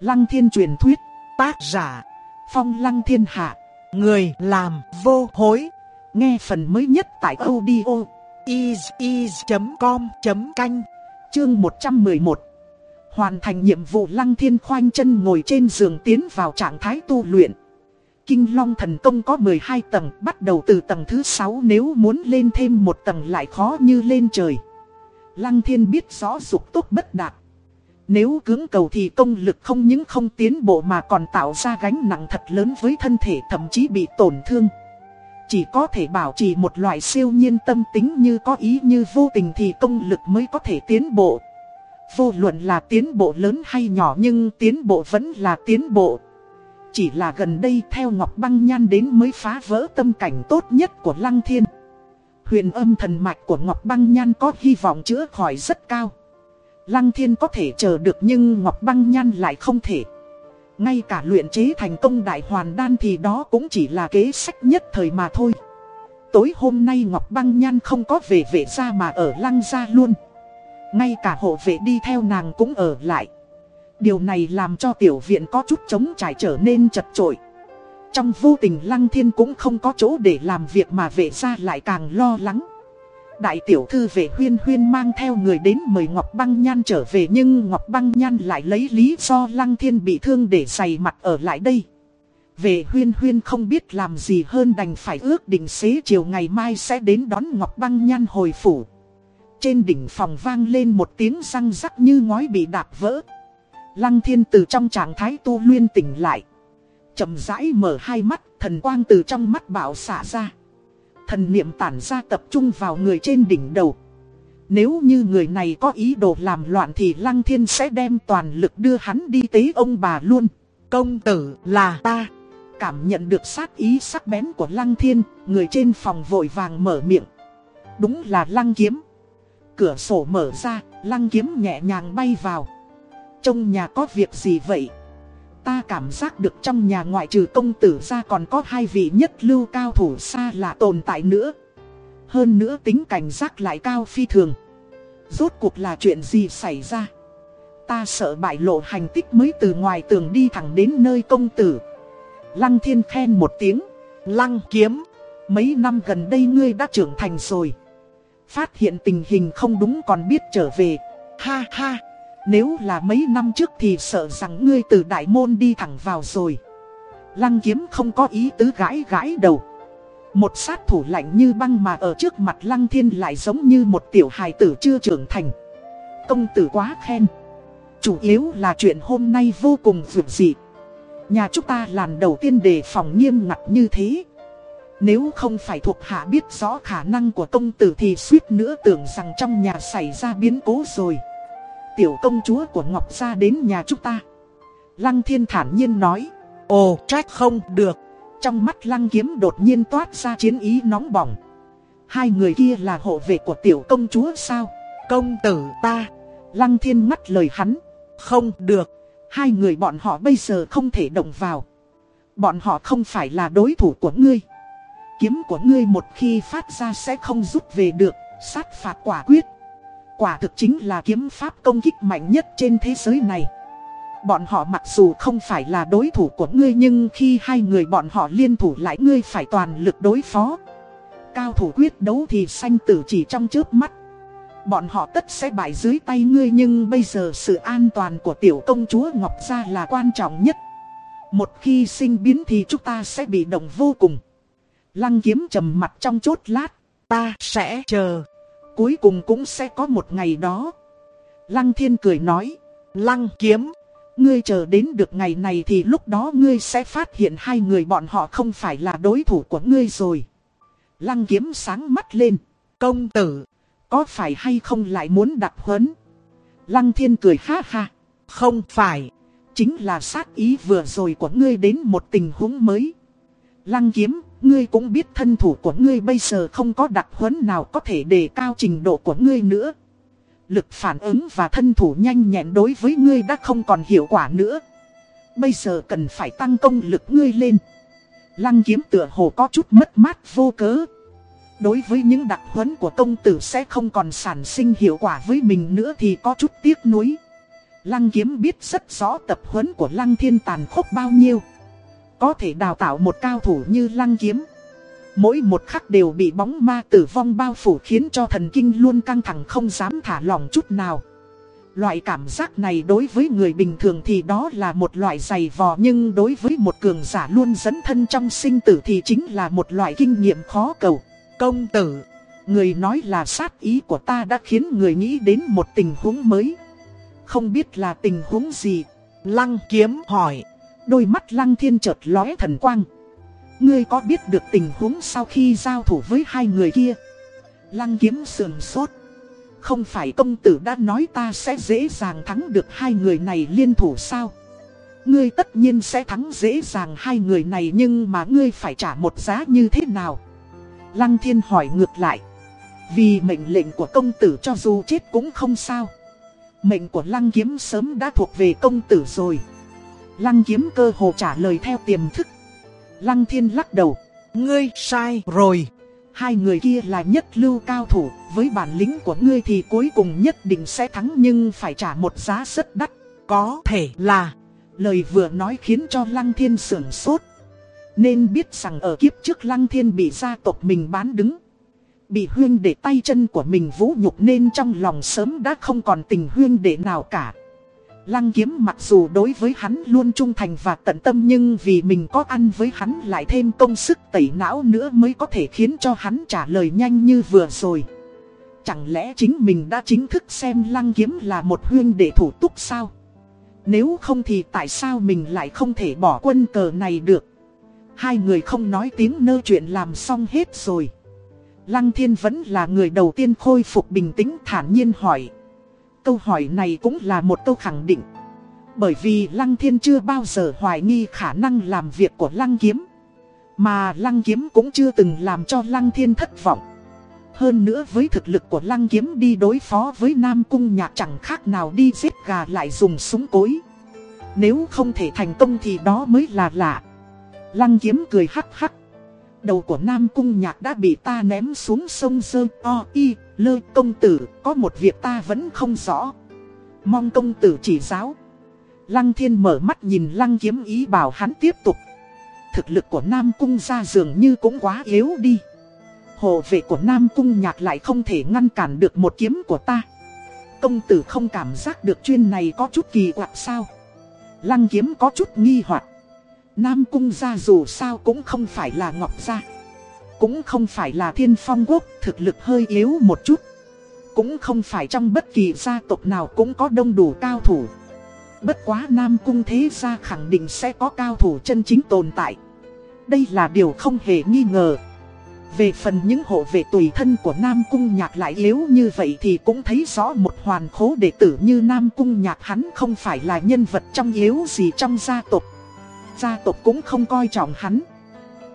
Lăng thiên truyền thuyết, tác giả, phong lăng thiên hạ, người làm vô hối. Nghe phần mới nhất tại audio is.com.canh, chương 111. Hoàn thành nhiệm vụ lăng thiên khoanh chân ngồi trên giường tiến vào trạng thái tu luyện. Kinh Long thần công có 12 tầng, bắt đầu từ tầng thứ 6 nếu muốn lên thêm một tầng lại khó như lên trời. Lăng thiên biết rõ dục túc bất đạt. Nếu cứng cầu thì công lực không những không tiến bộ mà còn tạo ra gánh nặng thật lớn với thân thể, thậm chí bị tổn thương. Chỉ có thể bảo trì một loại siêu nhiên tâm tính như có ý như vô tình thì công lực mới có thể tiến bộ. Vô luận là tiến bộ lớn hay nhỏ nhưng tiến bộ vẫn là tiến bộ. Chỉ là gần đây theo Ngọc Băng Nhan đến mới phá vỡ tâm cảnh tốt nhất của Lăng Thiên. Huyền âm thần mạch của Ngọc Băng Nhan có hy vọng chữa khỏi rất cao. Lăng Thiên có thể chờ được nhưng Ngọc Băng Nhan lại không thể. Ngay cả luyện chế thành công đại hoàn đan thì đó cũng chỉ là kế sách nhất thời mà thôi. Tối hôm nay Ngọc Băng Nhan không có về vệ gia mà ở Lăng gia luôn. Ngay cả hộ vệ đi theo nàng cũng ở lại. Điều này làm cho tiểu viện có chút chống trải trở nên chật trội. Trong vô tình Lăng Thiên cũng không có chỗ để làm việc mà vệ gia lại càng lo lắng. Đại tiểu thư về huyên huyên mang theo người đến mời Ngọc Băng Nhan trở về nhưng Ngọc Băng Nhan lại lấy lý do Lăng Thiên bị thương để giày mặt ở lại đây. Về huyên huyên không biết làm gì hơn đành phải ước định xế chiều ngày mai sẽ đến đón Ngọc Băng Nhan hồi phủ. Trên đỉnh phòng vang lên một tiếng răng rắc như ngói bị đạp vỡ. Lăng Thiên từ trong trạng thái tu luyện tỉnh lại. chậm rãi mở hai mắt, thần quang từ trong mắt bảo xả ra. Thần niệm tản ra tập trung vào người trên đỉnh đầu. Nếu như người này có ý đồ làm loạn thì Lăng Thiên sẽ đem toàn lực đưa hắn đi tế ông bà luôn. Công tử là ta. Cảm nhận được sát ý sắc bén của Lăng Thiên, người trên phòng vội vàng mở miệng. Đúng là Lăng Kiếm. Cửa sổ mở ra, Lăng Kiếm nhẹ nhàng bay vào. Trong nhà có việc gì vậy? Ta cảm giác được trong nhà ngoại trừ công tử ra còn có hai vị nhất lưu cao thủ xa lạ tồn tại nữa. Hơn nữa tính cảnh giác lại cao phi thường. Rốt cuộc là chuyện gì xảy ra? Ta sợ bại lộ hành tích mới từ ngoài tường đi thẳng đến nơi công tử. Lăng thiên khen một tiếng. Lăng kiếm. Mấy năm gần đây ngươi đã trưởng thành rồi. Phát hiện tình hình không đúng còn biết trở về. Ha ha. Nếu là mấy năm trước thì sợ rằng ngươi từ đại môn đi thẳng vào rồi. Lăng kiếm không có ý tứ gãi gãi đầu. Một sát thủ lạnh như băng mà ở trước mặt lăng thiên lại giống như một tiểu hài tử chưa trưởng thành. Công tử quá khen. Chủ yếu là chuyện hôm nay vô cùng vượt dị. Nhà chúng ta làn đầu tiên đề phòng nghiêm ngặt như thế. Nếu không phải thuộc hạ biết rõ khả năng của công tử thì suýt nữa tưởng rằng trong nhà xảy ra biến cố rồi tiểu công chúa của Ngọc Gia đến nhà chúng ta. Lăng thiên thản nhiên nói. Ồ, trách không được. Trong mắt lăng kiếm đột nhiên toát ra chiến ý nóng bỏng. Hai người kia là hộ vệ của tiểu công chúa sao? Công tử ta. Lăng thiên ngắt lời hắn. Không được. Hai người bọn họ bây giờ không thể động vào. Bọn họ không phải là đối thủ của ngươi. Kiếm của ngươi một khi phát ra sẽ không rút về được. Sát phạt quả quyết. Quả thực chính là kiếm pháp công kích mạnh nhất trên thế giới này. Bọn họ mặc dù không phải là đối thủ của ngươi nhưng khi hai người bọn họ liên thủ lại ngươi phải toàn lực đối phó. Cao thủ quyết đấu thì sanh tử chỉ trong trước mắt. Bọn họ tất sẽ bại dưới tay ngươi nhưng bây giờ sự an toàn của tiểu công chúa Ngọc Gia là quan trọng nhất. Một khi sinh biến thì chúng ta sẽ bị động vô cùng. Lăng kiếm trầm mặt trong chốt lát, Ta sẽ chờ cuối cùng cũng sẽ có một ngày đó. Lăng thiên cười nói, lăng kiếm, ngươi chờ đến được ngày này thì lúc đó ngươi sẽ phát hiện hai người bọn họ không phải là đối thủ của ngươi rồi. Lăng kiếm sáng mắt lên, công tử, có phải hay không lại muốn đặt huấn? Lăng thiên cười ha ha, không phải, chính là sát ý vừa rồi của ngươi đến một tình huống mới. Lăng kiếm, ngươi cũng biết thân thủ của ngươi bây giờ không có đặc huấn nào có thể đề cao trình độ của ngươi nữa. Lực phản ứng và thân thủ nhanh nhẹn đối với ngươi đã không còn hiệu quả nữa. Bây giờ cần phải tăng công lực ngươi lên. Lăng kiếm tựa hồ có chút mất mát vô cớ. Đối với những đặc huấn của công tử sẽ không còn sản sinh hiệu quả với mình nữa thì có chút tiếc nuối. Lăng kiếm biết rất rõ tập huấn của lăng thiên tàn khốc bao nhiêu. Có thể đào tạo một cao thủ như lăng kiếm. Mỗi một khắc đều bị bóng ma tử vong bao phủ khiến cho thần kinh luôn căng thẳng không dám thả lỏng chút nào. Loại cảm giác này đối với người bình thường thì đó là một loại dày vò nhưng đối với một cường giả luôn dẫn thân trong sinh tử thì chính là một loại kinh nghiệm khó cầu. Công tử, người nói là sát ý của ta đã khiến người nghĩ đến một tình huống mới. Không biết là tình huống gì? Lăng kiếm hỏi. Đôi mắt lăng thiên chợt lóe thần quang. Ngươi có biết được tình huống sau khi giao thủ với hai người kia? Lăng kiếm sườn sốt. Không phải công tử đã nói ta sẽ dễ dàng thắng được hai người này liên thủ sao? Ngươi tất nhiên sẽ thắng dễ dàng hai người này nhưng mà ngươi phải trả một giá như thế nào? Lăng thiên hỏi ngược lại. Vì mệnh lệnh của công tử cho dù chết cũng không sao. Mệnh của lăng kiếm sớm đã thuộc về công tử rồi. Lăng kiếm cơ hồ trả lời theo tiềm thức. Lăng thiên lắc đầu. Ngươi sai rồi. Hai người kia là nhất lưu cao thủ, với bản lĩnh của ngươi thì cuối cùng nhất định sẽ thắng nhưng phải trả một giá rất đắt. Có thể là, lời vừa nói khiến cho Lăng Thiên sưởng sốt. Nên biết rằng ở kiếp trước Lăng Thiên bị gia tộc mình bán đứng. Bị huyên để tay chân của mình vũ nhục nên trong lòng sớm đã không còn tình huyên để nào cả. Lăng kiếm mặc dù đối với hắn luôn trung thành và tận tâm nhưng vì mình có ăn với hắn lại thêm công sức tẩy não nữa mới có thể khiến cho hắn trả lời nhanh như vừa rồi. Chẳng lẽ chính mình đã chính thức xem lăng kiếm là một huyên để thủ túc sao? Nếu không thì tại sao mình lại không thể bỏ quân cờ này được? Hai người không nói tiếng nơ chuyện làm xong hết rồi. Lăng thiên vẫn là người đầu tiên khôi phục bình tĩnh thản nhiên hỏi. Câu hỏi này cũng là một câu khẳng định. Bởi vì Lăng Thiên chưa bao giờ hoài nghi khả năng làm việc của Lăng Kiếm. Mà Lăng Kiếm cũng chưa từng làm cho Lăng Thiên thất vọng. Hơn nữa với thực lực của Lăng Kiếm đi đối phó với Nam Cung Nhạc chẳng khác nào đi giết gà lại dùng súng cối. Nếu không thể thành công thì đó mới là lạ. Lăng Kiếm cười hắc hắc. Đầu của Nam Cung Nhạc đã bị ta ném xuống sông Sơ O Y Lơ công tử, có một việc ta vẫn không rõ. Mong công tử chỉ giáo. Lăng thiên mở mắt nhìn lăng kiếm ý bảo hắn tiếp tục. Thực lực của Nam Cung ra dường như cũng quá yếu đi. Hồ vệ của Nam Cung nhạc lại không thể ngăn cản được một kiếm của ta. Công tử không cảm giác được chuyên này có chút kỳ quặc sao. Lăng kiếm có chút nghi hoặc Nam Cung ra dù sao cũng không phải là Ngọc Gia. Cũng không phải là thiên phong quốc, thực lực hơi yếu một chút. Cũng không phải trong bất kỳ gia tộc nào cũng có đông đủ cao thủ. Bất quá Nam Cung thế gia khẳng định sẽ có cao thủ chân chính tồn tại. Đây là điều không hề nghi ngờ. Về phần những hộ vệ tùy thân của Nam Cung Nhạc lại yếu như vậy thì cũng thấy rõ một hoàn khố đệ tử như Nam Cung Nhạc hắn không phải là nhân vật trong yếu gì trong gia tộc. Gia tộc cũng không coi trọng hắn.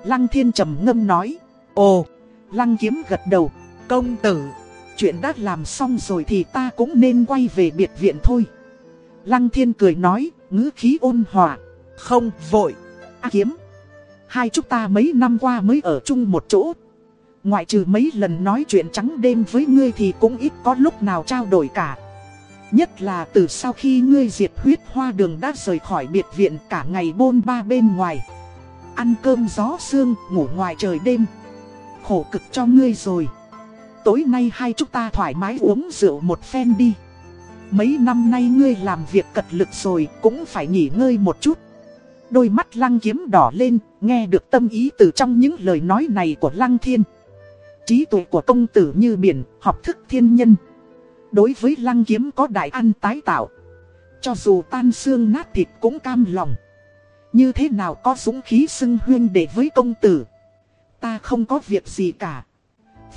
Lăng Thiên trầm ngâm nói. Ồ, lăng kiếm gật đầu, công tử, chuyện đã làm xong rồi thì ta cũng nên quay về biệt viện thôi. Lăng thiên cười nói, ngữ khí ôn hòa, không vội, A kiếm. Hai chúng ta mấy năm qua mới ở chung một chỗ. Ngoại trừ mấy lần nói chuyện trắng đêm với ngươi thì cũng ít có lúc nào trao đổi cả. Nhất là từ sau khi ngươi diệt huyết hoa đường đã rời khỏi biệt viện cả ngày bôn ba bên ngoài. Ăn cơm gió sương, ngủ ngoài trời đêm khổ cực cho ngươi rồi. Tối nay hai chúng ta thoải mái uống rượu một phen đi. Mấy năm nay ngươi làm việc cật lực rồi cũng phải nghỉ ngơi một chút. Đôi mắt lăng kiếm đỏ lên, nghe được tâm ý từ trong những lời nói này của lăng thiên. Trí tuệ của công tử như biển, học thức thiên nhân. Đối với lăng kiếm có đại ăn tái tạo. Cho dù tan xương nát thịt cũng cam lòng. Như thế nào có dũng khí xưng huyên để với công tử ta không có việc gì cả.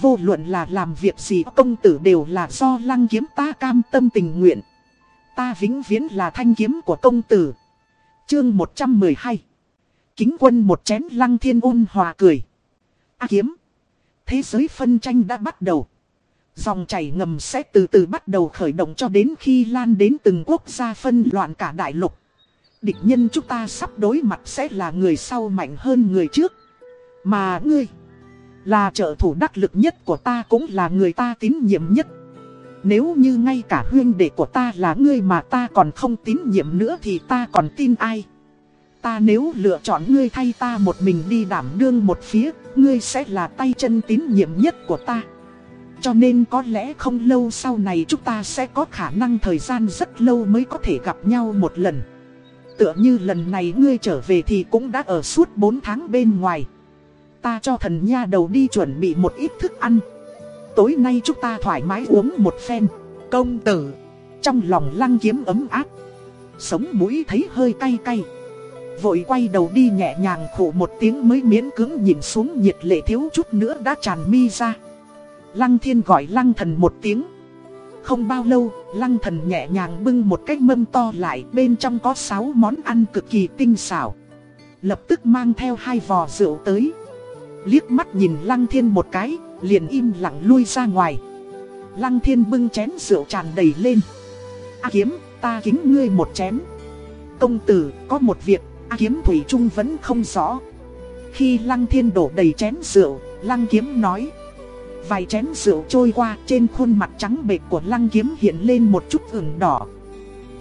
Vô luận là làm việc gì, công tử đều là do lăng kiếm ta cam tâm tình nguyện. Ta vĩnh viễn là thanh kiếm của công tử. Chương 112 Kính quân một chén lăng thiên ôn hòa cười. A kiếm. Thế giới phân tranh đã bắt đầu. Dòng chảy ngầm sẽ từ từ bắt đầu khởi động cho đến khi lan đến từng quốc gia phân loạn cả đại lục. Địch nhân chúng ta sắp đối mặt sẽ là người sau mạnh hơn người trước. Mà ngươi, là trợ thủ đắc lực nhất của ta cũng là người ta tín nhiệm nhất. Nếu như ngay cả huyên đệ của ta là ngươi mà ta còn không tín nhiệm nữa thì ta còn tin ai? Ta nếu lựa chọn ngươi thay ta một mình đi đảm đương một phía Ngươi sẽ là tay chân tín nhiệm nhất của ta. Cho nên có lẽ không lâu sau này chúng ta sẽ có khả năng thời gian rất lâu mới có thể gặp nhau một lần. Tựa như lần này ngươi trở về thì cũng đã ở suốt 4 tháng bên ngoài. Ta cho thần nha đầu đi chuẩn bị một ít thức ăn. Tối nay chúng ta thoải mái uống một phen. Công tử Trong lòng lăng kiếm ấm áp. Sống mũi thấy hơi cay cay. Vội quay đầu đi nhẹ nhàng khổ một tiếng mới miễn cứng nhìn xuống nhiệt lệ thiếu chút nữa đã tràn mi ra. Lăng thiên gọi lăng thần một tiếng. Không bao lâu, lăng thần nhẹ nhàng bưng một cái mâm to lại bên trong có 6 món ăn cực kỳ tinh xảo. Lập tức mang theo hai vò rượu tới. Liếc mắt nhìn lăng thiên một cái, liền im lặng lui ra ngoài. Lăng thiên bưng chén rượu tràn đầy lên. A kiếm, ta kính ngươi một chén. Công tử, có một việc, A kiếm thủy trung vẫn không rõ. Khi lăng thiên đổ đầy chén rượu, lăng kiếm nói Vài chén rượu trôi qua trên khuôn mặt trắng bệch của lăng kiếm hiện lên một chút ửng đỏ.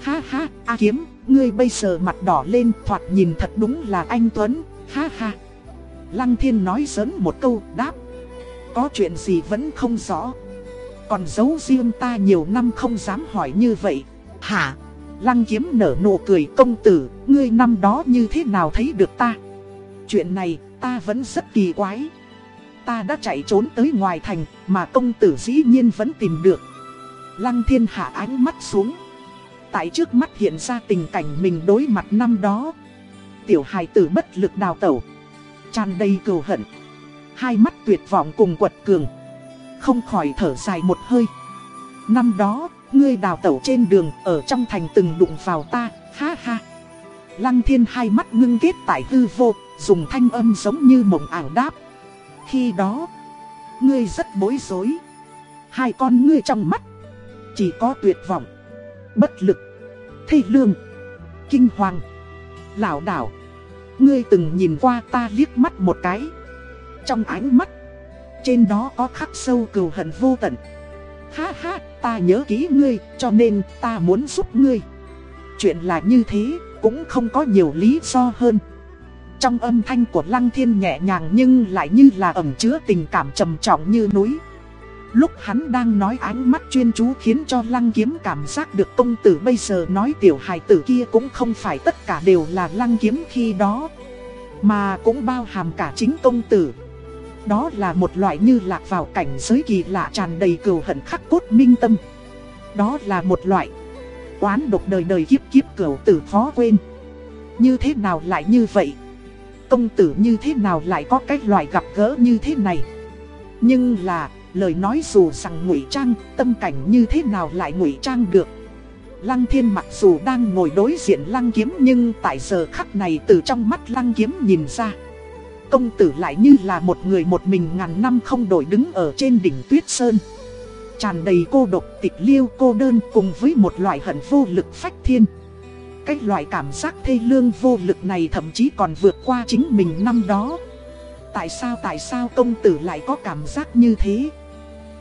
Ha ha, A kiếm, ngươi bây giờ mặt đỏ lên thoạt nhìn thật đúng là anh Tuấn, ha ha. Lăng thiên nói giỡn một câu, đáp. Có chuyện gì vẫn không rõ. Còn giấu riêng ta nhiều năm không dám hỏi như vậy. Hả? Lăng kiếm nở nụ cười, công tử, Ngươi năm đó như thế nào thấy được ta? Chuyện này, ta vẫn rất kỳ quái. Ta đã chạy trốn tới ngoài thành, Mà công tử dĩ nhiên vẫn tìm được. Lăng thiên hạ ánh mắt xuống. Tại trước mắt hiện ra tình cảnh mình đối mặt năm đó. Tiểu hài tử bất lực đào tẩu tràn đầy cừu hận. Hai mắt tuyệt vọng cùng quật cường. Không khỏi thở dài một hơi. Năm đó, ngươi đào tẩu trên đường ở trong thành từng đụng vào ta, ha ha. Lăng thiên hai mắt ngưng kết tại hư vô, dùng thanh âm giống như mộng ảo đáp. Khi đó, ngươi rất bối rối. Hai con ngươi trong mắt, chỉ có tuyệt vọng, bất lực, thê lương, kinh hoàng, lão đảo. Ngươi từng nhìn qua ta liếc mắt một cái. Trong ánh mắt Trên đó có khắc sâu cừu hận vô tận. Ha ha, ta nhớ kỹ ngươi cho nên ta muốn giúp ngươi. Chuyện là như thế, cũng không có nhiều lý do hơn. Trong âm thanh của Lăng Thiên nhẹ nhàng nhưng lại như là ẩm chứa tình cảm trầm trọng như núi. Lúc hắn đang nói ánh mắt chuyên chú khiến cho lăng kiếm cảm giác được công tử bây giờ nói tiểu hài tử kia cũng không phải tất cả đều là lăng kiếm khi đó, Mà cũng bao hàm cả chính công tử. Đó là một loại như lạc vào cảnh giới kỳ lạ tràn đầy cừu hận khắc cốt minh tâm. Đó là một loại Quán độc đời đời kiếp kiếp cửu tử khó quên. Như thế nào lại như vậy? Công tử như thế nào lại có cái loại gặp gỡ như thế này? Nhưng là lời nói dù rằng ngụy trang, tâm cảnh như thế nào lại ngụy trang được. Lăng thiên mặc dù đang ngồi đối diện lăng kiếm nhưng tại giờ khắc này từ trong mắt lăng kiếm nhìn ra. Công tử lại như là một người một mình ngàn năm không đổi đứng ở trên đỉnh tuyết sơn. Tràn đầy cô độc tịch liêu cô đơn cùng với một loại hận vô lực phách thiên. Cái loại cảm giác thê lương vô lực này thậm chí còn vượt qua chính mình năm đó. Tại sao tại sao công tử lại có cảm giác như thế?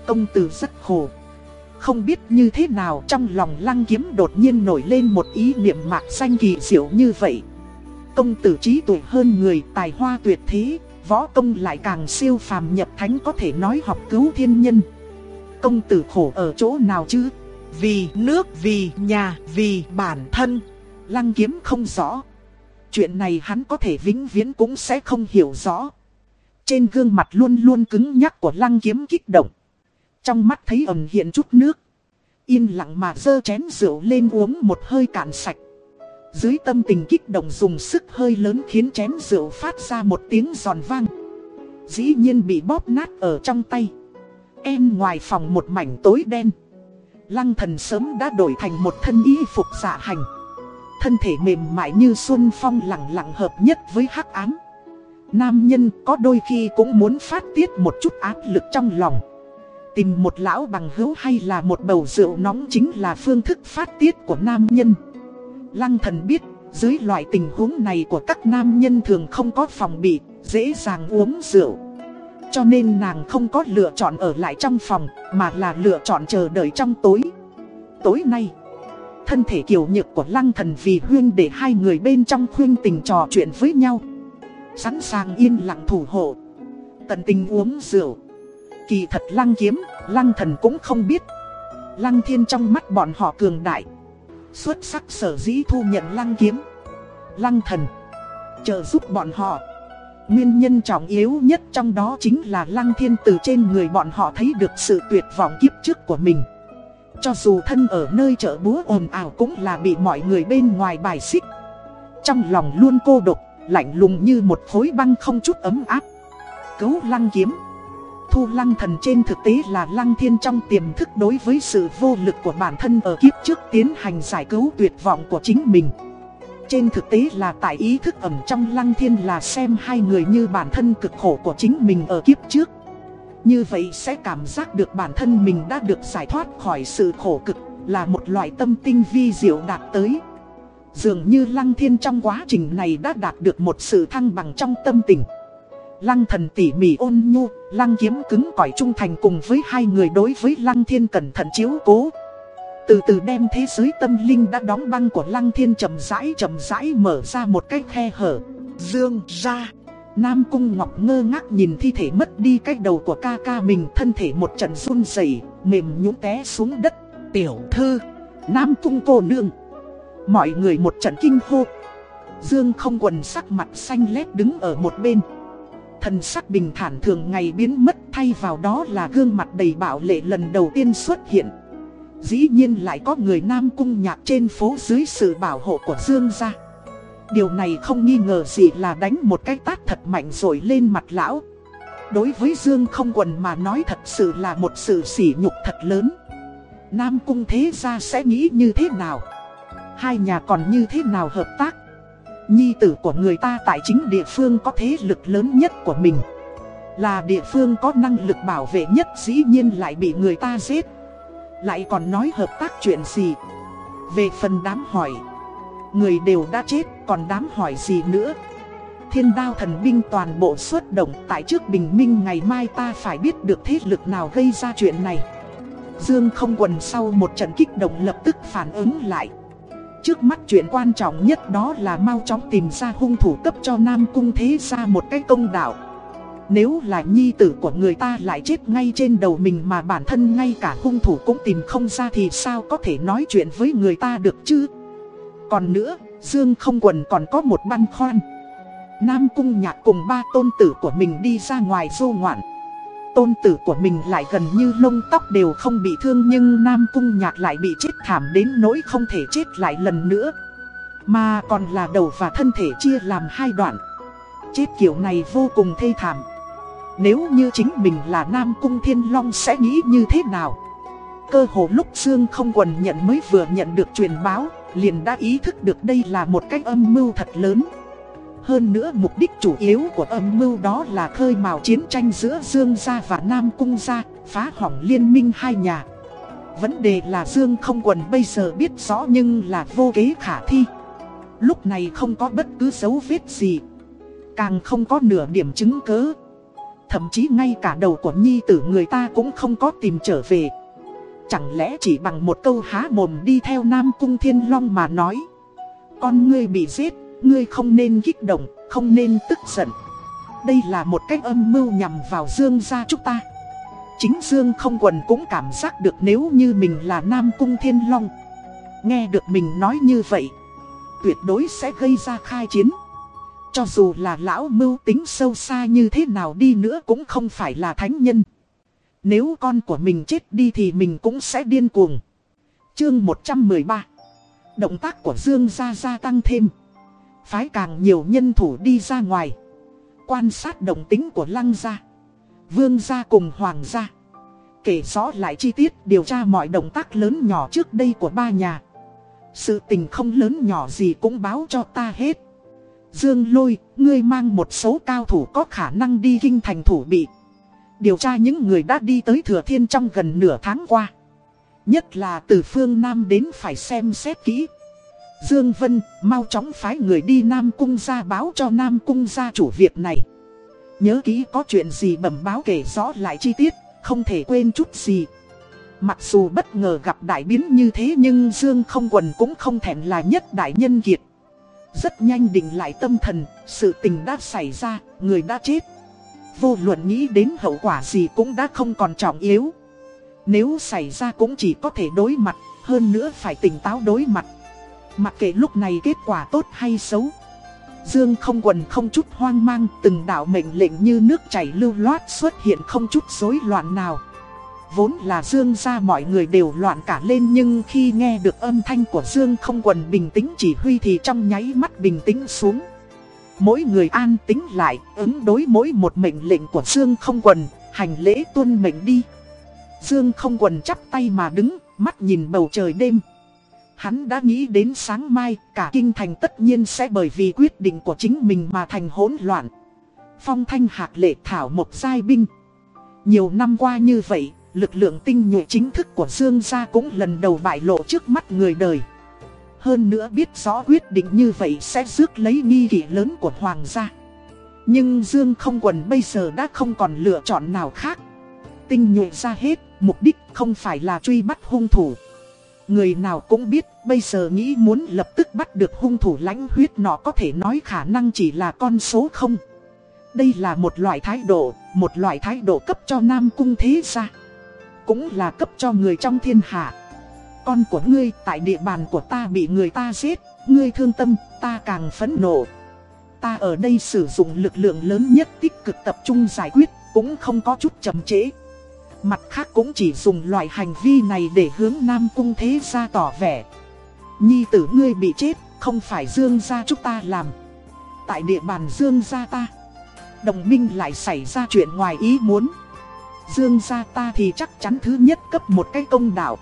Công tử rất khổ. Không biết như thế nào trong lòng lăng kiếm đột nhiên nổi lên một ý niệm mạc xanh kỳ diệu như vậy. Công tử trí tuổi hơn người tài hoa tuyệt thế, võ công lại càng siêu phàm nhập thánh có thể nói học cứu thiên nhân. Công tử khổ ở chỗ nào chứ? Vì nước, vì nhà, vì bản thân. Lăng kiếm không rõ. Chuyện này hắn có thể vĩnh viễn cũng sẽ không hiểu rõ. Trên gương mặt luôn luôn cứng nhắc của lăng kiếm kích động. Trong mắt thấy ẩn hiện chút nước. Yên lặng mà dơ chén rượu lên uống một hơi cạn sạch. Dưới tâm tình kích động dùng sức hơi lớn khiến chén rượu phát ra một tiếng giòn vang. Dĩ nhiên bị bóp nát ở trong tay. Em ngoài phòng một mảnh tối đen. Lăng thần sớm đã đổi thành một thân y phục giả hành. Thân thể mềm mại như xuân phong lặng lặng hợp nhất với hắc ám. Nam nhân có đôi khi cũng muốn phát tiết một chút áp lực trong lòng. Tìm một lão bằng hữu hay là một bầu rượu nóng chính là phương thức phát tiết của nam nhân. Lăng thần biết, dưới loại tình huống này của các nam nhân thường không có phòng bị, dễ dàng uống rượu. Cho nên nàng không có lựa chọn ở lại trong phòng Mà là lựa chọn chờ đợi trong tối Tối nay Thân thể kiều nhược của lăng thần vì huyên để hai người bên trong khuyên tình trò chuyện với nhau Sẵn sàng yên lặng thủ hộ Tận tình uống rượu Kỳ thật lăng kiếm, lăng thần cũng không biết. Lăng thiên trong mắt bọn họ cường đại. Xuất sắc sở dĩ thu nhận lăng kiếm. Lăng thần Trợ giúp bọn họ. Nguyên nhân trọng yếu nhất trong đó chính là lăng thiên từ trên người bọn họ thấy được sự tuyệt vọng kiếp trước của mình. Cho dù thân ở nơi chợ búa ồn ào cũng là bị mọi người bên ngoài bài xích. Trong lòng luôn cô độc, lạnh lùng như một khối băng không chút ấm áp. Cứu lăng kiếm. Thu lăng thần trên thực tế là lăng thiên trong tiềm thức đối với sự vô lực của bản thân ở kiếp trước tiến hành giải cứu tuyệt vọng của chính mình. Trên thực tế là tại ý thức ẩm trong lăng thiên là xem hai người như bản thân cực khổ của chính mình ở kiếp trước. Như vậy sẽ cảm giác được bản thân mình đã được giải thoát khỏi sự khổ cực là một loại tâm tinh vi diệu đạt tới. Dường như lăng thiên trong quá trình này đã đạt được một sự thăng bằng trong tâm tình. Lăng thần tỉ mỉ ôn nhu, lăng kiếm cứng cỏi trung thành cùng với hai người đối với lăng thiên cẩn thận chiếu cố. Từ từ đem thế giới tâm linh đã đóng băng của lăng thiên chậm rãi chậm rãi mở ra một cái khe hở. Dương ra. Nam Cung Ngọc ngơ ngác nhìn thi thể mất đi cái đầu của ca ca mình thân thể một trận run rẩy mềm nhũn té xuống đất. Tiểu thư, Nam Cung cô nương. Mọi người một trận kinh hô. Dương không quần sắc mặt xanh lét đứng ở một bên. Thần sắc bình thản thường ngày biến mất, thay vào đó là gương mặt đầy bạo lệ lần đầu tiên xuất hiện. Dĩ nhiên lại có người nam cung nhạc trên phố dưới sự bảo hộ của Dương gia. Điều này không nghi ngờ gì là đánh một cái tát thật mạnh rồi lên mặt lão. Đối với Dương không quần mà nói thật sự là một sự sỉ nhục thật lớn. Nam cung thế gia sẽ nghĩ như thế nào? Hai nhà còn như thế nào hợp tác? Nhi tử của người ta tại chính địa phương có thế lực lớn nhất của mình. Là địa phương có năng lực bảo vệ nhất dĩ nhiên lại bị người ta giết. Lại còn nói hợp tác chuyện gì? Về phần đám hỏi, Người đều đã chết, còn đám hỏi gì nữa? Thiên đao thần binh toàn bộ xuất động Tại trước bình minh, ngày mai ta phải biết được thế lực nào gây ra chuyện này. Dương không quần sau một trận kích động lập tức phản ứng lại. Trước mắt chuyện quan trọng nhất đó là mau chóng tìm ra hung thủ cấp cho Nam Cung Thế ra một cái công đạo. Nếu là nhi tử của người ta lại chết ngay trên đầu mình mà bản thân ngay cả hung thủ cũng tìm không ra thì sao có thể nói chuyện với người ta được chứ? Còn nữa, Dương không quần còn có một băn khoăn. Nam Cung Nhạc cùng ba tôn tử của mình đi ra ngoài du ngoạn tôn tử của mình lại gần như lông tóc đều không bị thương nhưng Nam Cung Nhạc lại bị chết thảm đến nỗi không thể chết lại lần nữa. Mà còn là đầu và thân thể chia làm hai đoạn. Chết kiểu này vô cùng thê thảm. Nếu như chính mình là Nam Cung Thiên Long sẽ nghĩ như thế nào? Cơ hồ lúc Dương không quần nhận mới vừa nhận được truyền báo, liền đã ý thức được đây là một cách âm mưu thật lớn. Hơn nữa mục đích chủ yếu của âm mưu đó là khơi mào chiến tranh giữa Dương gia và Nam Cung gia, phá hỏng liên minh hai nhà. Vấn đề là Dương không quần bây giờ biết rõ nhưng là vô kế khả thi. Lúc này không có bất cứ dấu vết gì. Càng không có nửa điểm chứng cứ Thậm chí ngay cả đầu của nhi tử người ta cũng không có tìm trở về. Chẳng lẽ chỉ bằng một câu há mồm đi theo Nam Cung Thiên Long mà nói. Con ngươi bị giết Ngươi không nên kích động, không nên tức giận. Đây là một cách âm mưu nhằm vào Dương gia chúng ta. Chính Dương không quần cũng cảm giác được nếu như mình là Nam Cung Thiên Long. Nghe được mình nói như vậy, tuyệt đối sẽ gây ra khai chiến. Cho dù là lão mưu tính sâu xa như thế nào đi nữa cũng không phải là thánh nhân. Nếu con của mình chết đi thì mình cũng sẽ điên cuồng. Chương 113 Động tác của Dương gia gia tăng thêm. Phái càng nhiều nhân thủ đi ra ngoài. Quan sát động tính của lăng gia. Vương gia cùng hoàng gia. Kể rõ lại chi tiết điều tra mọi động tác lớn nhỏ trước đây của ba nhà. Sự tình không lớn nhỏ gì cũng báo cho ta hết. Dương lôi, ngươi mang một số cao thủ có khả năng đi kinh thành thủ bị. Điều tra những người đã đi tới Thừa Thiên trong gần nửa tháng qua. Nhất là từ phương Nam đến phải xem xét kỹ. Dương Vân mau chóng phái người đi Nam Cung ra báo cho Nam Cung gia chủ việc này. Nhớ kỹ có chuyện gì bẩm báo kể rõ lại chi tiết, không thể quên chút gì. Mặc dù bất ngờ gặp đại biến như thế nhưng Dương không quần cũng không thèm là nhất đại nhân kiệt. Rất nhanh định lại tâm thần, sự tình đã xảy ra, người đã chết. Vô luận nghĩ đến hậu quả gì cũng đã không còn trọng yếu. Nếu xảy ra cũng chỉ có thể đối mặt, hơn nữa phải tỉnh táo đối mặt. Mặc kệ lúc này kết quả tốt hay xấu. Dương không quần không chút hoang mang, từng đạo mệnh lệnh như nước chảy lưu loát xuất hiện không chút rối loạn nào. Vốn là Dương ra mọi người đều loạn cả lên nhưng khi nghe được âm thanh của Dương không quần bình tĩnh chỉ huy thì trong nháy mắt bình tĩnh xuống. Mỗi người an tính lại, ứng đối mỗi một mệnh lệnh của Dương không quần, hành lễ tuân mệnh đi. Dương không quần chắp tay mà đứng, mắt nhìn bầu trời đêm. Hắn đã nghĩ đến sáng mai, cả kinh thành tất nhiên sẽ bởi vì quyết định của chính mình mà thành hỗn loạn. Phong thanh hạc lệ thảo một giai binh. Nhiều năm qua như vậy, lực lượng tinh nhuệ chính thức của Dương gia cũng lần đầu bại lộ trước mắt người đời. Hơn nữa biết rõ quyết định như vậy sẽ rước lấy nghi kỷ lớn của Hoàng gia. Nhưng Dương không quần bây giờ đã không còn lựa chọn nào khác. Tinh nhuệ ra hết, mục đích không phải là truy bắt hung thủ. Người nào cũng biết bây giờ nghĩ muốn lập tức bắt được hung thủ lãnh huyết nó có thể nói khả năng chỉ là con số không. Đây là một loại thái độ, một loại thái độ cấp cho Nam Cung thế gia. Cũng là cấp cho người trong thiên hạ. Con của ngươi tại địa bàn của ta bị người ta giết, ngươi thương tâm, ta càng phẫn nộ. Ta ở đây sử dụng lực lượng lớn nhất tích cực tập trung giải quyết, cũng không có chút chậm chế. Mặt khác cũng chỉ dùng loại hành vi này để hướng Nam Cung Thế Gia tỏ vẻ. Nhi tử ngươi bị chết, không phải Dương Gia chúng ta làm. Tại địa bàn Dương Gia ta, đồng minh lại xảy ra chuyện ngoài ý muốn. Dương Gia ta thì chắc chắn thứ nhất cấp một cái công đạo.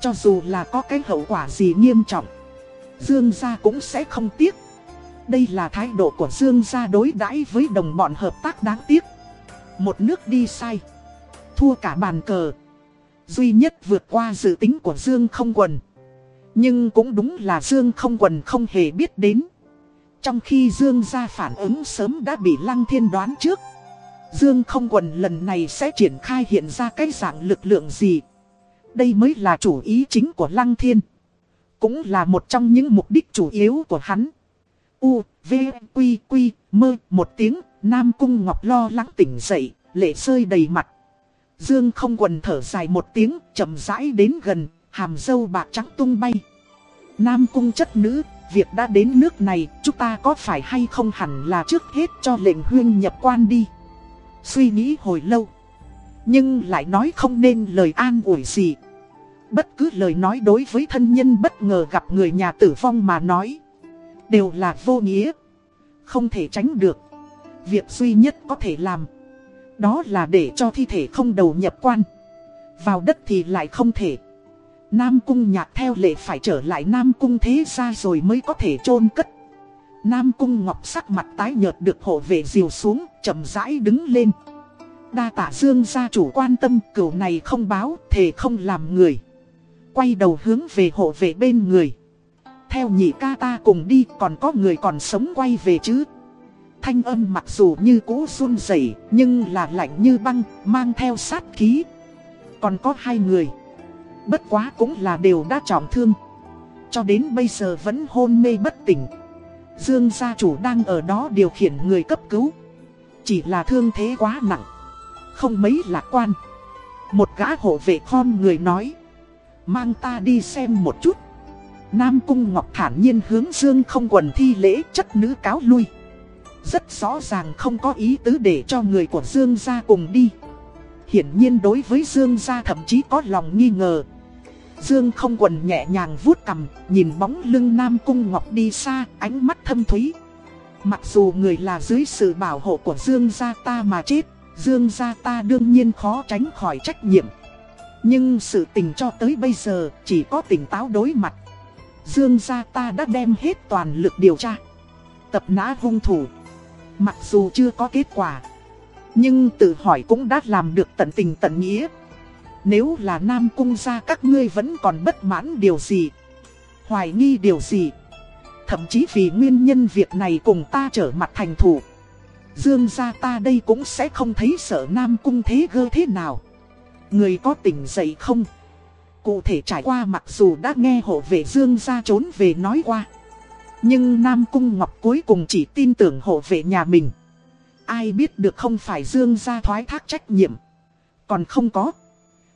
Cho dù là có cái hậu quả gì nghiêm trọng, Dương Gia cũng sẽ không tiếc. Đây là thái độ của Dương Gia đối đãi với đồng bọn hợp tác đáng tiếc. Một nước đi sai thua cả bàn cờ. Duy nhất vượt qua dự tính của Dương không quần. Nhưng cũng đúng là Dương không quần không hề biết đến. Trong khi Dương ra phản ứng sớm đã bị Lăng Thiên đoán trước. Dương không quần lần này sẽ triển khai hiện ra cái dạng lực lượng gì. Đây mới là chủ ý chính của Lăng Thiên. Cũng là một trong những mục đích chủ yếu của hắn. U, V, Quy, Quy, mơ, một tiếng, Nam Cung Ngọc lo lắng tỉnh dậy, lệ rơi đầy mặt. Dương không quần thở dài một tiếng, chậm rãi đến gần, hàm dâu bạc trắng tung bay. Nam cung chất nữ, việc đã đến nước này, chúng ta có phải hay không hẳn là trước hết cho lệnh huyên nhập quan đi. Suy nghĩ hồi lâu, nhưng lại nói không nên lời an ủi gì. Bất cứ lời nói đối với thân nhân bất ngờ gặp người nhà tử vong mà nói, đều là vô nghĩa. Không thể tránh được. Việc duy nhất có thể làm đó là để cho thi thể không đầu nhập quan. Vào đất thì lại không thể. Nam cung nhạc theo lệ phải trở lại Nam cung thế ra rồi mới có thể chôn cất. Nam cung ngọc sắc mặt tái nhợt được hộ vệ diều xuống, chậm rãi đứng lên. Đa tả dương gia chủ quan tâm, cửu này không báo, thề không làm người. Quay đầu hướng về hộ vệ bên người. Theo nhị ca ta cùng đi, còn có người còn sống quay về chứ? Thanh âm mặc dù như cũ run rẩy nhưng là lạnh như băng, mang theo sát khí. Còn có hai người. Bất quá cũng là đều đã trọng thương. Cho đến bây giờ vẫn hôn mê bất tỉnh. Dương gia chủ đang ở đó điều khiển người cấp cứu. Chỉ là thương thế quá nặng. Không mấy lạc quan. Một gã hộ vệ khom người nói. Mang ta đi xem một chút. Nam Cung Ngọc thản nhiên hướng Dương không quần thi lễ chất nữ cáo lui. Rất rõ ràng không có ý tứ để cho người của Dương gia cùng đi. Hiển nhiên đối với Dương gia thậm chí có lòng nghi ngờ. Dương không quần nhẹ nhàng vuốt cầm Nhìn bóng lưng Nam Cung Ngọc đi xa, Ánh mắt thâm thúy. Mặc dù người là dưới sự bảo hộ của Dương gia ta mà chết, Dương gia ta đương nhiên khó tránh khỏi trách nhiệm. Nhưng sự tình cho tới bây giờ chỉ có tỉnh táo đối mặt. Dương gia ta đã đem hết toàn lực điều tra. Tập nã hung thủ. Mặc dù chưa có kết quả, Nhưng tự hỏi cũng đã làm được tận tình tận nghĩa Nếu là Nam Cung gia, các ngươi vẫn còn bất mãn điều gì Hoài nghi điều gì Thậm chí vì nguyên nhân việc này cùng ta trở mặt thành thủ Dương gia ta đây cũng sẽ không thấy sợ Nam Cung thế gơ thế nào. Người có tỉnh dậy không? Cụ thể trải qua mặc dù đã nghe hộ vệ Dương gia trốn về nói qua. Nhưng Nam Cung Ngọc cuối cùng chỉ tin tưởng hộ vệ nhà mình. Ai biết được không phải Dương gia thoái thác trách nhiệm. Còn không có.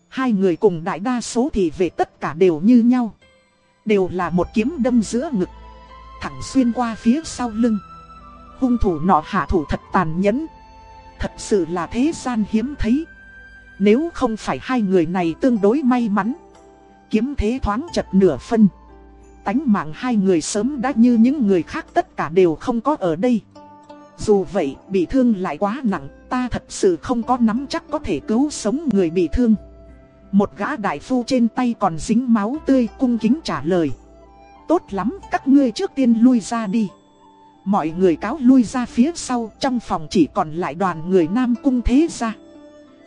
Hai người cùng đại đa số thì về tất cả đều như nhau. Đều là một kiếm đâm giữa ngực. Thẳng xuyên qua phía sau lưng. Hung thủ nọ hạ thủ thật tàn nhẫn. Thật sự là thế gian hiếm thấy. Nếu không phải hai người này tương đối may mắn. Kiếm thế thoáng chật nửa phân. Tánh mạng hai người sớm đã như những người khác tất cả đều không có ở đây. Dù vậy, bị thương lại quá nặng, ta thật sự không có nắm chắc có thể cứu sống người bị thương. Một gã đại phu trên tay còn dính máu tươi cung kính trả lời. Tốt lắm, các ngươi trước tiên lui ra đi. Mọi người cáo lui ra phía sau, trong phòng chỉ còn lại đoàn người nam cung thế ra.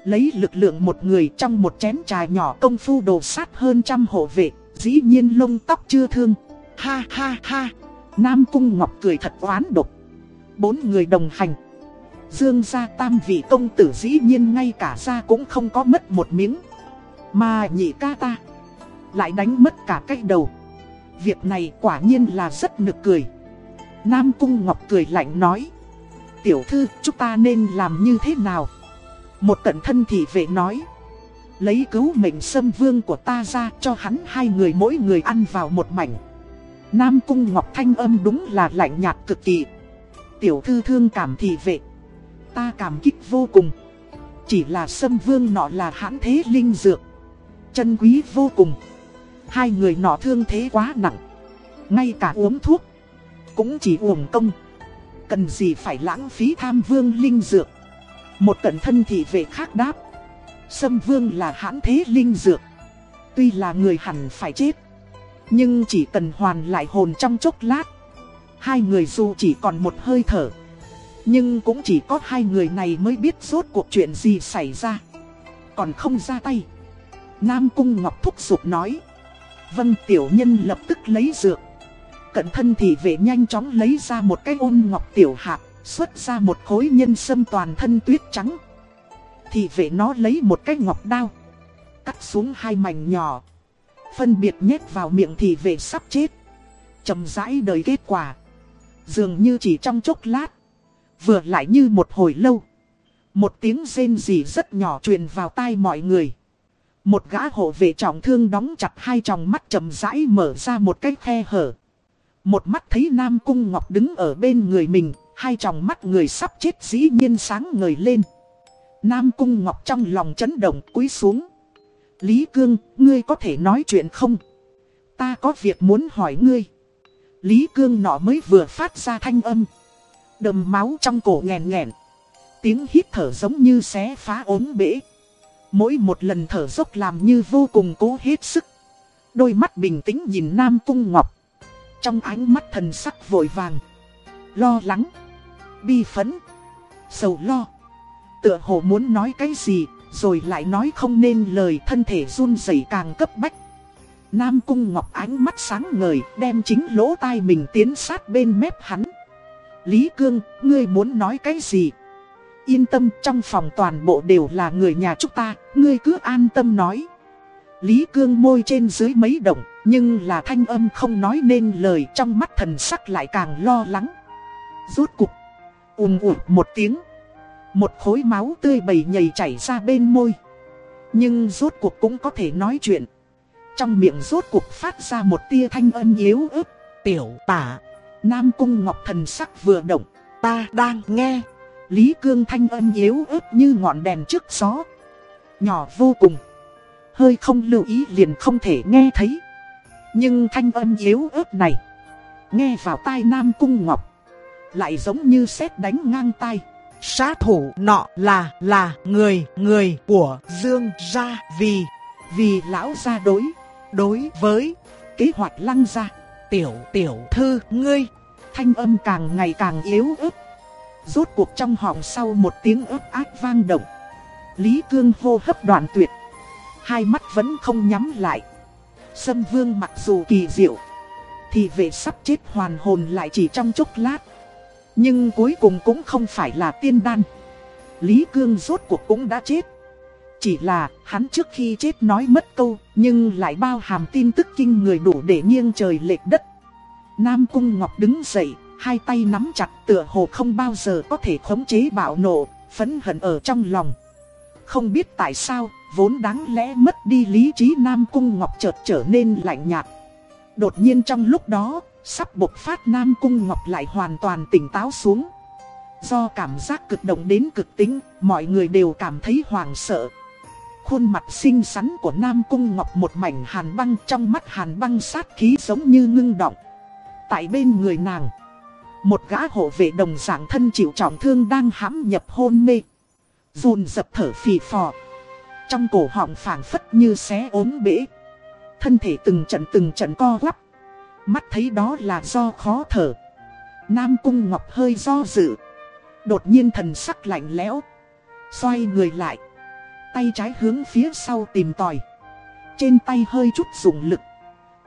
Lấy lực lượng một người trong một chén trà nhỏ công phu đồ sát hơn trăm hộ vệ, dĩ nhiên lông tóc chưa thương. Ha ha ha, Nam Cung Ngọc cười thật oán độc. Bốn người đồng hành. Dương gia tam vị công tử dĩ nhiên ngay cả ra cũng không có mất một miếng. Mà nhị ca ta lại đánh mất cả cái đầu. Việc này quả nhiên là rất nực cười. Nam Cung Ngọc cười lạnh nói. Tiểu thư chúng ta nên làm như thế nào? Một cận thân thị vệ nói. Lấy cứu mệnh sâm vương của ta ra cho hắn hai người mỗi người ăn vào một mảnh. Nam Cung Ngọc Thanh âm đúng là lạnh nhạt cực kỳ. Tiểu thư thương cảm thị vệ. Ta cảm kích vô cùng. Chỉ là sâm vương nọ là hãn thế linh dược. Chân quý vô cùng. Hai người nọ thương thế quá nặng. Ngay cả uống thuốc. Cũng chỉ uổng công. Cần gì phải lãng phí tham vương linh dược. Một cẩn thân thị vệ khác đáp. Sâm vương là hãn thế linh dược. Tuy là người hẳn phải chết. Nhưng chỉ cần hoàn lại hồn trong chốc lát. Hai người dù chỉ còn một hơi thở. Nhưng cũng chỉ có hai người này mới biết rốt cuộc chuyện gì xảy ra. Còn không ra tay. Nam Cung Ngọc thúc giục nói. vân tiểu nhân lập tức lấy dược. Cận thân thì vệ nhanh chóng lấy ra một cái ôn ngọc tiểu hạt. Xuất ra một khối nhân sâm toàn thân tuyết trắng. Thì vệ nó lấy một cái ngọc đao. Cắt xuống hai mảnh nhỏ. Phân biệt nhét vào miệng thì vệ sắp chết. chậm rãi đời kết quả. Dường như chỉ trong chốc lát. Vừa lại như một hồi lâu. Một tiếng rên rỉ rất nhỏ truyền vào tai mọi người. Một gã hộ vệ trọng thương đóng chặt hai tròng mắt chậm rãi mở ra một cái khe hở. Một mắt thấy Nam Cung Ngọc đứng ở bên người mình, hai tròng mắt người sắp chết dĩ nhiên sáng ngời lên. Nam Cung Ngọc trong lòng chấn động cúi xuống. Lý Cương, ngươi có thể nói chuyện không? Ta có việc muốn hỏi ngươi. Lý Cương nọ mới vừa phát ra thanh âm. Đầm máu trong cổ nghẹn nghẹn. Tiếng hít thở giống như xé phá ốm bể. Mỗi một lần thở dốc làm như vô cùng cố hết sức. Đôi mắt bình tĩnh nhìn Nam Cung Ngọc. Trong ánh mắt thần sắc vội vàng. Lo lắng. Bi phấn. Sầu lo. Tựa hồ muốn nói cái gì, rồi lại nói không nên lời thân thể run rẩy càng cấp bách. Nam Cung Ngọc ánh mắt sáng ngời, đem chính lỗ tai mình tiến sát bên mép hắn. Lý Cương, ngươi muốn nói cái gì? Yên tâm, trong phòng toàn bộ đều là người nhà chúng ta, ngươi cứ an tâm nói. Lý Cương môi trên dưới mấy động, nhưng là thanh âm không nói nên lời trong mắt thần sắc lại càng lo lắng. Rốt cục, ùm ụt một tiếng. Một khối máu tươi bầy nhầy chảy ra bên môi. Nhưng rốt cuộc cũng có thể nói chuyện. Trong miệng rốt cuộc phát ra một tia thanh âm yếu ớt. Tiểu tả. Nam cung ngọc thần sắc vừa động. Ta đang nghe. Lý cương thanh âm yếu ớt như ngọn đèn trước gió. Nhỏ vô cùng. Hơi không lưu ý liền không thể nghe thấy. Nhưng thanh âm yếu ớt này. Nghe vào tai Nam cung ngọc. Lại giống như sét đánh ngang tai. Sát thủ nọ là là người người của Dương gia vì. Vì lão gia đối đối với kế hoạch lăng gia. Tiểu tiểu thư ngươi, thanh âm càng ngày càng yếu ớt. Rốt cuộc trong họng sau một tiếng ớt ác vang động. Lý Cương hô hấp đoạn tuyệt. Hai mắt vẫn không nhắm lại. Sâm Vương mặc dù kỳ diệu, thì về sắp chết hoàn hồn lại chỉ trong chốc lát. Nhưng cuối cùng cũng không phải là tiên đan. Lý Cương rốt cuộc cũng đã chết. Chỉ là hắn trước khi chết nói mất câu, nhưng lại bao hàm tin tức kinh người đủ để nghiêng trời lệch đất. Nam Cung Ngọc đứng dậy, hai tay nắm chặt tựa hồ không bao giờ có thể khống chế bạo nộ, phấn hận ở trong lòng. Không biết tại sao, vốn đáng lẽ mất đi lý trí Nam Cung Ngọc chợt trở nên lạnh nhạt. Đột nhiên trong lúc đó, sắp bộc phát Nam Cung Ngọc lại hoàn toàn tỉnh táo xuống. Do cảm giác cực động đến cực tính, mọi người đều cảm thấy hoảng sợ. Khuôn mặt xinh xắn của Nam Cung Ngọc một mảnh hàn băng trong mắt hàn băng sát khí giống như ngưng động. Tại bên người nàng, một gã hộ vệ đồng dạng thân chịu trọng thương đang hãm nhập hôn mê. Rùn dập thở phì phò. Trong cổ họng phảng phất như xé ốm bể. Thân thể từng trận từng trận co quắp. Mắt thấy đó là do khó thở. Nam Cung Ngọc hơi do dự. Đột nhiên thần sắc lạnh lẽo. Xoay người lại. Tay trái hướng phía sau tìm tòi. Trên tay hơi chút dùng lực.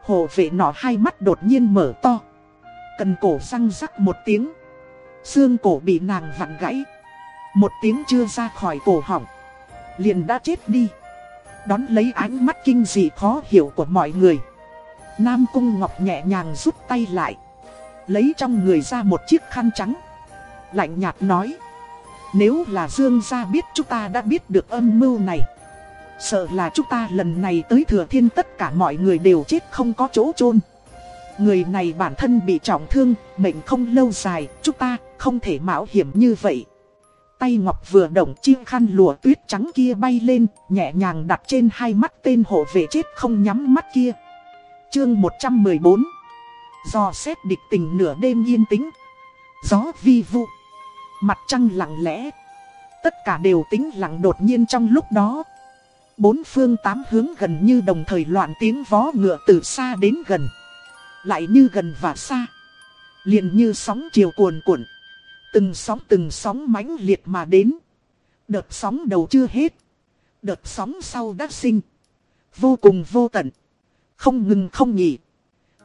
hồ vệ nọ hai mắt đột nhiên mở to. Cần cổ răng rắc một tiếng. Xương cổ bị nàng vặn gãy. Một tiếng chưa ra khỏi cổ họng. Liền đã chết đi. Đón lấy ánh mắt kinh dị khó hiểu của mọi người. Nam Cung Ngọc nhẹ nhàng rút tay lại. Lấy trong người ra một chiếc khăn trắng. Lạnh nhạt nói. Nếu là Dương gia biết chúng ta đã biết được âm mưu này. Sợ là chúng ta lần này tới thừa thiên tất cả mọi người đều chết không có chỗ chôn Người này bản thân bị trọng thương, mệnh không lâu dài, chúng ta không thể mạo hiểm như vậy. Tay Ngọc vừa động chiếc khăn lụa tuyết trắng kia bay lên, nhẹ nhàng đặt trên hai mắt tên hộ vệ chết không nhắm mắt kia. Chương 114 Do xét địch tình nửa đêm yên tĩnh. Gió vi vu. Mặt trăng lặng lẽ. Tất cả đều tính lặng đột nhiên trong lúc đó. Bốn phương tám hướng gần như đồng thời loạn tiếng vó ngựa từ xa đến gần. Lại như gần và xa. Liền như sóng chiều cuồn cuộn. Từng sóng từng sóng mãnh liệt mà đến. Đợt sóng đầu chưa hết. Đợt sóng sau đã sinh. Vô cùng vô tận. Không ngừng không nghỉ.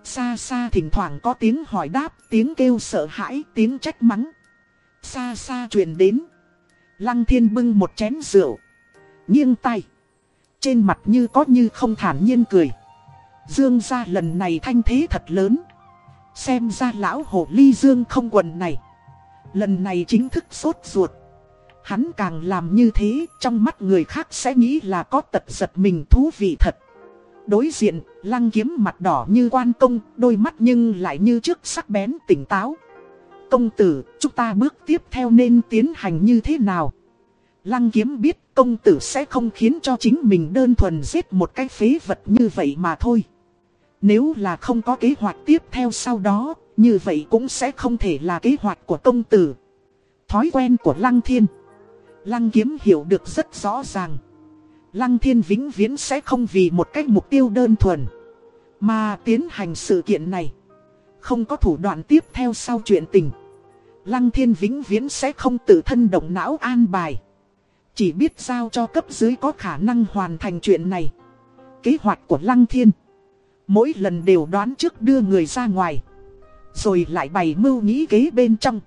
Xa xa thỉnh thoảng có tiếng hỏi đáp, Tiếng kêu sợ hãi, Tiếng trách mắng. Xa xa truyền đến. Lăng thiên bưng một chén rượu. Nghiêng tay Trên mặt như có như không thản nhiên cười. Dương ra lần này thanh thế thật lớn. Xem ra lão hồ ly dương không quần này. Lần này chính thức sốt ruột. Hắn càng làm như thế, Trong mắt người khác sẽ nghĩ là có tật giật mình thú vị thật. Đối diện, lăng kiếm mặt đỏ như quan công, đôi mắt nhưng lại như trước sắc bén tỉnh táo. Công tử, chúng ta bước tiếp theo nên tiến hành như thế nào? Lăng kiếm biết công tử sẽ không khiến cho chính mình đơn thuần giết một cái phế vật như vậy mà thôi. Nếu là không có kế hoạch tiếp theo sau đó, như vậy cũng sẽ không thể là kế hoạch của công tử. Thói quen của Lăng Thiên. Lăng kiếm hiểu được rất rõ ràng. Lăng thiên vĩnh viễn sẽ không vì một cách mục tiêu đơn thuần, Mà tiến hành sự kiện này. Không có thủ đoạn tiếp theo sau chuyện tình, Lăng thiên vĩnh viễn sẽ không tự thân động não an bài. Chỉ biết giao cho cấp dưới có khả năng hoàn thành chuyện này. Kế hoạch của Lăng thiên, Mỗi lần đều đoán trước đưa người ra ngoài, Rồi lại bày mưu nghĩ kế bên trong.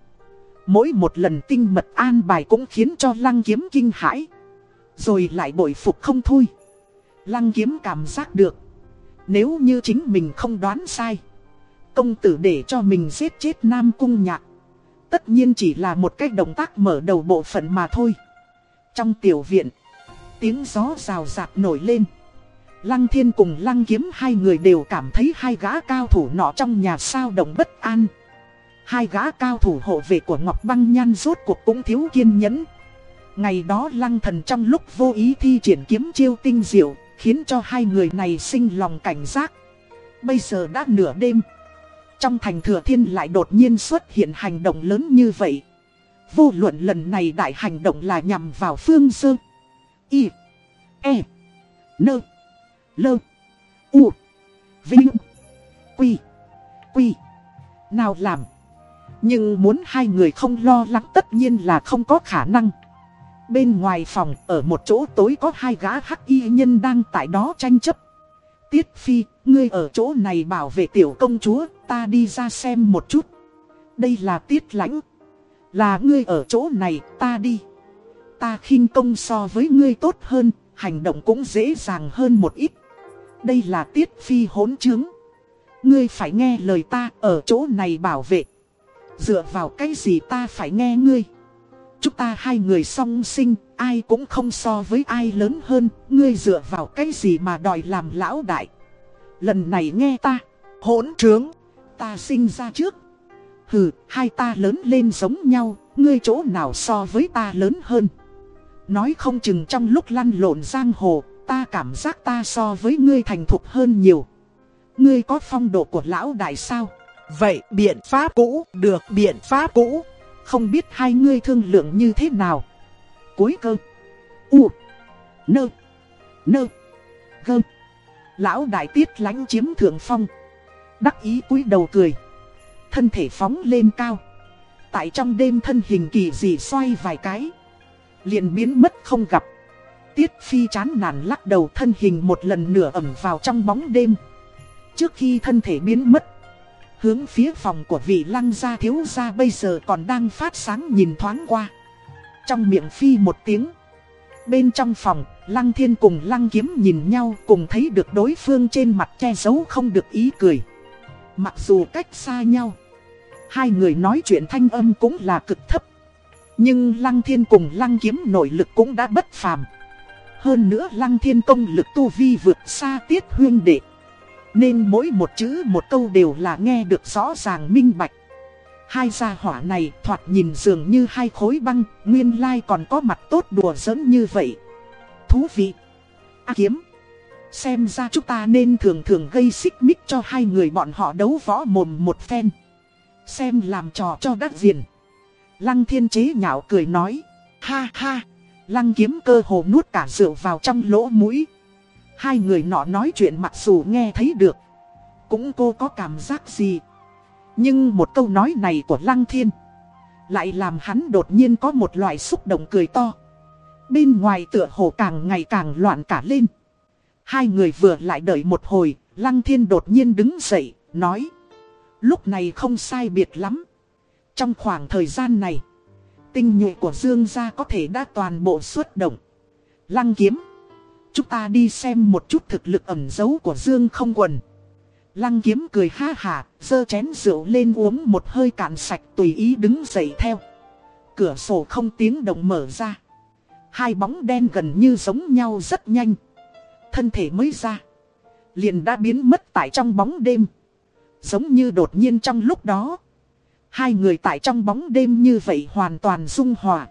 Mỗi một lần tinh mật an bài cũng khiến cho lăng kiếm kinh hãi rồi lại bội phục không thôi. Lăng kiếm cảm giác được. Nếu như chính mình không đoán sai, Công tử để cho mình giết chết Nam Cung Nhạc, Tất nhiên chỉ là một cách động tác mở đầu bộ phận mà thôi. Trong tiểu viện, Tiếng gió rào rạc nổi lên. Lăng thiên cùng lăng kiếm hai người đều cảm thấy hai gã cao thủ nọ trong nhà sao động bất an. Hai gã cao thủ hộ vệ của Ngọc Băng Nhan rốt cuộc cũng thiếu kiên nhẫn. Ngày đó lăng thần trong lúc vô ý thi triển kiếm chiêu tinh diệu, khiến cho hai người này sinh lòng cảnh giác. Bây giờ đã nửa đêm. Trong thành thừa thiên lại đột nhiên xuất hiện hành động lớn như vậy. Vô luận lần này đại hành động là nhằm vào phương sơ. Y. E. Nơ. Lơ. U. Vinh. Quy. Quy. Nào làm. Nhưng muốn hai người không lo lắng tất nhiên là không có khả năng. Bên ngoài phòng, ở một chỗ tối có hai gã hắc y nhân đang tại đó tranh chấp. Tiết Phi, ngươi ở chỗ này bảo vệ tiểu công chúa, ta đi ra xem một chút. Đây là Tiết Lãnh. Là ngươi ở chỗ này, ta đi. Ta khinh công so với ngươi tốt hơn, hành động cũng dễ dàng hơn một ít. Đây là tiết phi hỗn chứng. Ngươi phải nghe lời ta ở chỗ này bảo vệ. Dựa vào cái gì ta phải nghe ngươi. Chúng ta hai người song sinh, ai cũng không so với ai lớn hơn, ngươi dựa vào cái gì mà đòi làm lão đại. Lần này nghe ta, hỗn trướng, ta sinh ra trước. Hừ, hai ta lớn lên giống nhau, ngươi chỗ nào so với ta lớn hơn. Nói không chừng trong lúc lăn lộn giang hồ, ta cảm giác ta so với ngươi thành thục hơn nhiều. Ngươi có phong độ của lão đại sao? Vậy biện pháp cũ, được biện pháp cũ. Không biết hai ngươi thương lượng như thế nào? Cuối cơ. U. Nơ. Nơ. Gơ. Lão đại tiết lánh chiếm thượng phong. Đắc ý cúi đầu cười. Thân thể phóng lên cao. Tại trong đêm thân hình kỳ dị xoay vài cái. liền biến mất không gặp. Tiết phi chán nản lắc đầu thân hình một lần nửa ẩm vào trong bóng đêm. Trước khi thân thể biến mất. Hướng phía phòng của vị lăng gia thiếu gia bây giờ còn đang phát sáng nhìn thoáng qua. Trong miệng phi một tiếng. Bên trong phòng, lăng thiên cùng lăng kiếm nhìn nhau cùng thấy được đối phương trên mặt che giấu không được ý cười. Mặc dù cách xa nhau, hai người nói chuyện thanh âm cũng là cực thấp. Nhưng lăng thiên cùng lăng kiếm nội lực cũng đã bất phàm. Hơn nữa lăng thiên công lực tu vi vượt xa tiết huyên đệ. Nên mỗi một chữ một câu đều là nghe được rõ ràng minh bạch. Hai gia hỏa này thoạt nhìn dường như hai khối băng, nguyên lai còn có mặt tốt đùa giỡn như vậy. Thú vị. À, kiếm. Xem ra chúng ta nên thường thường gây xích mích cho hai người bọn họ đấu võ mồm một phen. Xem làm trò cho đắc diện. Lăng thiên chế nhạo cười nói. Ha ha. Lăng kiếm cơ hồ nuốt cả rượu vào trong lỗ mũi. Hai người nọ nói chuyện mặc dù nghe thấy được. Cũng cô có cảm giác gì. Nhưng một câu nói này của Lăng Thiên. Lại làm hắn đột nhiên có một loại xúc động cười to. Bên ngoài tựa hồ càng ngày càng loạn cả lên. Hai người vừa lại đợi một hồi, Lăng Thiên đột nhiên đứng dậy, nói. Lúc này không sai biệt lắm. Trong khoảng thời gian này, tinh nhuệ của Dương gia có thể đã toàn bộ xuất động. Lăng kiếm. Chúng ta đi xem một chút thực lực ẩn giấu của Dương không quần. Lăng kiếm cười ha hà, dơ chén rượu lên uống một hơi cạn sạch tùy ý đứng dậy theo. Cửa sổ không tiếng động mở ra. Hai bóng đen gần như giống nhau rất nhanh. Thân thể mới ra. Liền đã biến mất tại trong bóng đêm. Giống như đột nhiên trong lúc đó. Hai người tại trong bóng đêm như vậy hoàn toàn dung hòa.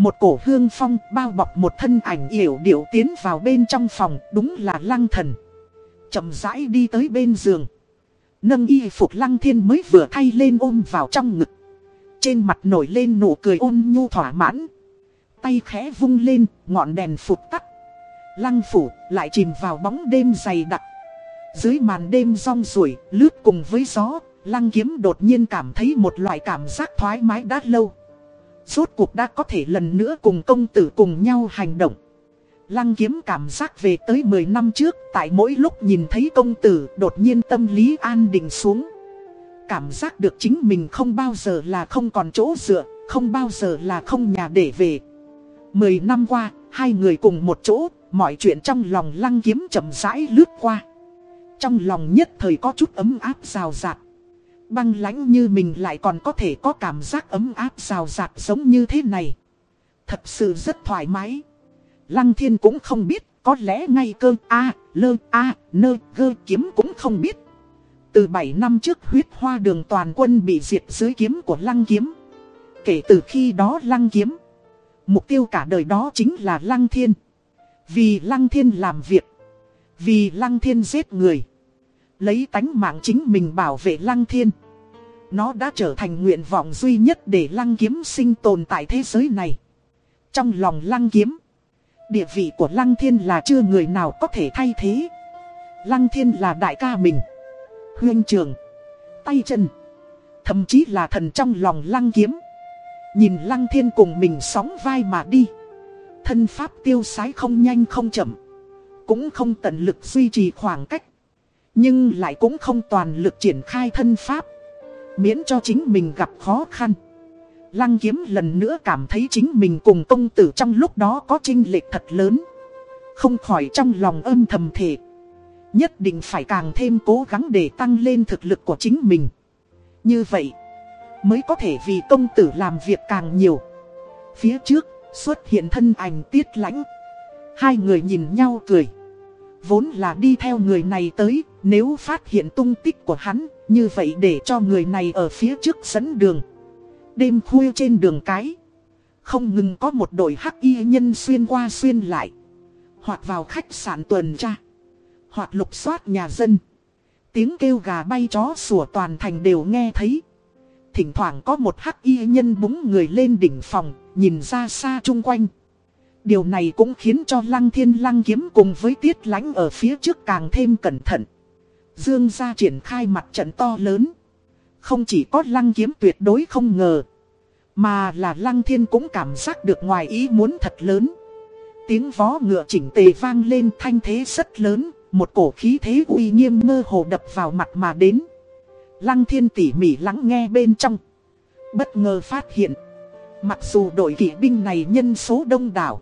Một cổ hương phong bao bọc một thân ảnh yểu điệu tiến vào bên trong phòng đúng là lăng thần. chậm rãi đi tới bên giường. Nâng y phục lăng thiên mới vừa thay lên ôm vào trong ngực. Trên mặt nổi lên nụ cười ôn nhu thỏa mãn. Tay khẽ vung lên, ngọn đèn phục tắt. Lăng phủ lại chìm vào bóng đêm dày đặc. Dưới màn đêm rong ruổi, lướt cùng với gió, lăng kiếm đột nhiên cảm thấy một loại cảm giác thoải mái đã lâu. Rốt cuộc đã có thể lần nữa cùng công tử cùng nhau hành động. Lăng kiếm cảm giác về tới 10 năm trước, tại mỗi lúc nhìn thấy công tử đột nhiên tâm lý an định xuống. Cảm giác được chính mình không bao giờ là không còn chỗ dựa, không bao giờ là không nhà để về. 10 năm qua, hai người cùng một chỗ, mọi chuyện trong lòng lăng kiếm chậm rãi lướt qua. Trong lòng nhất thời có chút ấm áp rào rạt. Băng lãnh như mình lại còn có thể có cảm giác ấm áp rào rạt giống như thế này. Thật sự rất thoải mái. Lăng thiên cũng không biết, có lẽ ngay cơ A, lơ A, nơ, gơ kiếm cũng không biết. Từ 7 năm trước huyết hoa đường toàn quân bị diệt dưới kiếm của lăng kiếm. Kể từ khi đó lăng kiếm. Mục tiêu cả đời đó chính là lăng thiên. Vì lăng thiên làm việc. Vì lăng thiên giết người. Lấy tánh mạng chính mình bảo vệ lăng thiên. Nó đã trở thành nguyện vọng duy nhất để lăng kiếm sinh tồn tại thế giới này. Trong lòng lăng kiếm. Địa vị của lăng thiên là chưa người nào có thể thay thế. Lăng thiên là đại ca mình. Huyên trường. Tay chân. Thậm chí là thần trong lòng lăng kiếm. Nhìn lăng thiên cùng mình sóng vai mà đi. Thân pháp tiêu sái không nhanh không chậm. Cũng không tận lực duy trì khoảng cách. Nhưng lại cũng không toàn lực triển khai thân pháp. Miễn cho chính mình gặp khó khăn. Lăng kiếm lần nữa cảm thấy chính mình cùng công tử trong lúc đó có trinh lệch thật lớn. Không khỏi trong lòng âm thầm thể. Nhất định phải càng thêm cố gắng để tăng lên thực lực của chính mình. Như vậy, mới có thể vì công tử làm việc càng nhiều. Phía trước, xuất hiện thân ảnh tiết lãnh. Hai người nhìn nhau cười. Vốn là đi theo người này tới, nếu phát hiện tung tích của hắn, như vậy để cho người này ở phía trước dẫn đường. Đêm khuya trên đường cái, không ngừng có một đội hắc y nhân xuyên qua xuyên lại. Hoặc vào khách sạn tuần tra, hoặc lục soát nhà dân. Tiếng kêu gà bay chó sủa toàn thành đều nghe thấy. Thỉnh thoảng có một hắc y nhân búng người lên đỉnh phòng, nhìn ra xa chung quanh. Điều này cũng khiến cho lăng thiên lăng kiếm cùng với tiết lánh ở phía trước càng thêm cẩn thận. Dương gia triển khai mặt trận to lớn. Không chỉ có lăng kiếm tuyệt đối không ngờ. Mà là lăng thiên cũng cảm giác được ngoài ý muốn thật lớn. Tiếng vó ngựa chỉnh tề vang lên thanh thế rất lớn. Một cổ khí thế uy nghiêm mơ hồ đập vào mặt mà đến. Lăng thiên tỉ mỉ lắng nghe bên trong. Bất ngờ phát hiện. Mặc dù đội kỵ binh này nhân số đông đảo.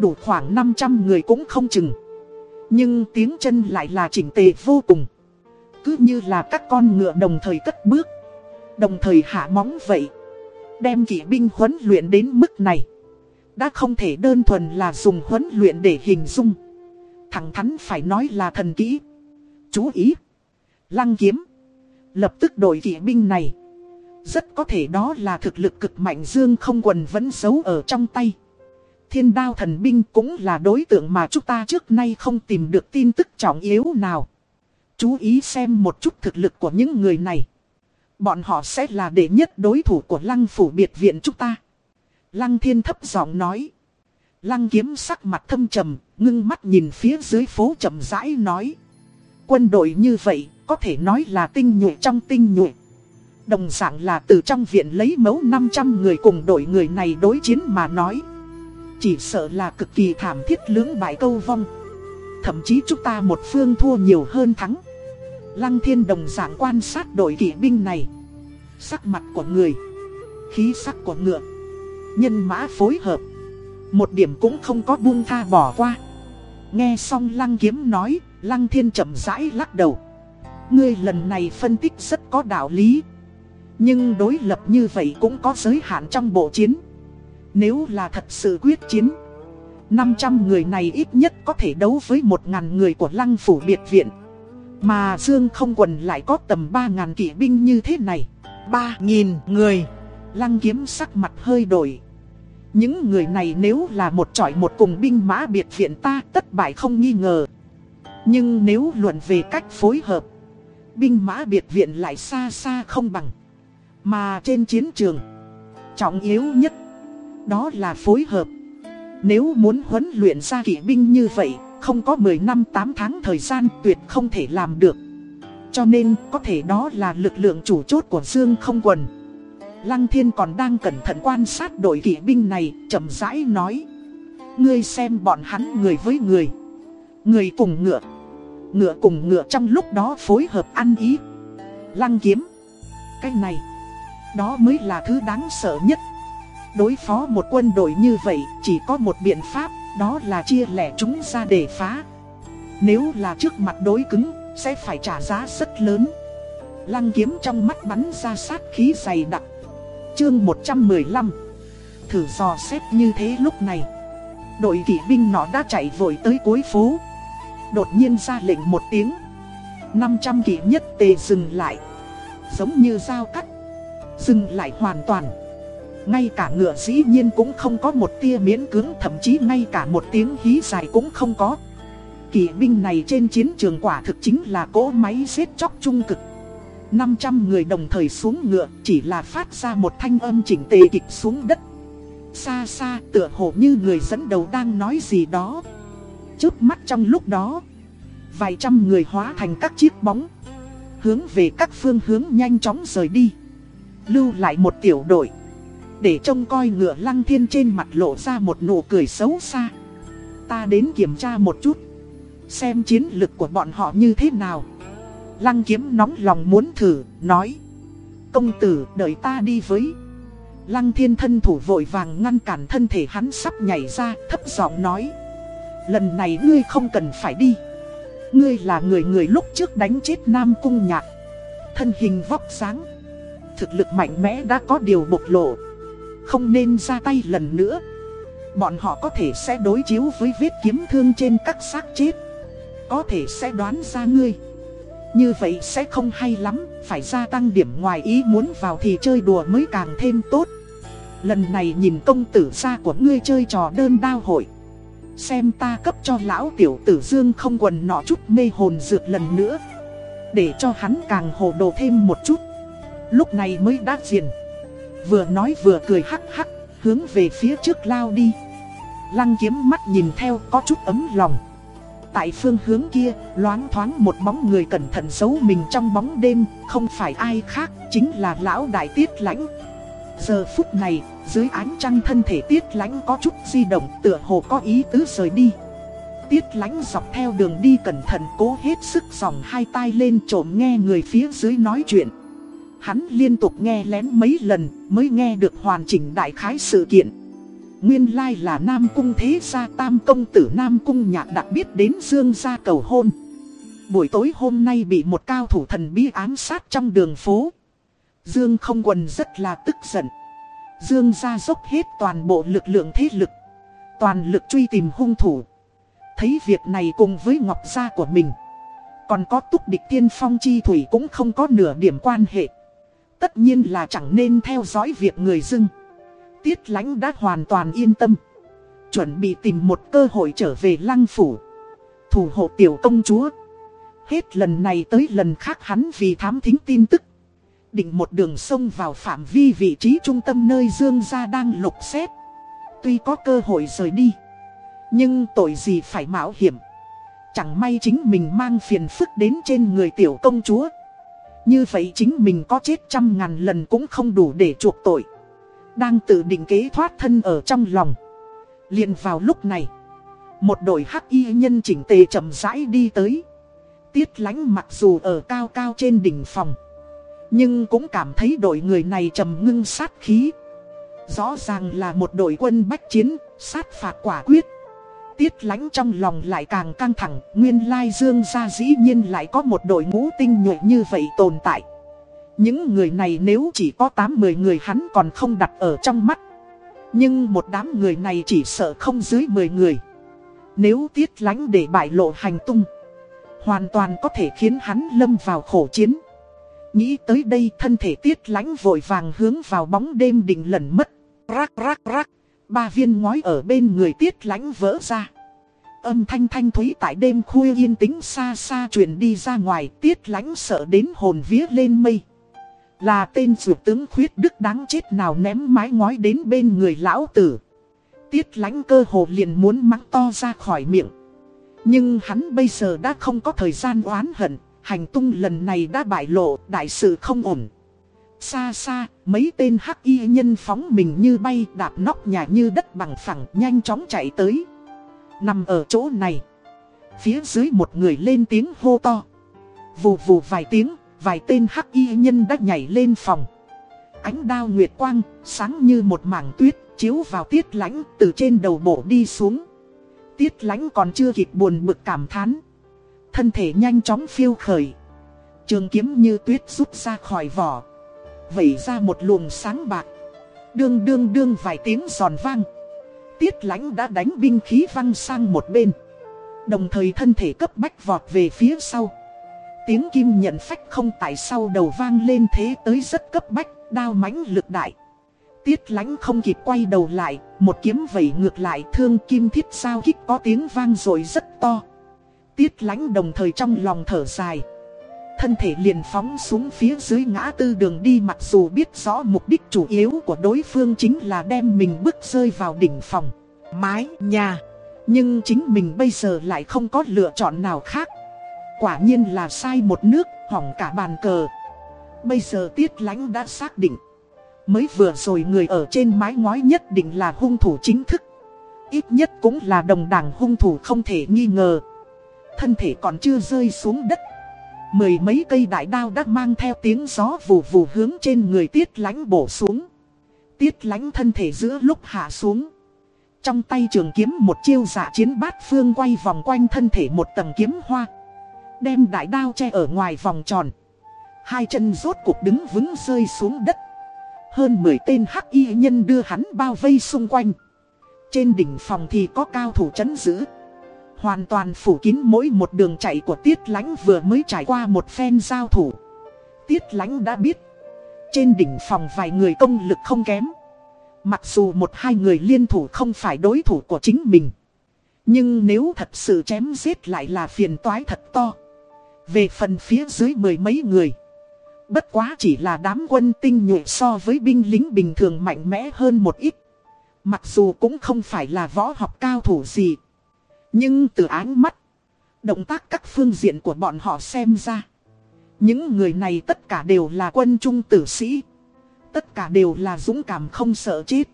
Đủ khoảng 500 người cũng không chừng. Nhưng tiếng chân lại là chỉnh tề vô cùng. Cứ như là các con ngựa đồng thời cất bước. Đồng thời hạ móng vậy. Đem kỵ binh huấn luyện đến mức này. Đã không thể đơn thuần là dùng huấn luyện để hình dung. Thẳng thắn phải nói là thần kỹ. Chú ý. Lăng kiếm. Lập tức đổi kỵ binh này. Rất có thể đó là thực lực cực mạnh dương không quần vẫn giấu ở trong tay. Thiên đao thần binh cũng là đối tượng mà chúng ta trước nay không tìm được tin tức trọng yếu nào. Chú ý xem một chút thực lực của những người này. Bọn họ sẽ là đệ nhất đối thủ của lăng phủ biệt viện chúng ta. Lăng thiên thấp giọng nói. Lăng kiếm sắc mặt thâm trầm, ngưng mắt nhìn phía dưới phố chậm rãi nói. Quân đội như vậy, có thể nói là tinh nhuệ trong tinh nhuệ. Đồng dạng là từ trong viện lấy mẫu 500 người cùng đội người này đối chiến mà nói. Chỉ sợ là cực kỳ thảm thiết lưỡng bại câu vong. Thậm chí chúng ta một phương thua nhiều hơn thắng. Lăng thiên đồng dạng quan sát đội kỵ binh này. Sắc mặt của người, khí sắc của ngựa, nhân mã phối hợp. Một điểm cũng không có buông tha bỏ qua. Nghe xong lăng kiếm nói, lăng thiên chậm rãi lắc đầu. Ngươi lần này phân tích rất có đạo lý. Nhưng đối lập như vậy cũng có giới hạn trong bộ chiến. Nếu là thật sự quyết chiến, 500 người này ít nhất có thể đấu với 1.000 người của lăng phủ biệt viện. Mà Dương không quần lại có tầm 3.000 kỵ binh như thế này. 3.000 người. Lăng kiếm sắc mặt hơi đổi. Những người này nếu là một trọi một cùng binh mã biệt viện ta tất bại không nghi ngờ. Nhưng nếu luận về cách phối hợp, binh mã biệt viện lại xa xa không bằng. Mà trên chiến trường, trọng yếu nhất, đó là phối hợp. Nếu muốn huấn luyện ra kỵ binh như vậy, không có 10 năm 8 tháng thời gian tuyệt không thể làm được. Cho nên có thể đó là lực lượng chủ chốt của Dương không quần. Lăng thiên còn đang cẩn thận quan sát đội kỵ binh này, chậm rãi nói. Ngươi xem bọn hắn người với người. Người cùng ngựa. Ngựa cùng ngựa trong lúc đó phối hợp ăn ý. Lăng kiếm. Cái này. Đó mới là thứ đáng sợ nhất. Đối phó một quân đội như vậy chỉ có một biện pháp, đó là chia lẻ chúng ra để phá. Nếu là trước mặt đối cứng, sẽ phải trả giá rất lớn. Lăng kiếm trong mắt bắn ra sát khí dày đặc. Chương 115 Thử dò xét như thế lúc này. Đội kỵ binh nó đã chạy vội tới cuối phố. Đột nhiên ra lệnh một tiếng. 500 kỵ nhất tề dừng lại. Giống như dao cắt. Dừng lại hoàn toàn. Ngay cả ngựa dĩ nhiên cũng không có một tia miễn cứng, Thậm chí ngay cả một tiếng hí dài cũng không có. Kỵ binh này trên chiến trường quả thực chính là cỗ máy giết chóc trung cực. 500 người đồng thời xuống ngựa, chỉ là phát ra một thanh âm chỉnh tề kịch xuống đất. Xa xa, tựa hồ như người dẫn đầu đang nói gì đó. Trước mắt trong lúc đó, Vài trăm người hóa thành các chiếc bóng, Hướng về các phương hướng nhanh chóng rời đi. Lưu lại một tiểu đội để trông coi ngựa lăng thiên trên mặt lộ ra một nụ cười xấu xa. Ta đến kiểm tra một chút Xem chiến lực của bọn họ như thế nào. Lăng kiếm nóng lòng muốn thử, nói Công tử đợi ta đi với. Lăng thiên thân thủ vội vàng ngăn cản thân thể hắn sắp nhảy ra thấp giọng nói Lần này ngươi không cần phải đi. Ngươi là người người lúc trước đánh chết Nam Cung Nhạc. Thân hình vóc sáng Thực lực mạnh mẽ đã có điều bộc lộ. Không nên ra tay lần nữa. Bọn họ có thể sẽ đối chiếu với vết kiếm thương trên các xác chết. Có thể sẽ đoán ra ngươi. Như vậy sẽ không hay lắm, Phải gia tăng điểm ngoài ý muốn vào thì chơi đùa mới càng thêm tốt. Lần này nhìn công tử gia của ngươi chơi trò đơn đao hội. Xem ta cấp cho lão tiểu tử dương không quần nọ chút mê hồn dược lần nữa. Để cho hắn càng hồ đồ thêm một chút. Lúc này mới đát diền. Vừa nói vừa cười hắc hắc Hướng về phía trước lao đi. Lăng kiếm mắt nhìn theo có chút ấm lòng. Tại phương hướng kia, loáng thoáng một bóng người cẩn thận giấu mình trong bóng đêm Không phải ai khác, chính là lão đại tiết lãnh. Giờ phút này, dưới ánh trăng thân thể tiết lãnh có chút di động tựa hồ có ý tứ rời đi. Tiết lãnh dọc theo đường đi cẩn thận cố hết sức dòng hai tay lên trộm nghe người phía dưới nói chuyện. Hắn liên tục nghe lén mấy lần mới nghe được hoàn chỉnh đại khái sự kiện. Nguyên lai là Nam Cung Thế Gia Tam Công Tử Nam Cung Nhạc đặc biết đến Dương Gia cầu hôn. Buổi tối hôm nay bị một cao thủ thần bí ám sát trong đường phố. Dương không quần rất là tức giận. Dương gia dốc hết toàn bộ lực lượng thế lực, Toàn lực truy tìm hung thủ. Thấy việc này cùng với ngọc gia của mình, Còn có túc địch tiên phong chi thủy cũng không có nửa điểm quan hệ. Tất nhiên là chẳng nên theo dõi việc người dưng. Tiết lãnh đã hoàn toàn yên tâm. Chuẩn bị tìm một cơ hội trở về lăng phủ. Thủ hộ tiểu công chúa. Hết lần này tới lần khác hắn vì thám thính tin tức. Định một đường sông vào phạm vi vị trí trung tâm nơi Dương gia đang lục xét. Tuy có cơ hội rời đi, Nhưng tội gì phải mạo hiểm? Chẳng may chính mình mang phiền phức đến trên người tiểu công chúa. Như vậy chính mình có chết trăm ngàn lần cũng không đủ để chuộc tội. Đang tự định kế thoát thân ở trong lòng. Liền vào lúc này Một đội hắc y nhân chỉnh tề chậm rãi đi tới. Tiết lánh mặc dù ở cao cao trên đỉnh phòng Nhưng cũng cảm thấy đội người này trầm ngưng sát khí. Rõ ràng là một đội quân bách chiến, sát phạt quả quyết. Tiết lánh trong lòng lại càng căng thẳng, Nguyên lai dương gia dĩ nhiên lại có một đội ngũ tinh nhuệ như vậy tồn tại. Những người này nếu chỉ có 8-10 người hắn còn không đặt ở trong mắt. Nhưng một đám người này chỉ sợ không dưới 10 người. Nếu tiết lánh để bại lộ hành tung, Hoàn toàn có thể khiến hắn lâm vào khổ chiến. Nghĩ tới đây thân thể tiết lánh vội vàng hướng vào bóng đêm định lẩn mất. Rắc rắc rắc. Ba viên ngói ở bên người tiết lánh vỡ ra. Âm thanh thanh thúy tại đêm khuya yên tĩnh xa xa truyền đi ra ngoài, Tiết lánh sợ đến hồn vía lên mây. Là tên ruột tướng khuyết đức đáng chết nào ném mái ngói đến bên người lão tử. Tiết lánh cơ hồ liền muốn mắng to ra khỏi miệng. Nhưng hắn bây giờ đã không có thời gian oán hận, Hành tung lần này đã bại lộ, đại sự không ổn. Xa xa, mấy tên hắc y nhân phóng mình như bay đạp nóc nhà như đất bằng phẳng nhanh chóng chạy tới. Nằm ở chỗ này. Phía dưới một người lên tiếng hô to. Vù vù vài tiếng, vài tên hắc y nhân đã nhảy lên phòng. Ánh đao nguyệt quang, sáng như một mảng tuyết, chiếu vào tiết lãnh từ trên đầu bộ đi xuống. Tiết lãnh còn chưa kịp buồn bực cảm thán. Thân thể nhanh chóng phiêu khởi. Trường kiếm như tuyết rút ra khỏi vỏ vẩy ra một luồng sáng bạc. Đương đương đương vài tiếng giòn vang. Tiết lãnh đã đánh binh khí văng sang một bên. Đồng thời thân thể cấp bách vọt về phía sau. Tiếng kim nhận phách không tại sau đầu vang lên thế tới rất cấp bách, đao mãnh lực đại. Tiết lãnh không kịp quay đầu lại, một kiếm vẩy ngược lại thương kim thiết sao kích có tiếng vang rồi rất to. Tiết lãnh đồng thời trong lòng thở dài thân thể liền phóng xuống phía dưới ngã tư đường đi mặc dù biết rõ mục đích chủ yếu của đối phương chính là đem mình bước rơi vào đỉnh phòng, mái, nhà. Nhưng chính mình bây giờ lại không có lựa chọn nào khác. Quả nhiên là sai một nước, hỏng cả bàn cờ. Bây giờ tiết lãnh đã xác định. Mới vừa rồi người ở trên mái ngói nhất định là hung thủ chính thức. Ít nhất cũng là đồng đảng hung thủ không thể nghi ngờ. Thân thể còn chưa rơi xuống đất. Mười mấy cây đại đao đã mang theo tiếng gió vù vù hướng trên người tiết lánh bổ xuống. Tiết lánh thân thể giữa lúc hạ xuống. Trong tay trường kiếm một chiêu giả chiến bát phương quay vòng quanh thân thể một tầng kiếm hoa. Đem đại đao che ở ngoài vòng tròn. Hai chân rốt cuộc đứng vững rơi xuống đất. Hơn 10 tên hắc y nhân đưa hắn bao vây xung quanh. Trên đỉnh phòng thì có cao thủ chấn giữ. Hoàn toàn phủ kín mỗi một đường chạy của Tiết Lánh vừa mới trải qua một phen giao thủ. Tiết Lánh đã biết. Trên đỉnh phòng vài người công lực không kém. Mặc dù một hai người liên thủ không phải đối thủ của chính mình. Nhưng nếu thật sự chém giết lại là phiền toái thật to. Về phần phía dưới mười mấy người. Bất quá chỉ là đám quân tinh nhuệ so với binh lính bình thường mạnh mẽ hơn một ít. Mặc dù cũng không phải là võ học cao thủ gì. Nhưng từ ánh mắt, động tác các phương diện của bọn họ xem ra. Những người này tất cả đều là quân trung tử sĩ. Tất cả đều là dũng cảm không sợ chết.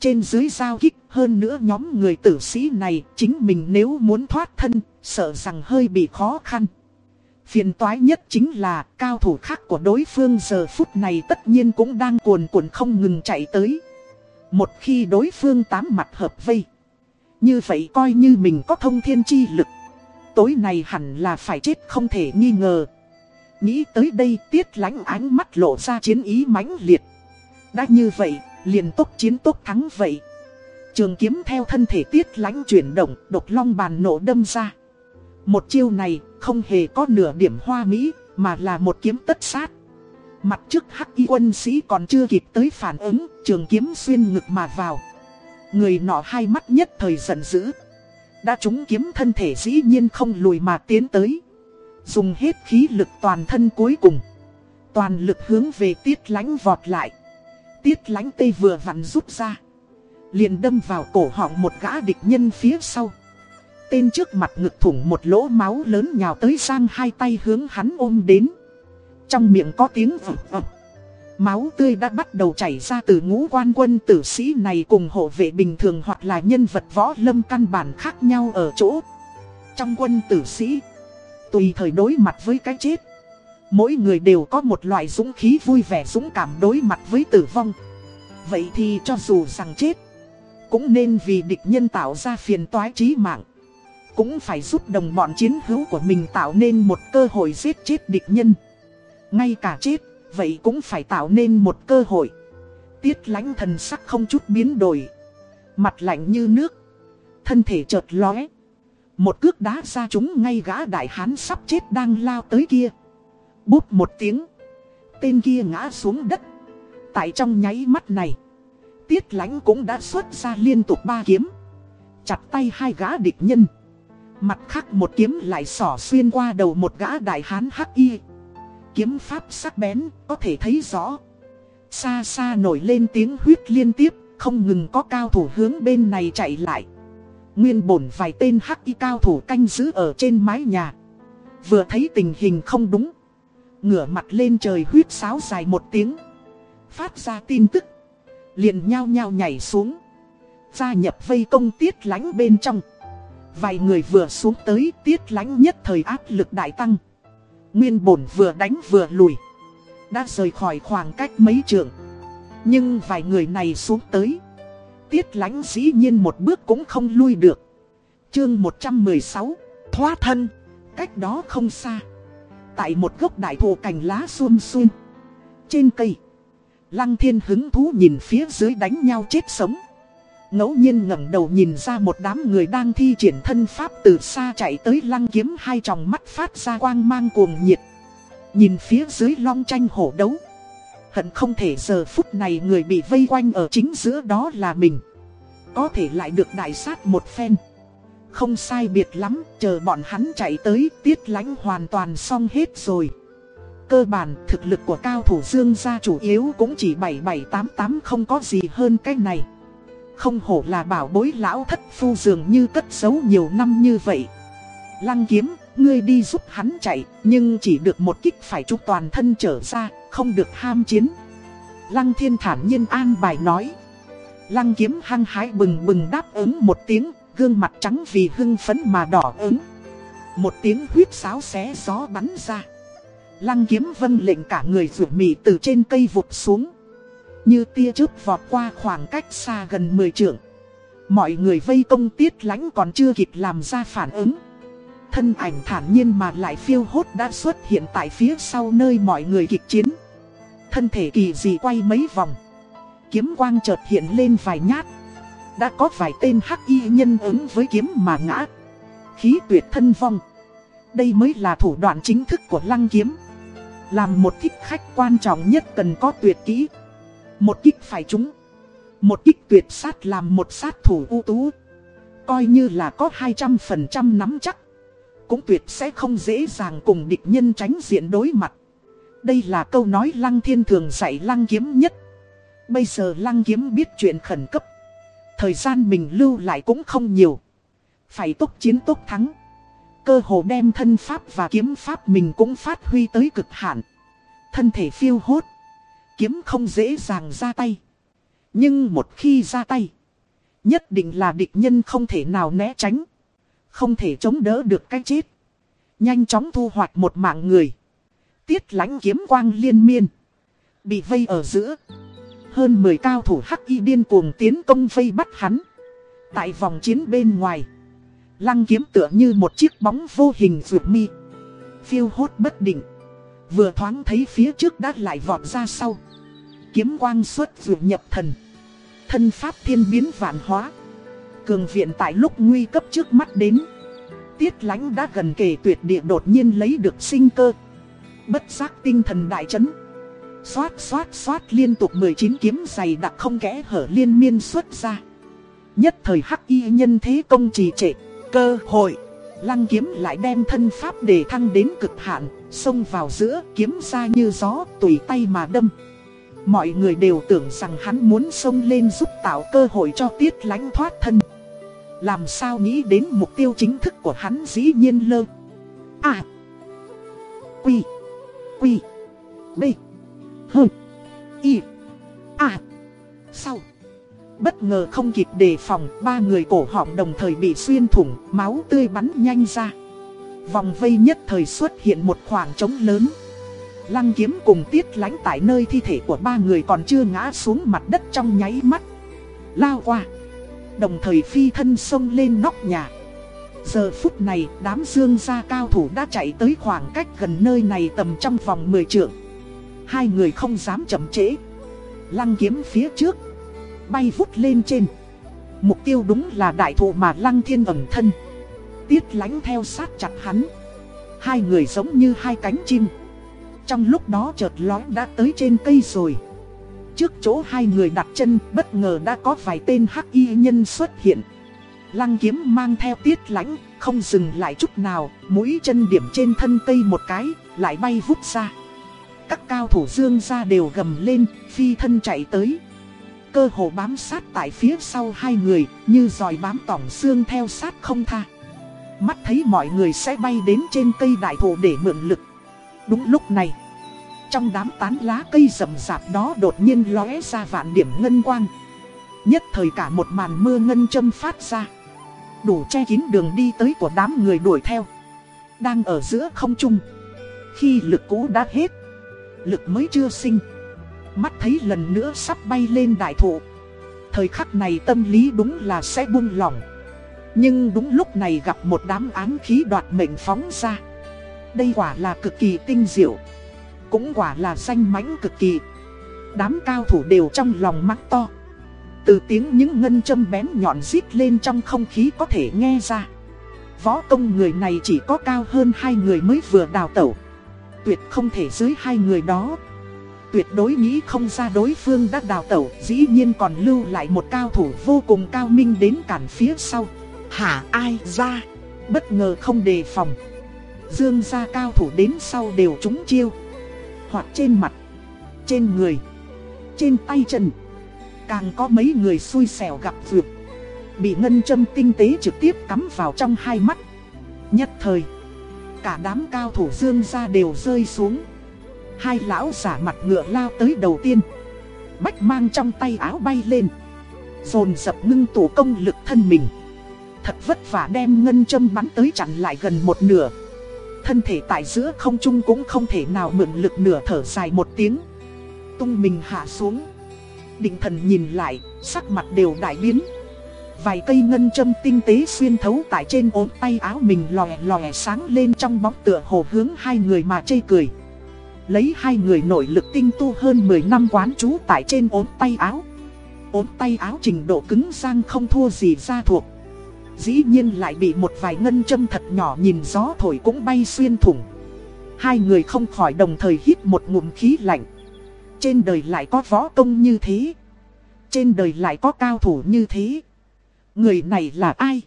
Trên dưới giao kích hơn nữa nhóm người tử sĩ này chính mình nếu muốn thoát thân, sợ rằng hơi bị khó khăn. Phiền toái nhất chính là cao thủ khác của đối phương giờ phút này tất nhiên cũng đang cuồn cuộn không ngừng chạy tới. Một khi đối phương tám mặt hợp vây. Như vậy coi như mình có thông thiên chi lực. Tối này hẳn là phải chết không thể nghi ngờ. Nghĩ tới đây tiết lánh ánh mắt lộ ra chiến ý mãnh liệt. Đã như vậy, liền tốt chiến tốt thắng vậy. Trường kiếm theo thân thể tiết lánh chuyển động, độc long bàn nổ đâm ra. Một chiêu này không hề có nửa điểm hoa mỹ, mà là một kiếm tất sát. Mặt trước hắc y quân sĩ còn chưa kịp tới phản ứng, trường kiếm xuyên ngực mà vào. Người nọ hai mắt nhất thời giận dữ. Đã trúng kiếm thân thể dĩ nhiên không lùi mà tiến tới. Dùng hết khí lực toàn thân cuối cùng. Toàn lực hướng về tiết lánh vọt lại. Tiết lánh tây vừa vặn rút ra. Liền đâm vào cổ họng một gã địch nhân phía sau. Tên trước mặt ngực thủng một lỗ máu lớn nhào tới sang hai tay hướng hắn ôm đến. Trong miệng có tiếng vụt vụt Máu tươi đã bắt đầu chảy ra từ ngũ quan quân tử sĩ này cùng hộ vệ bình thường hoặc là nhân vật võ lâm căn bản khác nhau ở chỗ. Trong quân tử sĩ, tùy thời đối mặt với cái chết. Mỗi người đều có một loại dũng khí vui vẻ dũng cảm đối mặt với tử vong. Vậy thì cho dù rằng chết, cũng nên vì địch nhân tạo ra phiền toái trí mạng. Cũng phải giúp đồng bọn chiến hữu của mình tạo nên một cơ hội giết chết địch nhân. Ngay cả chết, vậy cũng phải tạo nên một cơ hội. Tiết lãnh thần sắc không chút biến đổi. Mặt lạnh như nước. Thân thể chợt lóe. Một cước đá ra chúng ngay gã đại hán sắp chết đang lao tới kia. Bút một tiếng. Tên kia ngã xuống đất. Tại trong nháy mắt này. Tiết lãnh cũng đã xuất ra liên tục ba kiếm. Chặt tay hai gã địch nhân. Mặt khác một kiếm lại sỏ xuyên qua đầu một gã đại hán hắc y kiếm pháp sắc bén, có thể thấy rõ. Xa xa nổi lên tiếng huyết liên tiếp, không ngừng có cao thủ hướng bên này chạy lại. Nguyên bổn vài tên hắc y cao thủ canh giữ ở trên mái nhà. Vừa thấy tình hình không đúng. Ngửa mặt lên trời huyết sáo dài một tiếng. Phát ra tin tức. Liền nhao nhao nhảy xuống. Gia nhập vây công tiết lánh bên trong. Vài người vừa xuống tới tiết lánh nhất thời áp lực đại tăng. Nguyên bổn vừa đánh vừa lùi. Đã rời khỏi khoảng cách mấy trường. Nhưng vài người này xuống tới. Tiết lánh dĩ nhiên một bước cũng không lui được. Chương 116 Thoát thân Cách đó không xa. Tại một gốc đại thụ cành lá xum xum Trên cây. Lăng thiên hứng thú nhìn phía dưới đánh nhau chết sống ngẫu nhiên ngẩng đầu nhìn ra một đám người đang thi triển thân pháp từ xa chạy tới lăng kiếm hai tròng mắt phát ra quang mang cuồng nhiệt. Nhìn phía dưới long tranh hổ đấu. Hận không thể giờ phút này người bị vây quanh ở chính giữa đó là mình. Có thể lại được đại sát một phen. Không sai biệt lắm, chờ bọn hắn chạy tới, tiết lãnh hoàn toàn xong hết rồi. Cơ bản, thực lực của cao thủ dương gia chủ yếu cũng chỉ 7788 không có gì hơn cái này. Không hổ là bảo bối lão thất phu dường như cất giấu nhiều năm như vậy. Lăng kiếm, ngươi đi giúp hắn chạy, nhưng chỉ được một kích phải trục toàn thân trở ra, không được ham chiến. Lăng thiên thản nhiên an bài nói. Lăng kiếm hăng hái bừng bừng đáp ứng một tiếng, gương mặt trắng vì hưng phấn mà đỏ ứng. Một tiếng huyết sáo xé gió bắn ra. Lăng kiếm vân lệnh cả người rủ mị từ trên cây vụt xuống. Như tia chớp vọt qua khoảng cách xa gần 10 trượng. Mọi người vây công tiết lánh còn chưa kịp làm ra phản ứng. Thân ảnh thản nhiên mà lại phiêu hốt đã xuất hiện tại phía sau nơi mọi người kịch chiến. Thân thể kỳ dị quay mấy vòng. Kiếm quang chợt hiện lên vài nhát. Đã có vài tên hắc y nhân ứng với kiếm mà ngã. Khí tuyệt thân vong. Đây mới là thủ đoạn chính thức của lăng kiếm. Làm một thích khách quan trọng nhất cần có tuyệt kỹ. Một kích phải trúng. Một kích tuyệt sát làm một sát thủ ưu tú. Coi như là có 200% nắm chắc. Cũng tuyệt sẽ không dễ dàng cùng địch nhân tránh diện đối mặt. Đây là câu nói lăng thiên thường dạy lăng kiếm nhất. Bây giờ lăng kiếm biết chuyện khẩn cấp. Thời gian mình lưu lại cũng không nhiều. Phải tốc chiến tốc thắng. Cơ hồ đem thân pháp và kiếm pháp mình cũng phát huy tới cực hạn. Thân thể phiêu hốt. Kiếm không dễ dàng ra tay. Nhưng một khi ra tay. Nhất định là địch nhân không thể nào né tránh. Không thể chống đỡ được cái chết. Nhanh chóng thu hoạch một mạng người. Tiết lánh kiếm quang liên miên. Bị vây ở giữa. Hơn 10 cao thủ hắc y điên cuồng tiến công vây bắt hắn. Tại vòng chiến bên ngoài. Lăng kiếm tựa như một chiếc bóng vô hình rượt mi. Phiêu hốt bất định. Vừa thoáng thấy phía trước đã lại vọt ra sau. Kiếm quang xuất vượt nhập thần. Thân pháp thiên biến vạn hóa. Cường viện tại lúc nguy cấp trước mắt đến. Tiết lánh đã gần kề tuyệt địa đột nhiên lấy được sinh cơ. Bất giác tinh thần đại chấn. Xoát xoát xoát liên tục 19 kiếm dày đặc không kẽ hở liên miên xuất ra. Nhất thời hắc y nhân thế công trì trệ, cơ hội. Lăng kiếm lại đem thân pháp để thăng đến cực hạn, xông vào giữa kiếm ra như gió, tùy tay mà đâm. Mọi người đều tưởng rằng hắn muốn xông lên giúp tạo cơ hội cho tiết lánh thoát thân. Làm sao nghĩ đến mục tiêu chính thức của hắn dĩ nhiên lơ. À. Quy. Quy. B. H. Y. À. Sau. Bất ngờ không kịp đề phòng, ba người cổ họng đồng thời bị xuyên thủng, máu tươi bắn nhanh ra. Vòng vây nhất thời xuất hiện một khoảng trống lớn. Lăng kiếm cùng tiết lánh tại nơi thi thể của ba người còn chưa ngã xuống mặt đất trong nháy mắt. Lao qua. Đồng thời phi thân sông lên nóc nhà. Giờ phút này, đám dương gia cao thủ đã chạy tới khoảng cách gần nơi này tầm trong vòng 10 trượng. Hai người không dám chậm trễ. Lăng kiếm phía trước. Bay vút lên trên. Mục tiêu đúng là đại thụ mà lăng thiên ẩn thân. Tiết lánh theo sát chặt hắn. Hai người giống như hai cánh chim. Trong lúc đó chợt lói đã tới trên cây rồi. Trước chỗ hai người đặt chân bất ngờ đã có vài tên hắc y nhân xuất hiện. Lăng kiếm mang theo tiết lãnh, không dừng lại chút nào, mũi chân điểm trên thân cây một cái, lại bay vút ra. Các cao thủ dương ra đều gầm lên, phi thân chạy tới. Cơ hồ bám sát tại phía sau hai người, như dòi bám tỏng xương theo sát không tha. Mắt thấy mọi người sẽ bay đến trên cây đại thụ để mượn lực. Đúng lúc này, trong đám tán lá cây rậm rạp đó đột nhiên lóe ra vạn điểm ngân quang. Nhất thời cả một màn mưa ngân châm phát ra. Đủ che kín đường đi tới của đám người đuổi theo. Đang ở giữa không trung. Khi lực cũ đã hết, lực mới chưa sinh. Mắt thấy lần nữa sắp bay lên đại thụ. Thời khắc này tâm lý đúng là sẽ buông lỏng. Nhưng đúng lúc này gặp một đám áng khí đoạt mệnh phóng ra. Đây quả là cực kỳ tinh diệu. Cũng quả là danh mãnh cực kỳ. Đám cao thủ đều trong lòng mắt to. Từ tiếng những ngân châm bén nhọn rít lên trong không khí có thể nghe ra. Võ công người này chỉ có cao hơn hai người mới vừa đào tẩu. Tuyệt không thể dưới hai người đó. Tuyệt đối nghĩ không ra đối phương đã đào tẩu, dĩ nhiên còn lưu lại một cao thủ vô cùng cao minh đến cản phía sau. Hả ai ra? Bất ngờ không đề phòng. Dương gia cao thủ đến sau đều trúng chiêu. Hoặc trên mặt, trên người, trên tay chân. Càng có mấy người xui xẻo gặp vượt. Bị ngân châm tinh tế trực tiếp cắm vào trong hai mắt. Nhất thời, cả đám cao thủ dương gia đều rơi xuống. Hai lão giả mặt ngựa lao tới đầu tiên. Bách mang trong tay áo bay lên. Dồn dập ngưng tủ công lực thân mình. Thật vất vả đem ngân châm bắn tới chặn lại gần một nửa. Thân thể tại giữa không trung cũng không thể nào mượn lực nửa thở dài một tiếng Tung mình hạ xuống Định thần nhìn lại, sắc mặt đều đại biến. Vài cây ngân châm tinh tế xuyên thấu tại trên ốm tay áo mình lòe lòe sáng lên trong bóng tựa hồ hướng hai người mà chê cười. Lấy hai người nội lực tinh tu hơn 10 năm quán trú tại trên ốm tay áo. Ốm tay áo trình độ cứng sang không thua gì ra thuộc. Dĩ nhiên lại bị một vài ngân châm thật nhỏ nhìn gió thổi cũng bay xuyên thủng. Hai người không khỏi đồng thời hít một ngụm khí lạnh. Trên đời lại có võ công như thế. Trên đời lại có cao thủ như thế. Người này là ai?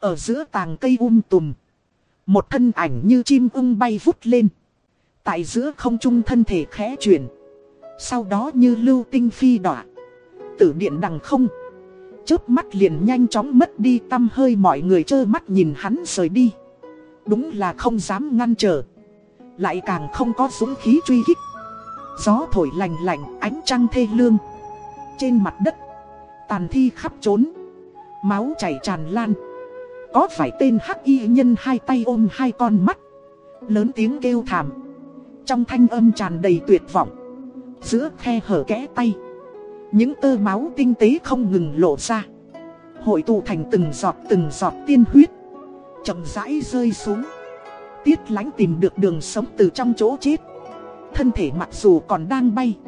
Ở giữa tàng cây um tùm. Một thân ảnh như chim ưng bay vút lên. Tại giữa không trung thân thể khẽ chuyển. Sau đó như lưu tinh phi đọa. Tử điện đằng không. Chớp mắt liền nhanh chóng mất đi tâm hơi mọi người trơ mắt nhìn hắn rời đi. Đúng là không dám ngăn trở. Lại càng không có dũng khí truy kích. Gió thổi lành lạnh, ánh trăng thê lương. Trên mặt đất. Tàn thi khắp trốn. Máu chảy tràn lan. Có phải tên hắc y nhân hai tay ôm hai con mắt. Lớn tiếng kêu thảm. Trong thanh âm tràn đầy tuyệt vọng. Giữa khe hở kẽ tay. Những tơ máu tinh tế không ngừng lộ ra. Hội tụ thành từng giọt từng giọt tiên huyết. chậm rãi rơi xuống. Tiết lánh tìm được đường sống từ trong chỗ chết. Thân thể mặc dù còn đang bay.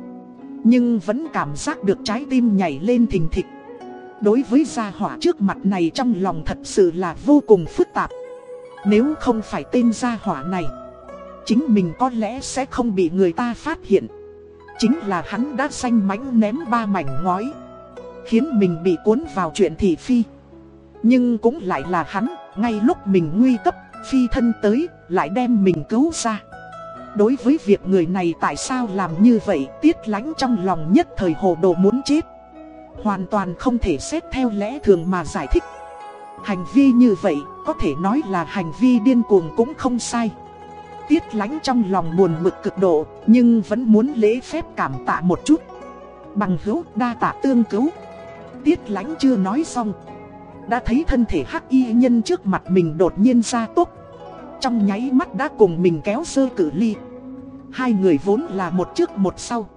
Nhưng vẫn cảm giác được trái tim nhảy lên thình thịch. Đối với gia hỏa trước mặt này trong lòng thật sự là vô cùng phức tạp. Nếu không phải tên gia hỏa này, chính mình có lẽ sẽ không bị người ta phát hiện. Chính là hắn đã xanh mánh ném ba mảnh ngói, khiến mình bị cuốn vào chuyện thị phi. Nhưng cũng lại là hắn, ngay lúc mình nguy cấp, phi thân tới, lại đem mình cứu ra. Đối với việc người này tại sao làm như vậy, tiết lánh trong lòng nhất thời hồ đồ muốn chết. Hoàn toàn không thể xét theo lẽ thường mà giải thích Hành vi như vậy có thể nói là hành vi điên cuồng cũng không sai Tiết lánh trong lòng buồn bực cực độ, Nhưng vẫn muốn lễ phép cảm tạ một chút. Bằng hữu, đa tạ tương cứu. Tiết lánh chưa nói xong. Đã thấy thân thể hắc y nhân trước mặt mình đột nhiên ra tốc. Trong nháy mắt đã cùng mình kéo sơ cử ly. Hai người vốn là một trước một sau.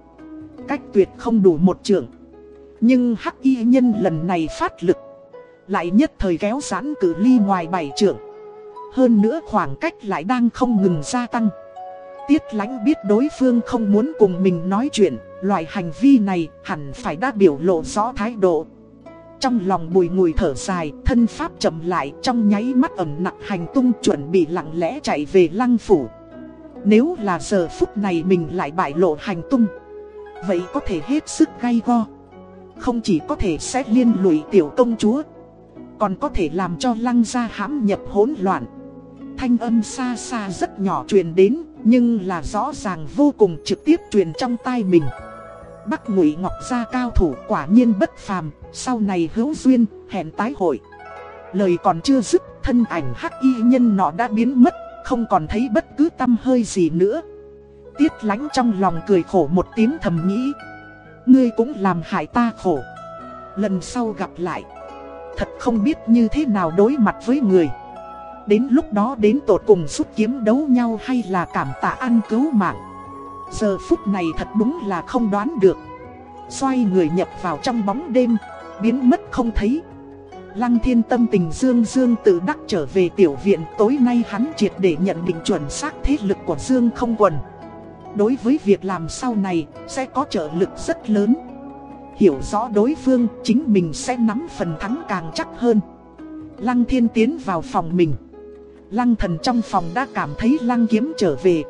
Cách tuyệt không đủ một trường nhưng hắc y nhân lần này phát lực. Lại nhất thời kéo giãn cử ly ngoài bảy trường. Hơn nữa khoảng cách lại đang không ngừng gia tăng. Tiết lãnh biết đối phương không muốn cùng mình nói chuyện, Loại hành vi này hẳn phải đã biểu lộ rõ thái độ. Trong lòng bùi ngùi thở dài, Thân pháp chậm lại, trong nháy mắt ẩm nặng hành tung chuẩn bị lặng lẽ chạy về lăng phủ. Nếu là giờ phút này mình lại bại lộ hành tung, Vậy có thể hết sức gay go. Không chỉ có thể sẽ liên lụy tiểu công chúa, Còn có thể làm cho lăng gia hãm nhập hỗn loạn. Thanh âm xa xa rất nhỏ truyền đến, Nhưng là rõ ràng vô cùng trực tiếp truyền trong tai mình. Bắc ngụy ngọc gia cao thủ quả nhiên bất phàm, Sau này hữu duyên, hẹn tái hội. Lời còn chưa dứt, thân ảnh hắc y nhân nọ đã biến mất, Không còn thấy bất cứ tâm hơi gì nữa. Tiết lánh trong lòng cười khổ một tiếng thầm nghĩ, Ngươi cũng làm hại ta khổ. Lần sau gặp lại, Thật không biết như thế nào đối mặt với người. Đến lúc đó đến tột cùng rút kiếm đấu nhau hay là cảm tạ ăn cứu mạng Giờ phút này thật đúng là không đoán được Xoay người nhập vào trong bóng đêm, Biến mất không thấy Lăng thiên tâm tình Dương Dương tự đắc trở về tiểu viện, Tối nay hắn triệt để nhận định chuẩn xác thế lực của Dương không quần đối với việc làm sau này, sẽ có trợ lực rất lớn. Hiểu rõ đối phương, chính mình sẽ nắm phần thắng càng chắc hơn. Lăng thiên tiến vào phòng mình. Lăng thần trong phòng đã cảm thấy lăng kiếm trở về.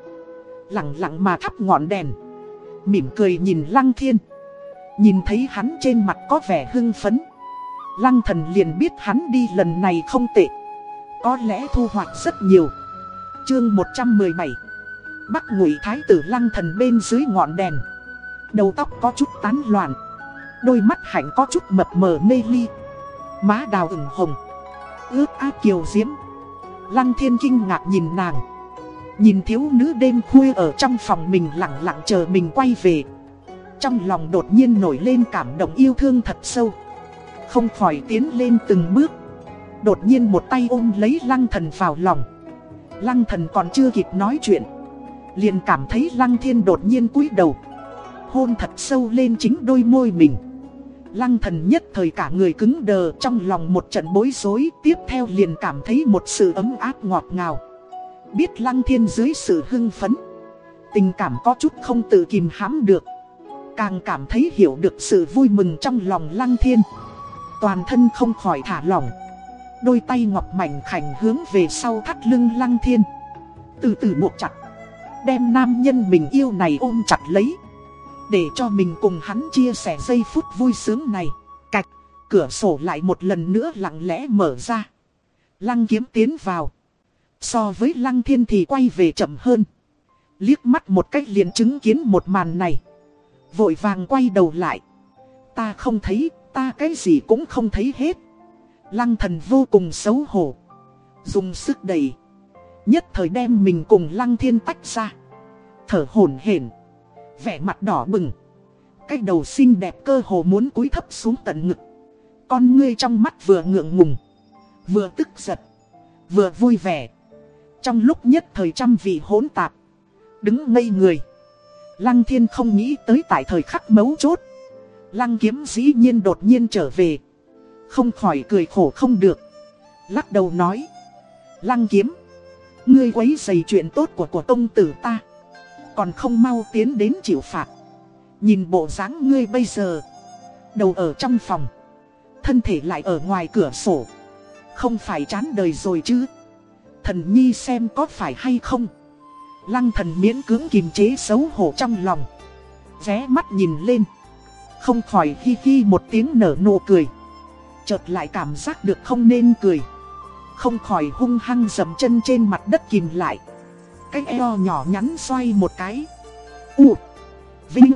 Lặng lặng mà thắp ngọn đèn. Mỉm cười nhìn lăng thiên. Nhìn thấy hắn trên mặt có vẻ hưng phấn. Lăng thần liền biết hắn đi lần này không tệ. Có lẽ thu hoạch rất nhiều. Chương 117 Bắc ngụy thái tử lăng thần bên dưới ngọn đèn Đầu tóc có chút tán loạn Đôi mắt hạnh có chút mập mờ mê ly Má đào ửng hồng Ướt áp kiều diễm Lăng thiên kinh ngạc nhìn nàng. Nhìn thiếu nữ đêm khuya ở trong phòng mình lặng lặng chờ mình quay về. Trong lòng đột nhiên nổi lên cảm động yêu thương thật sâu. Không khỏi tiến lên từng bước. Đột nhiên một tay ôm lấy lăng thần vào lòng. Lăng thần còn chưa kịp nói chuyện. Liền cảm thấy lăng thiên đột nhiên cúi đầu. Hôn thật sâu lên chính đôi môi mình. Lăng thần nhất thời cả người cứng đờ trong lòng một trận bối rối, Tiếp theo liền cảm thấy một sự ấm áp ngọt ngào. Biết lăng thiên dưới sự hưng phấn, Tình cảm có chút không tự kìm hãm được. Càng cảm thấy hiểu được sự vui mừng trong lòng lăng thiên. Toàn thân không khỏi thả lỏng. Đôi tay ngọc mảnh khảnh hướng về sau thắt lưng lăng thiên. Từ từ buộc chặt. Đem nam nhân mình yêu này ôm chặt lấy. Để cho mình cùng hắn chia sẻ giây phút vui sướng này. Cạch, cửa sổ lại một lần nữa lặng lẽ mở ra. Lăng kiếm tiến vào. So với lăng thiên thì quay về chậm hơn. Liếc mắt một cách liền chứng kiến một màn này. Vội vàng quay đầu lại. Ta không thấy, ta cái gì cũng không thấy hết. Lăng thần vô cùng xấu hổ. Dùng sức đẩy. Nhất thời đem mình cùng lăng thiên tách ra. Thở hổn hển. Vẻ mặt đỏ bừng. Cái đầu xinh đẹp cơ hồ muốn cúi thấp xuống tận ngực. Con ngươi trong mắt vừa ngượng ngùng, Vừa tức giật Vừa vui vẻ. Trong lúc nhất thời trăm vị hỗn tạp, Đứng ngây người. Lăng thiên không nghĩ tới tại thời khắc mấu chốt, Lăng kiếm dĩ nhiên đột nhiên trở về. Không khỏi cười khổ không được. Lắc đầu nói, Lăng kiếm, Ngươi quấy dày chuyện tốt của của công tử ta. Còn không mau tiến đến chịu phạt. Nhìn bộ dáng ngươi bây giờ, Đầu ở trong phòng, Thân thể lại ở ngoài cửa sổ. Không phải chán đời rồi chứ? Thần nhi xem có phải hay không? Lăng thần miễn cưỡng kiềm chế xấu hổ trong lòng. Vé mắt nhìn lên. Không khỏi hi hi một tiếng nở nụ cười. Chợt lại cảm giác được không nên cười. Không khỏi hung hăng dầm chân trên mặt đất kìm lại. Cái eo nhỏ nhắn xoay một cái. U, Vinh,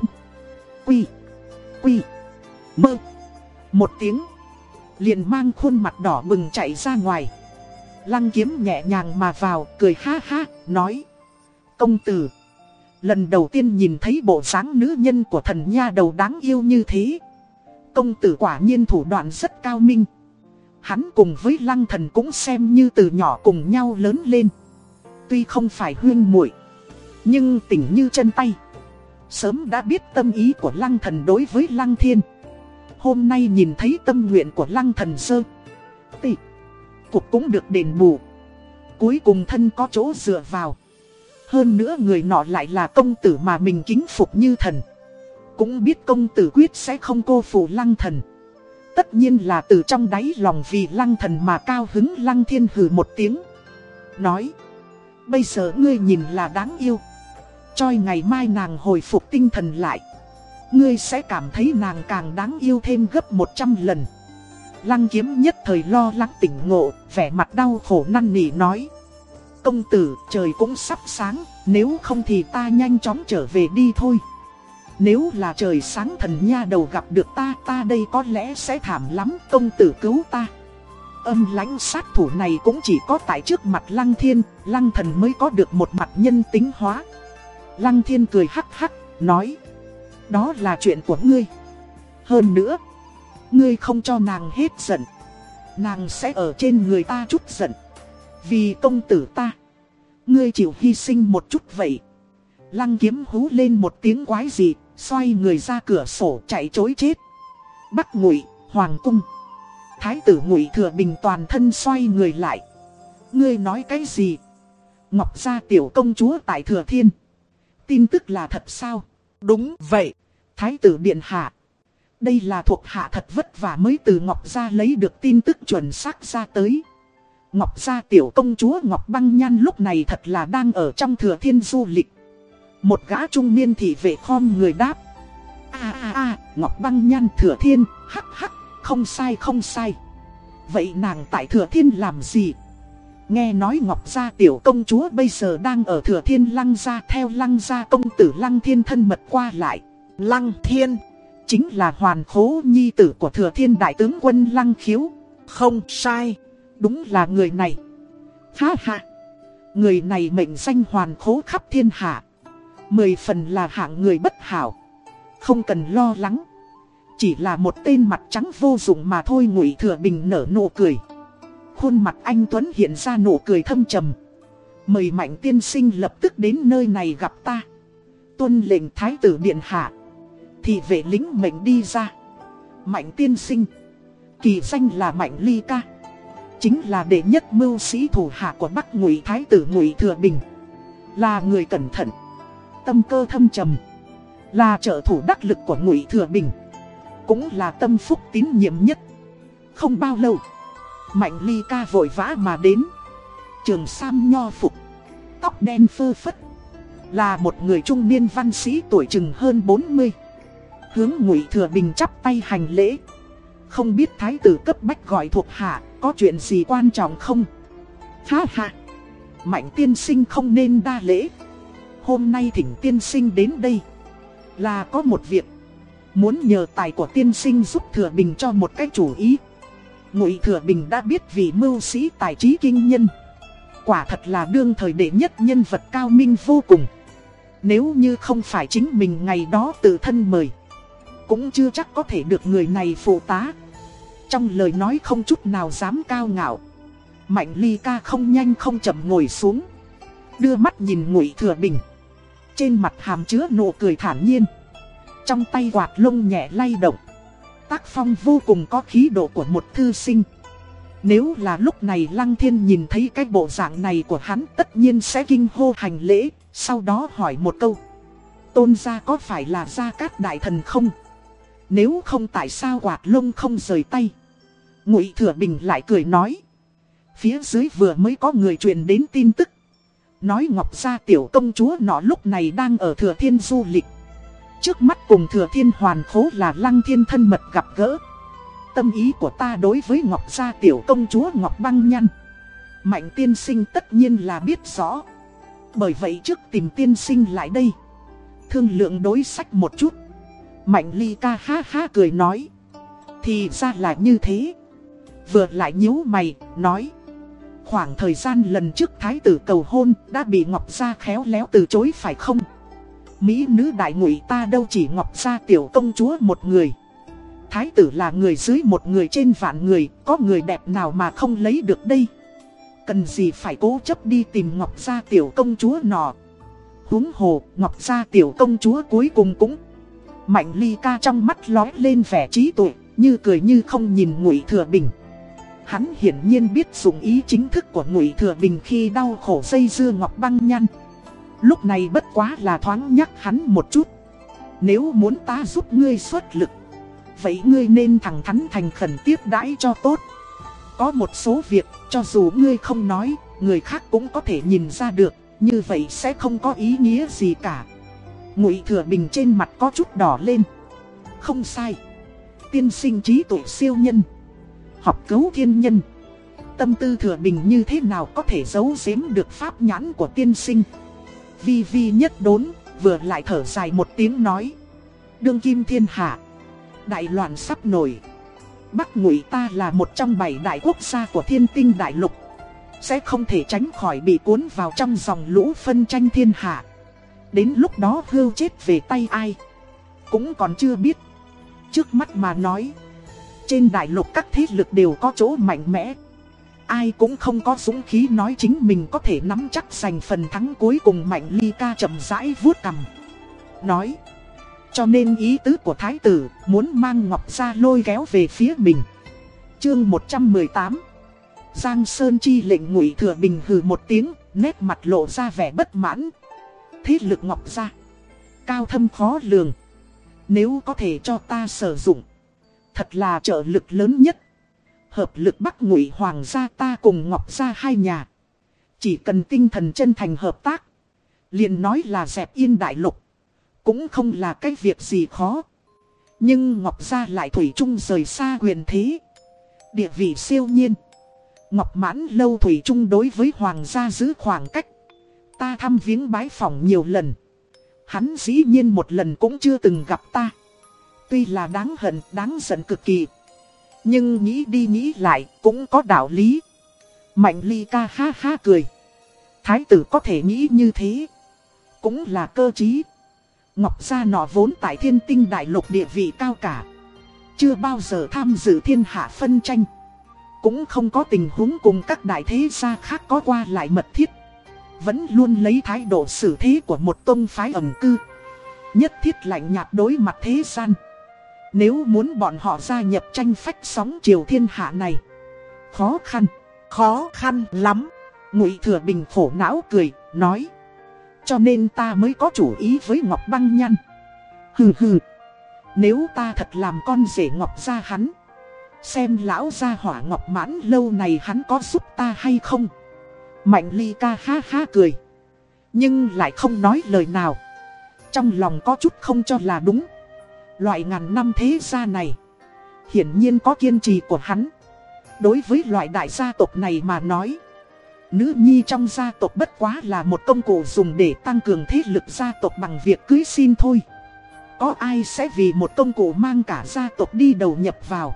Quy Quy, Mơ. Một tiếng, Liền mang khuôn mặt đỏ bừng chạy ra ngoài. Lăng kiếm nhẹ nhàng mà vào, cười ha ha, Nói, Công tử, Lần đầu tiên nhìn thấy bộ dáng nữ nhân của thần nha đầu đáng yêu như thế. Công tử quả nhiên thủ đoạn rất cao minh. Hắn cùng với lăng thần cũng xem như từ nhỏ cùng nhau lớn lên. Tuy không phải huyên muội, Nhưng tỉnh như chân tay. Sớm đã biết tâm ý của lăng thần đối với lăng thiên. Hôm nay nhìn thấy tâm nguyện của lăng thần sơ, Tị, Cục cũng được đền bù. Cuối cùng thân có chỗ dựa vào. Hơn nữa người nọ lại là công tử mà mình kính phục như thần. Cũng biết công tử quyết sẽ không cô phụ lăng thần. Tất nhiên là từ trong đáy lòng vì lăng thần mà cao hứng lăng thiên hừ một tiếng, Nói Bây giờ ngươi nhìn là đáng yêu. Choi ngày mai nàng hồi phục tinh thần lại. Ngươi sẽ cảm thấy nàng càng đáng yêu thêm gấp 100 lần. Lăng kiếm nhất thời lo lắng tỉnh ngộ, Vẻ mặt đau khổ năn nỉ nói. Công tử, trời cũng sắp sáng, Nếu không thì ta nhanh chóng trở về đi thôi. Nếu là trời sáng thần nha đầu gặp được ta Ta đây có lẽ sẽ thảm lắm, Công tử cứu ta. Âm lãnh sát thủ này cũng chỉ có tại trước mặt lăng thiên Lăng thần mới có được một mặt nhân tính hóa. Lăng thiên cười hắc hắc Nói Đó là chuyện của ngươi. Hơn nữa Ngươi không cho nàng hết giận. Nàng sẽ ở trên người ta chút giận. Vì công tử ta Ngươi chịu hy sinh một chút vậy. Lăng kiếm hú lên một tiếng quái dị Xoay người ra cửa sổ chạy chối chết. Bắc ngụy, hoàng cung. Thái tử ngụy thừa bình toàn thân xoay người lại. Ngươi nói cái gì? Ngọc gia tiểu công chúa tại thừa thiên. Tin tức là thật sao? Đúng vậy. Thái tử điện hạ. Đây là thuộc hạ thật vất vả mới từ Ngọc gia lấy được tin tức chuẩn xác ra tới. Ngọc gia tiểu công chúa Ngọc Băng Nhan lúc này thật là đang ở trong thừa thiên du lịch. Một gã trung niên thị vệ khom người đáp. a a a Ngọc Băng Nhan thừa thiên, hắc hắc, không sai không sai. Vậy nàng tại thừa thiên làm gì? Nghe nói Ngọc gia tiểu công chúa bây giờ đang ở thừa thiên lăng gia theo lăng gia công tử lăng thiên thân mật qua lại. Lăng thiên, chính là hoàn khố nhi tử của thừa thiên đại tướng quân lăng khiếu. Không sai đúng là người này. Ha ha! Người này mệnh danh hoàn khố khắp thiên hạ. Mười phần là hạng người bất hảo. Không cần lo lắng. Chỉ là một tên mặt trắng vô dụng mà thôi, ngụy thừa bình nở nụ cười. Khuôn mặt anh Tuấn hiện ra nụ cười thâm trầm. Mời mạnh tiên sinh lập tức đến nơi này gặp ta. Tuân lệnh thái tử điện hạ. Thì vệ lính mệnh đi ra Mạnh tiên sinh Kỳ danh là Mạnh Ly Ca Chính là đệ nhất mưu sĩ thủ hạ của Bắc Ngụy Thái tử Ngụy Thừa Bình Là người cẩn thận Tâm cơ thâm trầm Là trợ thủ đắc lực của Ngụy Thừa Bình cũng là tâm phúc tín nhiệm nhất. Không bao lâu, Mạnh Ly Ca vội vã mà đến. Trường Sam nho phục, Tóc đen phơ phất, Là một người trung niên văn sĩ tuổi chừng hơn 40 Hướng Ngụy Thừa Bình chắp tay hành lễ. Không biết thái tử cấp bách gọi thuộc hạ Có chuyện gì quan trọng không? Ha ha! Mạnh tiên sinh không nên đa lễ. Hôm nay thỉnh tiên sinh đến đây. Là có một việc Muốn nhờ tài của tiên sinh giúp Thừa Bình cho một cách chủ ý. Ngụy Thừa Bình đã biết vì mưu sĩ tài trí kinh nhân. Quả thật là đương thời đệ nhất nhân vật cao minh vô cùng. Nếu như không phải chính mình ngày đó tự thân mời, Cũng chưa chắc có thể được người này phụ tá. Trong lời nói không chút nào dám cao ngạo. Mạnh ly ca không nhanh không chậm ngồi xuống, Đưa mắt nhìn ngụy thừa bình. Trên mặt hàm chứa nụ cười thản nhiên. Trong tay quạt lông nhẹ lay động. Tác phong vô cùng có khí độ của một thư sinh. Nếu là lúc này Lăng Thiên nhìn thấy cái bộ dạng này của hắn tất nhiên sẽ kinh hô hành lễ, Sau đó hỏi một câu. Tôn gia có phải là gia cát đại thần không? Nếu không tại sao quạt lông không rời tay? Ngụy Thừa Bình lại cười nói. Phía dưới vừa mới có người truyền đến tin tức. Nói Ngọc Gia tiểu công chúa nọ lúc này đang ở Thừa Thiên du lịch. Trước mắt cùng Thừa Thiên hoàn khố là Lăng Thiên thân mật gặp gỡ. Tâm ý của ta đối với Ngọc Gia tiểu công chúa Ngọc Băng Nhăn. Mạnh tiên sinh tất nhiên là biết rõ. Bởi vậy trước tìm tiên sinh lại đây. Thương lượng đối sách một chút. Mạnh ly ca ha ha cười nói. Thì ra là như thế. Vừa lại nhíu mày, nói. Khoảng thời gian lần trước thái tử cầu hôn đã bị Ngọc Gia khéo léo từ chối phải không? Mỹ nữ đại ngụy ta đâu chỉ Ngọc Gia tiểu công chúa một người. Thái tử là người dưới một người trên vạn người, có người đẹp nào mà không lấy được đây? Cần gì phải cố chấp đi tìm Ngọc Gia tiểu công chúa nọ? Húng hồ, Ngọc Gia tiểu công chúa cuối cùng cũng... Mạnh ly ca trong mắt lói lên vẻ trí tuệ, như cười như không nhìn ngụy thừa bình. Hắn hiển nhiên biết dùng ý chính thức của Ngụy Thừa Bình khi đau khổ dây dưa Ngọc Băng Nhăn. Lúc này bất quá là thoáng nhắc hắn một chút. Nếu muốn ta giúp ngươi xuất lực, vậy ngươi nên thẳng thắn thành khẩn tiếp đãi cho tốt. Có một số việc, cho dù ngươi không nói, người khác cũng có thể nhìn ra được, như vậy sẽ không có ý nghĩa gì cả. Ngụy Thừa Bình trên mặt có chút đỏ lên. Không sai. Tiên sinh trí tuệ siêu nhân học cứu thiên nhân. Tâm tư thừa bình như thế nào có thể giấu giếm được pháp nhãn của tiên sinh. Vi vi nhất đốn, vừa lại thở dài một tiếng nói. Đương kim thiên hạ, đại loạn sắp nổi. Bắc ngụy ta là một trong bảy đại quốc gia của thiên tinh đại lục. Sẽ không thể tránh khỏi bị cuốn vào trong dòng lũ phân tranh thiên hạ. Đến lúc đó hưu chết về tay ai Cũng còn chưa biết Trước mắt mà nói trên đại lục các thế lực đều có chỗ mạnh mẽ Ai cũng không có dũng khí nói chính mình có thể nắm chắc giành phần thắng cuối cùng mạnh ly ca chậm rãi vuốt cầm Nói, Cho nên ý tứ của thái tử muốn mang ngọc ra lôi kéo về phía mình. Chương 118 Giang Sơn chi lệnh ngụy thừa bình hừ một tiếng, Nét mặt lộ ra vẻ bất mãn. Thế lực ngọc ra Cao thâm khó lường. Nếu có thể cho ta sử dụng, Thật là trợ lực lớn nhất. Hợp lực bắt Ngụy Hoàng gia ta cùng Ngọc gia hai nhà. Chỉ cần tinh thần chân thành hợp tác. liền nói là dẹp yên đại lục. Cũng không là cái việc gì khó. Nhưng Ngọc gia lại thủy chung rời xa quyền thế. Địa vị siêu nhiên. Ngọc mãn lâu thủy chung đối với Hoàng gia giữ khoảng cách. Ta thăm viếng bái phòng nhiều lần. Hắn dĩ nhiên một lần cũng chưa từng gặp ta. Tuy là đáng hận, đáng giận cực kỳ. Nhưng nghĩ đi nghĩ lại cũng có đạo lý. Mạnh ly ca ha ha cười. Thái tử có thể nghĩ như thế. Cũng là cơ trí. Ngọc Gia nọ vốn tại thiên tinh đại lục địa vị cao cả. Chưa bao giờ tham dự thiên hạ phân tranh. Cũng không có tình huống cùng các đại thế gia khác có qua lại mật thiết. Vẫn luôn lấy thái độ xử thế của một tôn phái ẩn cư. Nhất thiết lạnh nhạt đối mặt thế gian nếu muốn bọn họ gia nhập tranh phách sóng triều thiên hạ này. Khó khăn Khó khăn lắm. Ngụy Thừa Bình khổ não cười, nói. Cho nên ta mới có chủ ý với Ngọc Băng Nhăn Hừ hừ Nếu ta thật làm con rể Ngọc gia hắn Xem lão gia hỏa Ngọc mãn lâu này hắn có giúp ta hay không? Mạnh ly ca ha ha cười Nhưng lại không nói lời nào. Trong lòng có chút không cho là đúng. Loại ngàn năm thế gia này, Hiển nhiên có kiên trì của hắn. Đối với loại đại gia tộc này mà nói, Nữ nhi trong gia tộc bất quá là một công cụ dùng để tăng cường thế lực gia tộc bằng việc cưới xin thôi. Có ai sẽ vì một công cụ mang cả gia tộc đi đầu nhập vào?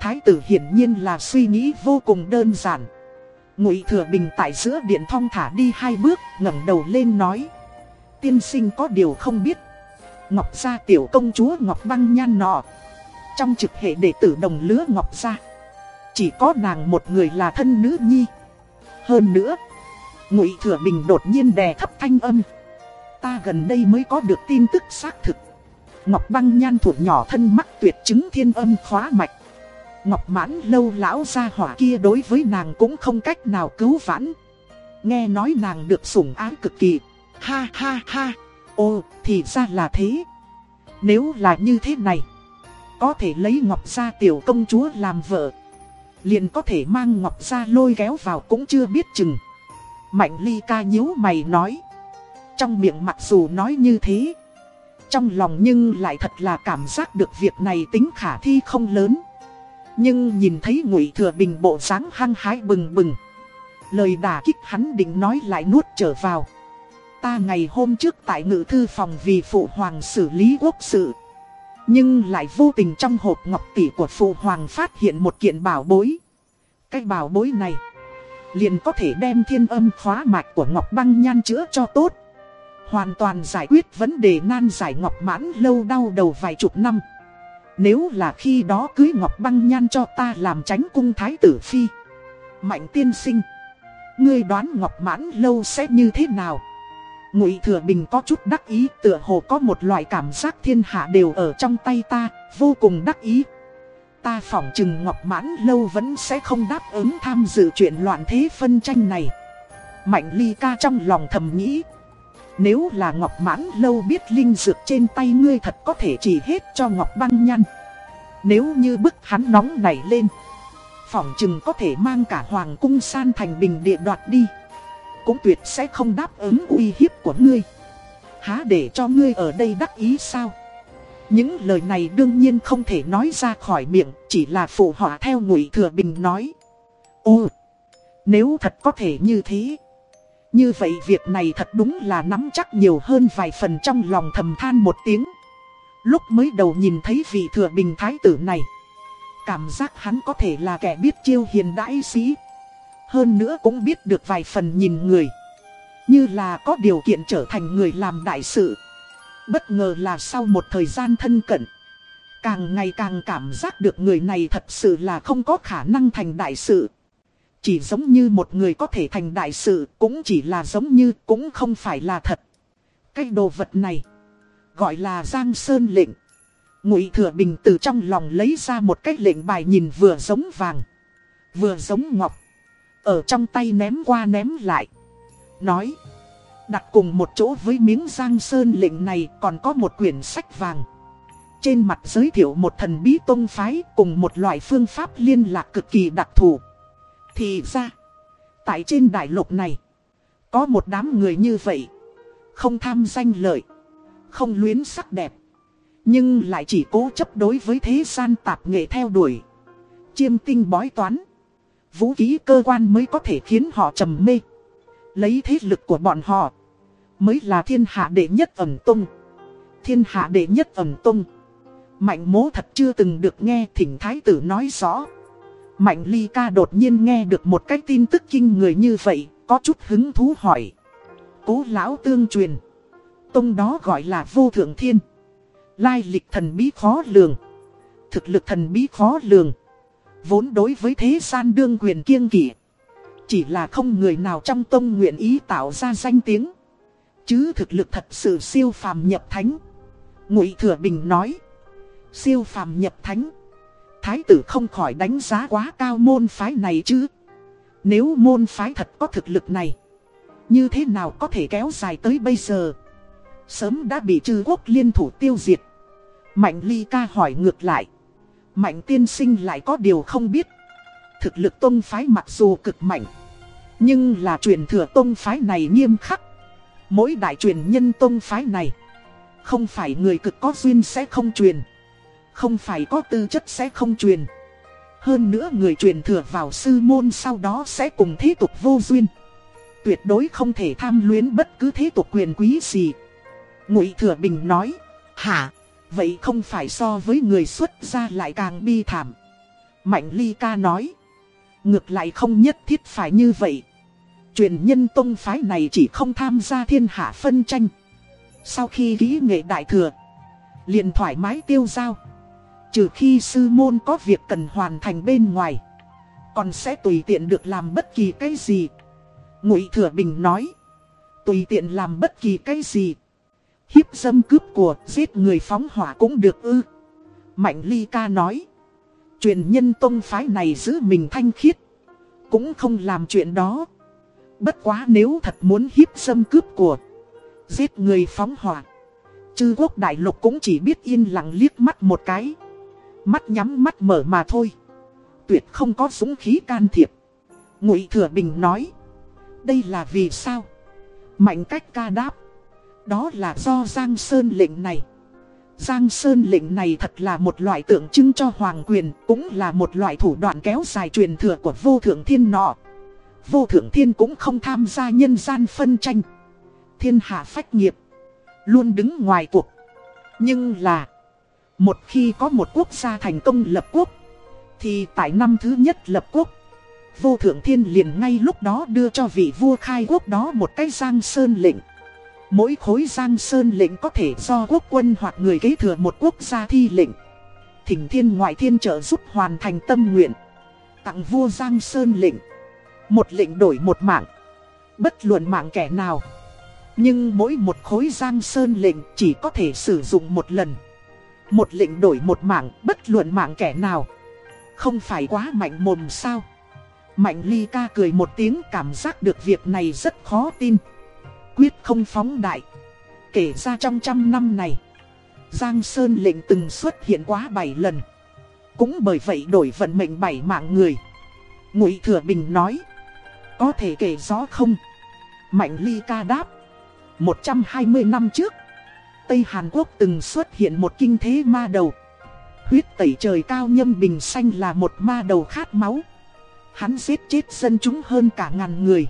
Thái tử hiển nhiên là suy nghĩ vô cùng đơn giản. Ngụy Thừa Bình tại giữa điện thong thả đi hai bước, ngẩng đầu lên nói, Tiên sinh có điều không biết Ngọc gia tiểu công chúa Ngọc băng nhan nọ. Trong trực hệ đệ tử đồng lứa Ngọc gia, Chỉ có nàng một người là thân nữ nhi. Hơn nữa, Ngụy Thừa Bình đột nhiên đè thấp thanh âm. Ta gần đây mới có được tin tức xác thực. Ngọc băng nhan thuộc nhỏ thân mắc tuyệt chứng thiên âm khóa mạch. Ngọc mãn lâu lão gia hỏa kia đối với nàng cũng không cách nào cứu vãn. Nghe nói nàng được sủng ái cực kỳ. Ha ha ha. Ồ thì ra là thế. Nếu là như thế này, Có thể lấy Ngọc gia tiểu công chúa làm vợ. Liền có thể mang Ngọc gia lôi kéo vào cũng chưa biết chừng. Mạnh ly ca nhíu mày nói. Trong miệng mặc dù nói như thế, Trong lòng nhưng lại thật là cảm giác được việc này tính khả thi không lớn. Nhưng nhìn thấy ngụy thừa bình bộ dáng hăng hái bừng bừng, Lời đả kích hắn định nói lại nuốt trở vào. Ta ngày hôm trước tại ngự thư phòng vì phụ hoàng xử lý quốc sự. Nhưng lại vô tình trong hộp ngọc tỷ của phụ hoàng phát hiện một kiện bảo bối. Cái bảo bối này liền có thể đem thiên âm khóa mạch của ngọc băng nhan chữa cho tốt. Hoàn toàn giải quyết vấn đề nan giải ngọc mãn lâu đau đầu vài chục năm. Nếu là khi đó cưới Ngọc Băng Nhan cho ta làm tránh cung thái tử phi. Mạnh tiên sinh, Ngươi đoán Ngọc Mãn Lâu sẽ như thế nào? Ngụy Thừa Bình có chút đắc ý, tựa hồ có một loại cảm giác thiên hạ đều ở trong tay ta, Vô cùng đắc ý. Ta phỏng chừng Ngọc Mãn Lâu vẫn sẽ không đáp ứng tham dự chuyện loạn thế phân tranh này. Mạnh ly ca trong lòng thầm nghĩ, nếu là Ngọc Mãn Lâu biết linh dược trên tay ngươi thật có thể chỉ hết cho Ngọc Băng Nhăn Nếu như bức hắn nóng nảy lên, Phỏng chừng có thể mang cả Hoàng cung san thành bình địa đoạt đi. Cũng tuyệt sẽ không đáp ứng uy hiếp của ngươi Há để cho ngươi ở đây đắc ý sao Những lời này đương nhiên không thể nói ra khỏi miệng, Chỉ là phụ họa theo ngụy thừa bình nói Ô Nếu thật có thể như thế, như vậy việc này thật đúng là nắm chắc nhiều hơn vài phần trong lòng thầm than một tiếng. Lúc mới đầu nhìn thấy vị thừa bình thái tử này. Cảm giác hắn có thể là kẻ biết chiêu hiền đãi sĩ. Hơn nữa cũng biết được vài phần nhìn người. Như là có điều kiện trở thành người làm đại sự. Bất ngờ là sau một thời gian thân cận. Càng ngày càng cảm giác được người này thật sự là không có khả năng thành đại sự. Chỉ giống như một người có thể thành đại sự cũng chỉ là giống như cũng không phải là thật. Cái đồ vật này gọi là Giang Sơn lệnh. Ngụy Thừa Bình từ trong lòng lấy ra một cái lệnh bài nhìn vừa giống vàng, vừa giống ngọc. Ở trong tay ném qua ném lại. Nói, đặt cùng một chỗ với miếng Giang Sơn lệnh này còn có một quyển sách vàng. Trên mặt giới thiệu một thần bí tôn phái cùng một loại phương pháp liên lạc cực kỳ đặc thù. Thì ra, tại trên đại lục này, có một đám người như vậy, không tham danh lợi, không luyến sắc đẹp, nhưng lại chỉ cố chấp đối với thế gian tạp nghệ theo đuổi. Chiêm tinh bói toán, vũ khí cơ quan mới có thể khiến họ trầm mê. Lấy thế lực của bọn họ, mới là thiên hạ đệ nhất ẩm tung. Thiên hạ đệ nhất ẩm tung. Mạnh mố thật chưa từng được nghe thỉnh thái tử nói rõ. Mạnh ly ca đột nhiên nghe được một cái tin tức kinh người như vậy, có chút hứng thú hỏi. Cố lão tương truyền. Tông đó gọi là vô thượng thiên. Lai lịch thần bí khó lường. Thực lực thần bí khó lường. Vốn đối với thế gian đương quyền kiêng kỵ. Chỉ là không người nào trong tông nguyện ý tạo ra danh tiếng. Chứ thực lực thật sự siêu phàm nhập thánh. Ngụy Thừa Bình nói. Siêu phàm nhập thánh. Thái tử không khỏi đánh giá quá cao môn phái này chứ. Nếu môn phái thật có thực lực này. Như thế nào có thể kéo dài tới bây giờ. Sớm đã bị trừ quốc liên thủ tiêu diệt. Mạnh ly ca hỏi ngược lại. Mạnh tiên sinh lại có điều không biết. Thực lực tôn phái mặc dù cực mạnh. Nhưng là truyền thừa tôn phái này nghiêm khắc. Mỗi đại truyền nhân tôn phái này. Không phải người cực có duyên sẽ không truyền. Không phải có tư chất sẽ không truyền. Hơn nữa người truyền thừa vào sư môn sau đó sẽ cùng thế tục vô duyên. Tuyệt đối không thể tham luyến bất cứ thế tục quyền quý gì. Ngụy Thừa Bình nói, hả, vậy không phải so với người xuất gia lại càng bi thảm. Mạnh Ly Ca nói, ngược lại không nhất thiết phải như vậy. Truyền nhân tông phái này chỉ không tham gia thiên hạ phân tranh. Sau khi ký nghệ đại thừa, liền thoải mái tiêu giao. Trừ khi sư môn có việc cần hoàn thành bên ngoài, còn sẽ tùy tiện được làm bất kỳ cái gì. Ngụy Thừa Bình nói, tùy tiện làm bất kỳ cái gì. Hiếp dâm cướp của, giết người phóng hỏa cũng được ư. Mạnh Ly Ca nói, truyền nhân tông phái này giữ mình thanh khiết, cũng không làm chuyện đó. Bất quá nếu thật muốn hiếp dâm cướp của, giết người phóng hỏa. Chư quốc đại lục cũng chỉ biết yên lặng liếc mắt một cái. Mắt nhắm mắt mở mà thôi. Tuyệt không có súng khí can thiệp. Ngụy Thừa Bình nói. Đây là vì sao? Mạnh cách ca đáp. Đó là do Giang Sơn lệnh này. Giang Sơn lệnh này thật là một loại tượng trưng cho hoàng quyền, cũng là một loại thủ đoạn kéo dài truyền thừa của vô thượng thiên nọ. Vô thượng thiên cũng không tham gia nhân gian phân tranh. Thiên hạ phách nghiệp, luôn đứng ngoài cuộc. Nhưng là, một khi có một quốc gia thành công lập quốc, thì tại năm thứ nhất lập quốc, vô thượng thiên liền ngay lúc đó đưa cho vị vua khai quốc đó một cái giang sơn lệnh. Mỗi khối giang sơn lệnh có thể do quốc quân hoặc người kế thừa một quốc gia thi lệnh. Thỉnh thiên ngoại thiên trợ giúp hoàn thành tâm nguyện. Tặng vua giang sơn lệnh. Một lệnh đổi một mạng. Bất luận mạng kẻ nào. Nhưng mỗi một khối giang sơn lệnh chỉ có thể sử dụng một lần. Một lệnh đổi một mạng, bất luận mạng kẻ nào. Không phải quá mạnh mồm sao. Mạnh ly ca cười một tiếng cảm giác được việc này rất khó tin. Quyết không phóng đại. Kể ra trong trăm năm này, Giang Sơn lệnh từng xuất hiện quá bảy lần. Cũng bởi vậy đổi vận mệnh bảy mạng người. Ngụy Thừa Bình nói. Có thể kể rõ không? Mạnh ly ca đáp. 120 năm trước, Tây Hàn Quốc từng xuất hiện một kinh thế ma đầu. Huyết tẩy trời cao nhâm bình xanh là một ma đầu khát máu. Hắn giết chết dân chúng hơn cả ngàn người.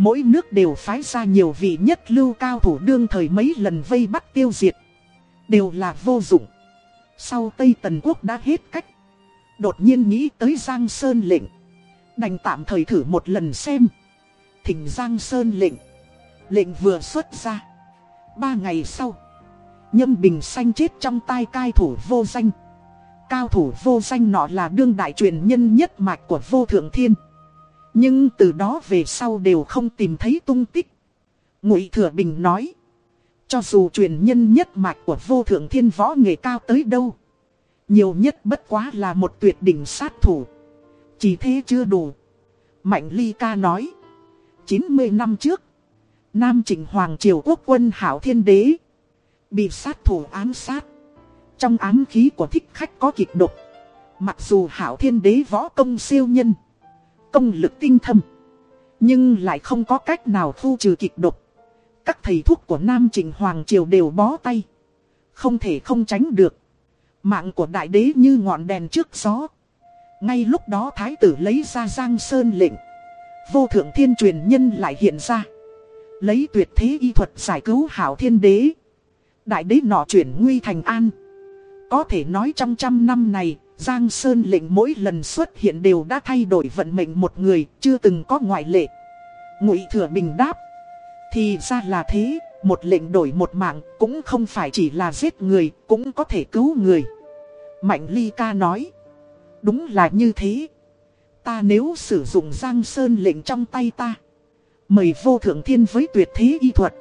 Mỗi nước đều phái ra nhiều vị nhất lưu cao thủ đương thời mấy lần vây bắt tiêu diệt. Đều là vô dụng. Sau Tây Tần Quốc đã hết cách. Đột nhiên nghĩ tới Giang Sơn lệnh. Đành tạm thời thử một lần xem. Thỉnh Giang Sơn lệnh. Lệnh vừa xuất ra. Ba ngày sau. Nhâm Bình Xanh chết trong tay cai thủ vô danh. Cao thủ vô danh nọ là đương đại truyền nhân nhất mạch của vô thượng thiên. Nhưng từ đó về sau đều không tìm thấy tung tích. Ngụy Thừa Bình nói. Cho dù truyền nhân nhất mạch của vô thượng thiên võ nghề cao tới đâu. Nhiều nhất bất quá là một tuyệt đỉnh sát thủ. Chỉ thế chưa đủ. Mạnh Ly Ca nói. 90 năm trước. Nam Trịnh Hoàng Triều Quốc quân Hảo Thiên Đế. Bị sát thủ ám sát. Trong ám khí của thích khách có kịch độc. Mặc dù Hảo Thiên Đế võ công siêu nhân. Công lực tinh thâm. Nhưng lại không có cách nào thu trừ kịch độc. Các thầy thuốc của Nam Trịnh Hoàng Triều đều bó tay. Không thể không tránh được. Mạng của đại đế như ngọn đèn trước gió. Ngay lúc đó thái tử lấy ra giang sơn lệnh. Vô thượng thiên truyền nhân lại hiện ra. Lấy tuyệt thế y thuật giải cứu hảo thiên đế. Đại đế nọ chuyển nguy thành an. Có thể nói trong trăm năm này, Giang Sơn lệnh mỗi lần xuất hiện đều đã thay đổi vận mệnh một người, chưa từng có ngoại lệ. Ngụy Thừa Bình đáp. Thì ra là thế, một lệnh đổi một mạng cũng không phải chỉ là giết người, cũng có thể cứu người. Mạnh Ly Ca nói. Đúng là như thế. Ta nếu sử dụng Giang Sơn lệnh trong tay ta. Mời vô thượng thiên với tuyệt thế y thuật.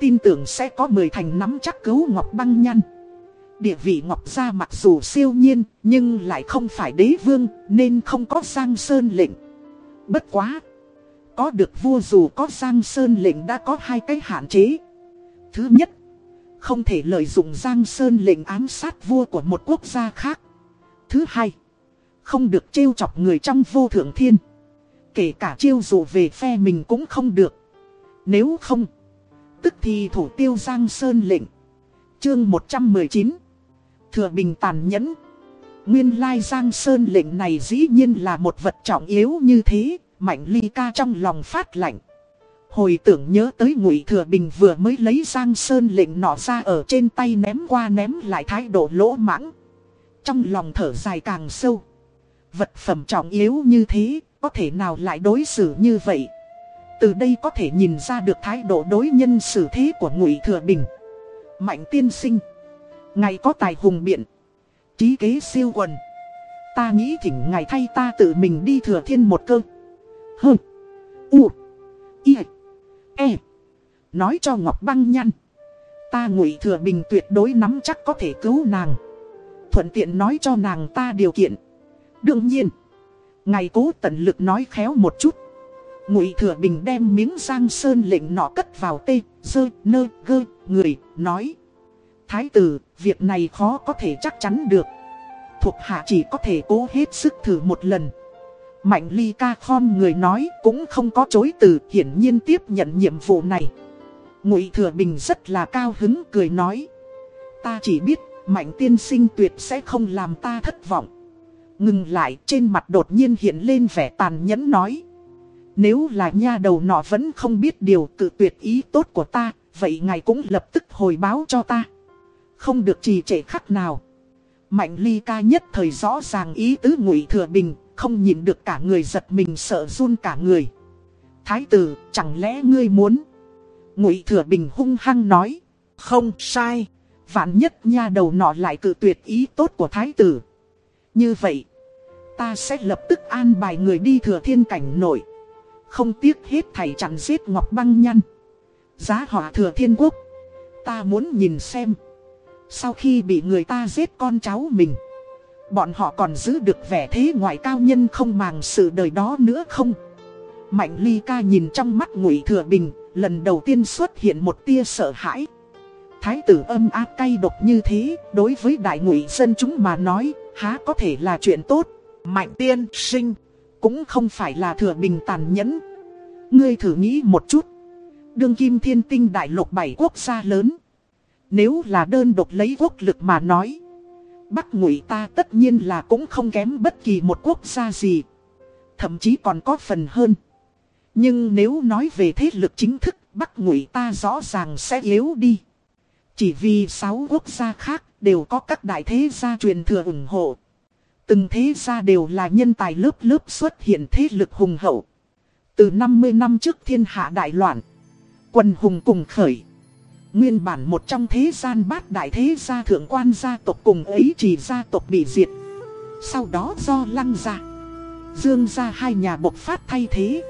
Tin tưởng sẽ có 10 thành nắm chắc cứu Ngọc Băng Nhăn Địa vị Ngọc Gia mặc dù siêu nhiên, Nhưng lại không phải đế vương, Nên không có Giang Sơn lệnh. Bất quá, Có được vua dù có Giang Sơn lệnh đã có hai cái hạn chế. Thứ nhất, Không thể lợi dụng Giang Sơn lệnh ám sát vua của một quốc gia khác. Thứ hai, Không được trêu chọc người trong vô thượng thiên. Kể cả chiêu dụ về phe mình cũng không được. Nếu không, Tức thì thủ tiêu Giang Sơn lệnh. Chương 119 Thừa bình tàn nhẫn. Nguyên lai Giang Sơn lệnh này dĩ nhiên là một vật trọng yếu như thế, Mạnh ly ca trong lòng phát lạnh. Hồi tưởng nhớ tới ngụy Thừa Bình vừa mới lấy Giang Sơn lệnh nọ ra ở trên tay ném qua ném lại thái độ lỗ mãng. Trong lòng thở dài càng sâu. Vật phẩm trọng yếu như thế, có thể nào lại đối xử như vậy? Từ đây có thể nhìn ra được thái độ đối nhân xử thế của ngụy Thừa Bình. Mạnh tiên sinh Ngài có tài hùng biện. Trí kế siêu quần. Ta nghĩ thỉnh ngài thay ta tự mình đi thừa thiên một cơ. Hơ. U. Y E. Nói cho Ngọc Băng nhăn Ta ngụy thừa bình tuyệt đối nắm chắc có thể cứu nàng. Thuận tiện nói cho nàng ta điều kiện. Đương nhiên. Ngài cố tận lực nói khéo một chút. Ngụy thừa bình đem miếng giang sơn lệnh nọ cất vào tê Dơ nơ, gơ, người, nói. Thái tử, việc này khó có thể chắc chắn được. Thuộc hạ chỉ có thể cố hết sức thử một lần. Mạnh ly ca khom người nói cũng không có chối từ, hiển nhiên tiếp nhận nhiệm vụ này. Ngụy Thừa Bình rất là cao hứng cười nói, Ta chỉ biết, mạnh tiên sinh tuyệt sẽ không làm ta thất vọng. Ngừng lại, trên mặt đột nhiên hiện lên vẻ tàn nhẫn nói, Nếu là nha đầu nọ vẫn không biết điều tự tuyệt ý tốt của ta, Vậy ngài cũng lập tức hồi báo cho ta. Không được trì trệ khắc nào Mạnh ly ca nhất thời rõ ràng ý tứ ngụy thừa bình không nhìn được cả người giật mình sợ run cả người. Thái tử, chẳng lẽ ngươi muốn? Ngụy Thừa Bình hung hăng nói. Không sai. Vạn nhất nha đầu nọ lại cự tuyệt ý tốt của thái tử. Như vậy, ta sẽ lập tức an bài người đi thừa thiên cảnh nổi. Không tiếc hết thảy chặn giết Ngọc Băng Nhăn. Giá họa thừa thiên quốc. Ta muốn nhìn xem. Sau khi bị người ta giết con cháu mình. Bọn họ còn giữ được vẻ thế ngoại cao nhân không màng sự đời đó nữa không? Mạnh ly ca nhìn trong mắt ngụy thừa bình, lần đầu tiên xuất hiện một tia sợ hãi. Thái tử âm ác cay độc như thế, đối với đại ngụy dân chúng mà nói, há có thể là chuyện tốt. Mạnh tiên sinh, cũng không phải là thừa bình tàn nhẫn. Ngươi thử nghĩ một chút. Đương kim thiên tinh đại lục bảy quốc gia lớn. Nếu là đơn độc lấy quốc lực mà nói. Bắc ngụy ta tất nhiên là cũng không kém bất kỳ một quốc gia gì. Thậm chí còn có phần hơn. Nhưng nếu nói về thế lực chính thức, Bắc ngụy ta rõ ràng sẽ yếu đi. Chỉ vì sáu quốc gia khác đều có các đại thế gia truyền thừa ủng hộ. Từng thế gia đều là nhân tài lớp lớp xuất hiện thế lực hùng hậu. Từ 50 năm trước thiên hạ đại loạn, quân hùng cùng khởi. Nguyên bản một trong thế gian bát đại thế gia thượng quan gia tộc cùng ấy chỉ gia tộc bị diệt. Sau đó do lăng gia, dương gia hai nhà bộc phát thay thế.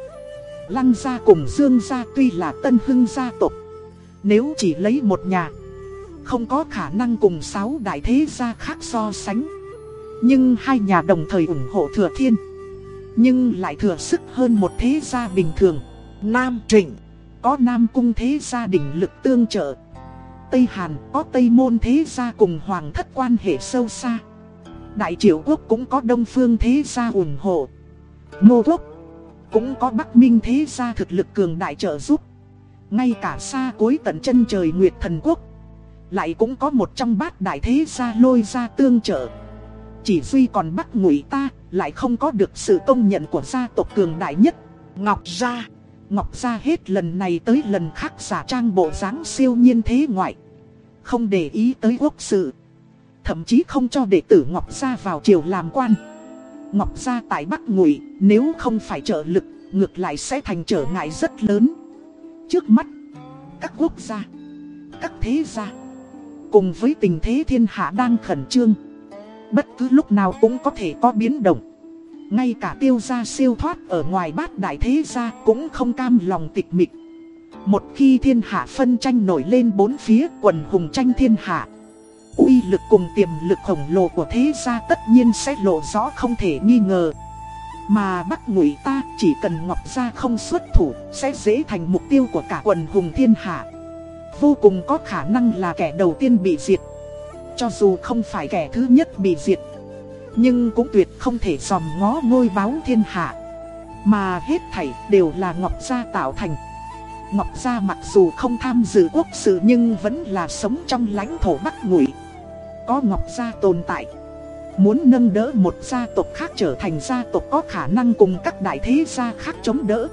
Lăng gia cùng dương gia tuy là tân hưng gia tộc. Nếu chỉ lấy một nhà, không có khả năng cùng sáu đại thế gia khác so sánh. Nhưng hai nhà đồng thời ủng hộ thừa thiên. Nhưng lại thừa sức hơn một thế gia bình thường. Nam Trịnh có Nam Cung thế gia đình lực tương trợ. Tây Hàn có Tây Môn thế gia cùng Hoàng thất quan hệ sâu xa. Đại Triệu Quốc cũng có Đông Phương thế gia ủng hộ. Ngô Quốc cũng có Bắc Minh thế gia thực lực cường đại trợ giúp. Ngay cả xa cuối tận chân trời Nguyệt Thần Quốc. Lại cũng có một trong bát đại thế gia lôi ra tương trợ. Chỉ duy còn Bắc Ngụy ta, lại không có được sự công nhận của gia tộc cường đại nhất. Ngọc Gia Ngọc Gia hết lần này tới lần khác giả trang bộ dáng siêu nhiên thế ngoại. Không để ý tới quốc sự. Thậm chí không cho đệ tử Ngọc Gia vào triều làm quan. Ngọc Gia tại Bắc Ngụy nếu không phải trợ lực, ngược lại sẽ thành trở ngại rất lớn. Trước mắt, các quốc gia, các thế gia, cùng với tình thế thiên hạ đang khẩn trương. Bất cứ lúc nào cũng có thể có biến động. Ngay cả tiêu gia siêu thoát ở ngoài bát đại thế gia cũng không cam lòng tịch mịch. Một khi thiên hạ phân tranh nổi lên bốn phía quần hùng tranh thiên hạ, uy lực cùng tiềm lực khổng lồ của thế gia tất nhiên sẽ lộ rõ không thể nghi ngờ. Mà Bắc Ngụy ta chỉ cần Ngọc Gia không xuất thủ sẽ dễ thành mục tiêu của cả quần hùng thiên hạ. Vô cùng có khả năng là kẻ đầu tiên bị diệt. Cho dù không phải kẻ thứ nhất bị diệt nhưng cũng tuyệt không thể dòm ngó ngôi báo thiên hạ. Mà hết thảy đều là Ngọc Gia tạo thành. Ngọc Gia mặc dù không tham dự quốc sự nhưng vẫn là sống trong lãnh thổ Bắc Ngụy. Có Ngọc Gia tồn tại. Muốn nâng đỡ một gia tộc khác trở thành gia tộc có khả năng cùng các đại thế gia khác chống đỡ.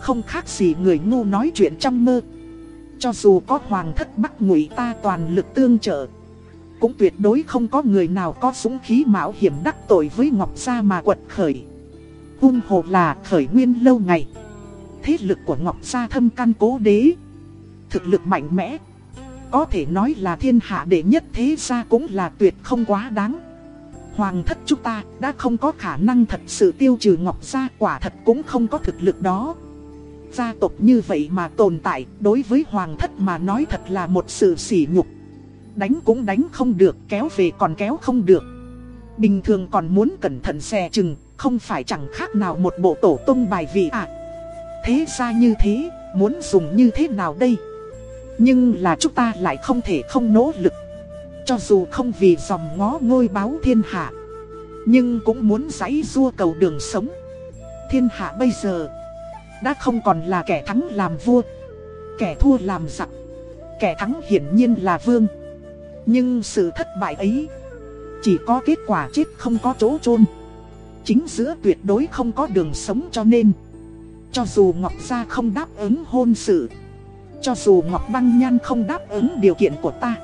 Không khác gì người ngu nói chuyện trong mơ. Cho dù có hoàng thất Bắc Ngụy ta toàn lực tương trợ cũng tuyệt đối không có người nào có súng khí mạo hiểm đắc tội với Ngọc Gia mà quật khởi. Hung hồ là khởi nguyên lâu ngày. Thế lực của Ngọc Gia thâm căn cố đế. Thực lực mạnh mẽ. Có thể nói là thiên hạ đệ nhất thế gia cũng là tuyệt không quá đáng. Hoàng thất chúng ta đã không có khả năng thật sự tiêu trừ Ngọc Gia, quả thật cũng không có thực lực đó. Gia tộc như vậy mà tồn tại, đối với Hoàng thất mà nói thật là một sự sỉ nhục. Đánh cũng đánh không được, kéo về còn kéo không được. Bình thường còn muốn cẩn thận xe chừng, Không phải chẳng khác nào một bộ tổ tung bài vị à Thế ra như thế, Muốn dùng như thế nào đây? Nhưng là chúng ta lại không thể không nỗ lực. Cho dù không vì dòng ngó ngôi báo thiên hạ, Nhưng cũng muốn giấy rua cầu đường sống. Thiên hạ bây giờ Đã không còn là kẻ thắng làm vua, Kẻ thua làm giặc. Kẻ thắng hiển nhiên là vương. Nhưng sự thất bại ấy, Chỉ có kết quả chết không có chỗ chôn. Chính giữa tuyệt đối không có đường sống cho nên, Cho dù Ngọc Gia không đáp ứng hôn sự, cho dù Ngọc Băng Nhan không đáp ứng điều kiện của ta,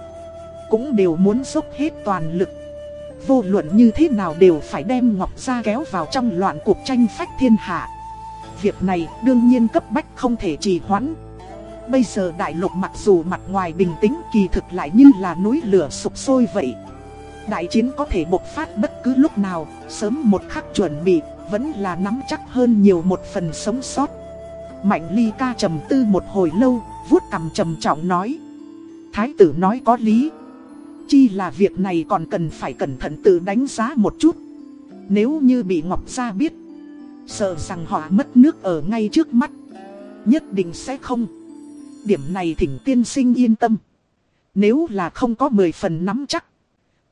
Cũng đều muốn dốc hết toàn lực. Vô luận như thế nào đều phải đem Ngọc gia kéo vào trong loạn cuộc tranh phách thiên hạ. Việc này đương nhiên cấp bách không thể trì hoãn. Bây giờ đại lục mặc dù mặt ngoài bình tĩnh kỳ thực lại như là núi lửa sụp sôi vậy Đại chiến có thể bộc phát bất cứ lúc nào, sớm một khắc chuẩn bị, vẫn là nắm chắc hơn nhiều một phần sống sót Mạnh ly ca trầm tư một hồi lâu, vuốt cằm trầm trọng nói. Thái tử nói có lý. Chi là việc này còn cần phải cẩn thận tự đánh giá một chút. Nếu như bị Ngọc Gia biết, sợ rằng họ mất nước ở ngay trước mắt. Nhất định sẽ không. Điểm này thỉnh tiên sinh yên tâm. Nếu là không có 10 phần nắm chắc.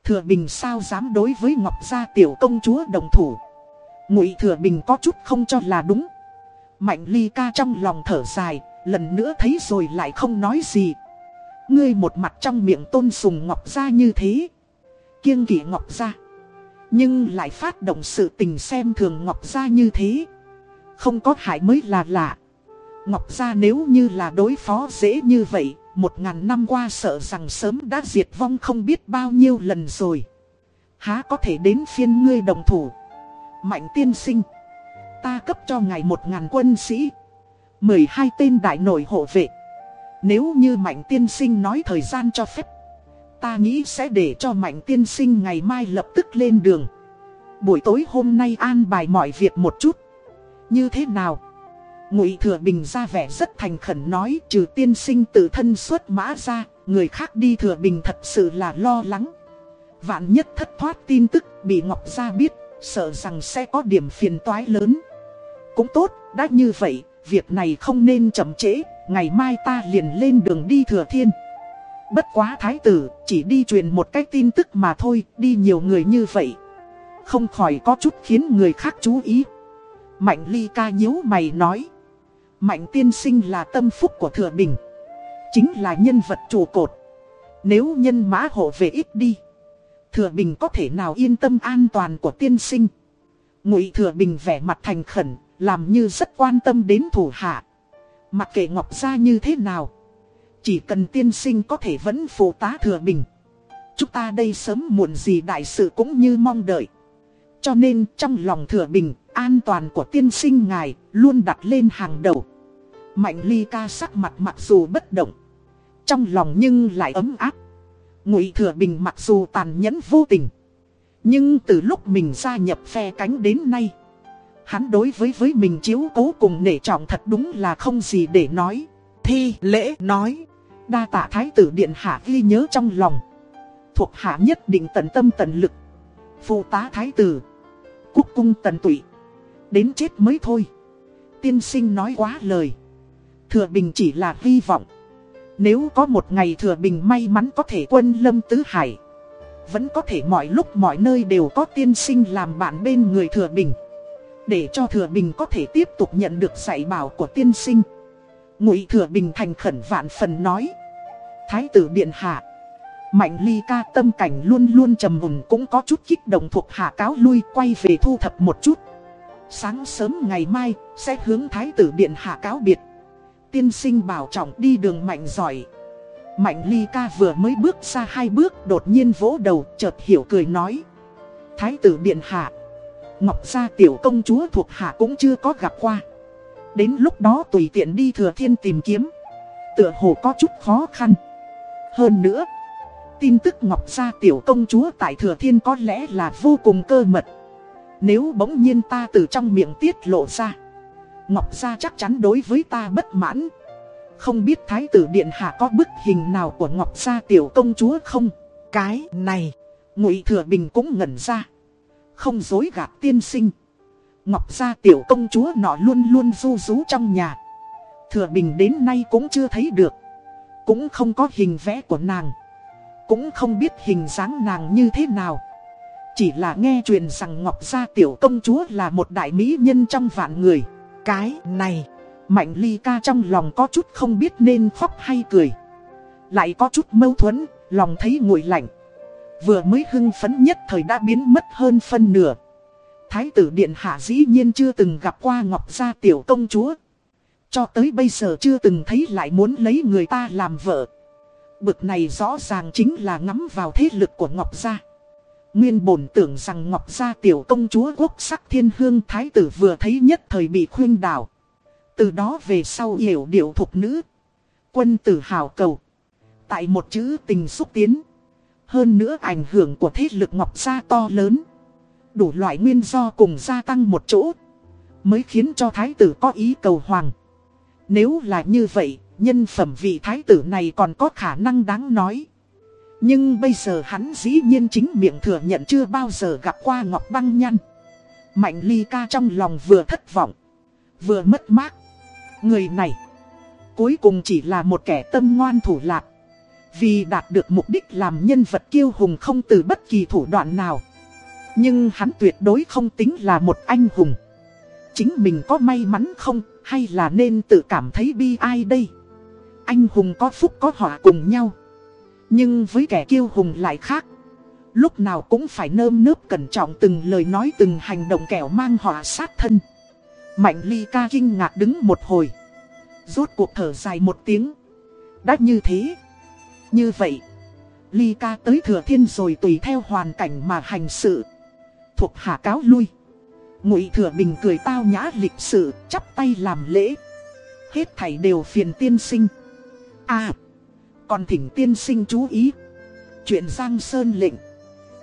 Thừa Bình sao dám đối với Ngọc Gia tiểu công chúa đồng thủ. Ngụy Thừa Bình có chút không cho là đúng. Mạnh ly ca trong lòng thở dài, lần nữa thấy rồi lại không nói gì. Ngươi một mặt trong miệng tôn sùng Ngọc Gia như thế. Kiêng kỵ Ngọc Gia. Nhưng lại phát động sự tình xem thường Ngọc Gia như thế. Không có hại mới là lạ. Ngọc Gia nếu như là đối phó dễ như vậy, một ngàn năm qua sợ rằng sớm đã diệt vong không biết bao nhiêu lần rồi. Há có thể đến phiên ngươi đồng thủ. Mạnh tiên sinh. Ta cấp cho ngài một ngàn quân sĩ 12 tên đại nội hộ vệ Nếu như mạnh tiên sinh nói thời gian cho phép Ta nghĩ sẽ để cho mạnh tiên sinh ngày mai lập tức lên đường Buổi tối hôm nay an bài mọi việc một chút Như thế nào? Ngụy Thừa Bình ra vẻ rất thành khẩn nói trừ tiên sinh tự thân xuất mã ra Người khác đi Thừa Bình thật sự là lo lắng Vạn nhất thất thoát tin tức bị Ngọc Gia biết Sợ rằng sẽ có điểm phiền toái lớn cũng tốt, đã như vậy, việc này không nên chậm trễ, ngày mai ta liền lên đường đi thừa thiên. Bất quá thái tử, chỉ đi truyền một cái tin tức mà thôi, đi nhiều người như vậy. Không khỏi có chút khiến người khác chú ý. Mạnh ly ca nhíu mày nói. Mạnh tiên sinh là tâm phúc của thừa bình. Chính là nhân vật trụ cột. Nếu nhân mã hộ về ít đi. Thừa bình có thể nào yên tâm an toàn của tiên sinh. Ngụy thừa bình vẻ mặt thành khẩn, làm như rất quan tâm đến thủ hạ. Mặc kệ Ngọc Gia như thế nào. Chỉ cần tiên sinh có thể vẫn phụ tá thừa bình. Chúng ta đây sớm muộn gì đại sự cũng như mong đợi. Cho nên trong lòng thừa bình, an toàn của tiên sinh ngài luôn đặt lên hàng đầu. Mạnh ly ca sắc mặt mặc dù bất động. Trong lòng nhưng lại ấm áp. Ngụy thừa bình mặc dù tàn nhẫn vô tình. Nhưng từ lúc mình gia nhập phe cánh đến nay, Hắn đối với với mình chiếu cố cùng nể trọng thật đúng là không gì để nói. thi lễ nói. Đa tạ thái tử điện hạ ghi nhớ trong lòng. Thuộc hạ nhất định tận tâm tận lực. Phụ tá thái tử. quốc cung tận tụy. Đến chết mới thôi. Tiên sinh nói quá lời. Thừa Bình chỉ là hy vọng. Nếu có một ngày Thừa Bình may mắn có thể quân lâm tứ hải. Vẫn có thể mọi lúc mọi nơi đều có tiên sinh làm bạn bên người Thừa Bình. Để cho Thừa Bình có thể tiếp tục nhận được dạy bảo của tiên sinh. Ngụy Thừa Bình thành khẩn vạn phần nói. Thái tử Điện Hạ. Mạnh ly ca tâm cảnh luôn luôn trầm mùng cũng có chút kích động thuộc hạ cáo lui quay về thu thập một chút. Sáng sớm ngày mai sẽ hướng Thái tử Điện Hạ cáo biệt. Tiên sinh bảo trọng đi đường mạnh giỏi. Mạnh ly ca vừa mới bước ra hai bước đột nhiên vỗ đầu chợt hiểu cười nói. Thái tử Điện Hạ. Ngọc gia tiểu công chúa thuộc hạ cũng chưa có gặp qua. Đến lúc đó tùy tiện đi thừa thiên tìm kiếm. Tựa hồ có chút khó khăn. Hơn nữa, tin tức Ngọc gia tiểu công chúa tại thừa thiên có lẽ là vô cùng cơ mật. Nếu bỗng nhiên ta từ trong miệng tiết lộ ra, Ngọc gia chắc chắn đối với ta bất mãn. Không biết Thái tử Điện Hạ có bức hình nào của Ngọc gia tiểu công chúa không? Cái này, Ngụy Thừa Bình cũng ngẩn ra. Không dối gạt tiên sinh. Ngọc gia tiểu công chúa nọ luôn luôn du rú trong nhà. Thừa Bình đến nay cũng chưa thấy được. Cũng không có hình vẽ của nàng. Cũng không biết hình dáng nàng như thế nào. Chỉ là nghe truyền rằng Ngọc Gia Tiểu Công Chúa là một đại mỹ nhân trong vạn người. cái này, Mạnh ly ca trong lòng có chút không biết nên khóc hay cười. Lại có chút mâu thuẫn, lòng thấy nguội lạnh. Vừa mới hưng phấn nhất thời đã biến mất hơn phân nửa. Thái tử Điện Hạ dĩ nhiên chưa từng gặp qua Ngọc Gia Tiểu Công Chúa. Cho tới bây giờ chưa từng thấy lại muốn lấy người ta làm vợ. Bực này rõ ràng chính là ngắm vào thế lực của Ngọc Gia. Nguyên bổn tưởng rằng Ngọc Gia tiểu công chúa quốc sắc thiên hương thái tử vừa thấy nhất thời bị khuyên đảo. Từ đó về sau hiểu điệu thục nữ. Quân tử hào cầu. Tại một chữ tình xúc tiến. Hơn nữa ảnh hưởng của thế lực Ngọc Gia to lớn. Đủ loại nguyên do cùng gia tăng một chỗ. Mới khiến cho thái tử có ý cầu hoàng. Nếu là như vậy, nhân phẩm vị thái tử này còn có khả năng đáng nói. Nhưng bây giờ hắn dĩ nhiên chính miệng thừa nhận chưa bao giờ gặp qua Ngọc Băng Nhăn. Mạnh ly ca trong lòng vừa thất vọng, vừa mất mát. Người này, cuối cùng chỉ là một kẻ tâm ngoan thủ lạc. Vì đạt được mục đích làm nhân vật kiêu hùng không từ bất kỳ thủ đoạn nào. Nhưng hắn tuyệt đối không tính là một anh hùng. Chính mình có may mắn không, hay là nên tự cảm thấy bi ai đây? Anh hùng có phúc có họa cùng nhau. Nhưng với kẻ kiêu hùng lại khác. Lúc nào cũng phải nơm nớp cẩn trọng từng lời nói từng hành động kẻo mang họa sát thân. Mạnh ly ca kinh ngạc đứng một hồi. Rốt cuộc thở dài một tiếng. Đã như thế. Như vậy. Ly ca tới thừa thiên rồi tùy theo hoàn cảnh mà hành sự. Thuộc hạ cáo lui. Ngụy Thừa Bình cười tao nhã lịch sự, chắp tay làm lễ. Hết thảy đều phiền tiên sinh. À, còn thỉnh tiên sinh chú ý. Chuyện Giang Sơn lệnh,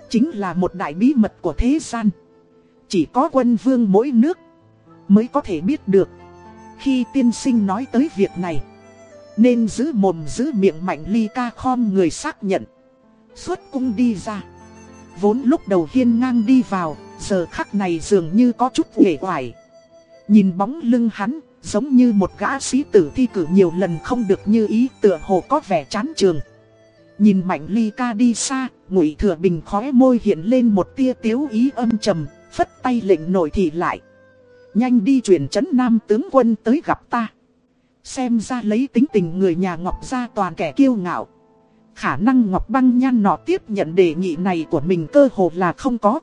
chính là một đại bí mật của thế gian. Chỉ có quân vương mỗi nước, mới có thể biết được. Khi tiên sinh nói tới việc này, nên giữ mồm giữ miệng mạnh ly ca khom người xác nhận. Xuất cung đi ra. Vốn lúc đầu hiên ngang đi vào, giờ khắc này dường như có chút uể hoài Nhìn bóng lưng hắn, giống như một gã sĩ tử thi cử nhiều lần không được như ý tựa hồ có vẻ chán trường. Nhìn mạnh ly ca đi xa, ngụy thừa bình khóe môi hiện lên một tia tiếu ý âm trầm, phất tay lệnh nổi thị lại. Nhanh đi chuyển chấn nam tướng quân tới gặp ta. Xem ra lấy tính tình người nhà Ngọc ra toàn kẻ kiêu ngạo. Khả năng Ngọc băng nhan nọ tiếp nhận đề nghị này của mình cơ hồ là không có.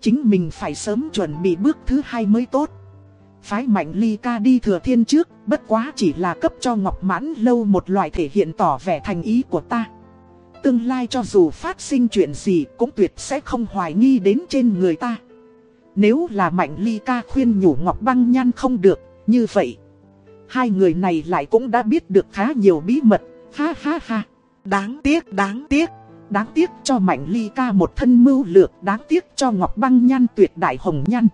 Chính mình phải sớm chuẩn bị bước thứ hai mới tốt. Phái mạnh ly ca đi thừa thiên trước, bất quá chỉ là cấp cho Ngọc Mãn lâu một loại thể hiện tỏ vẻ thành ý của ta. Tương lai cho dù phát sinh chuyện gì cũng tuyệt sẽ không hoài nghi đến trên người ta. Nếu là mạnh ly ca khuyên nhủ Ngọc Băng Nhan không được, như vậy. Hai người này lại cũng đã biết được khá nhiều bí mật, ha ha ha. Đáng tiếc, đáng tiếc. Đáng tiếc cho Mạnh Ly ca một thân mưu lược, đáng tiếc cho Ngọc Băng Nhan tuyệt đại hồng nhan.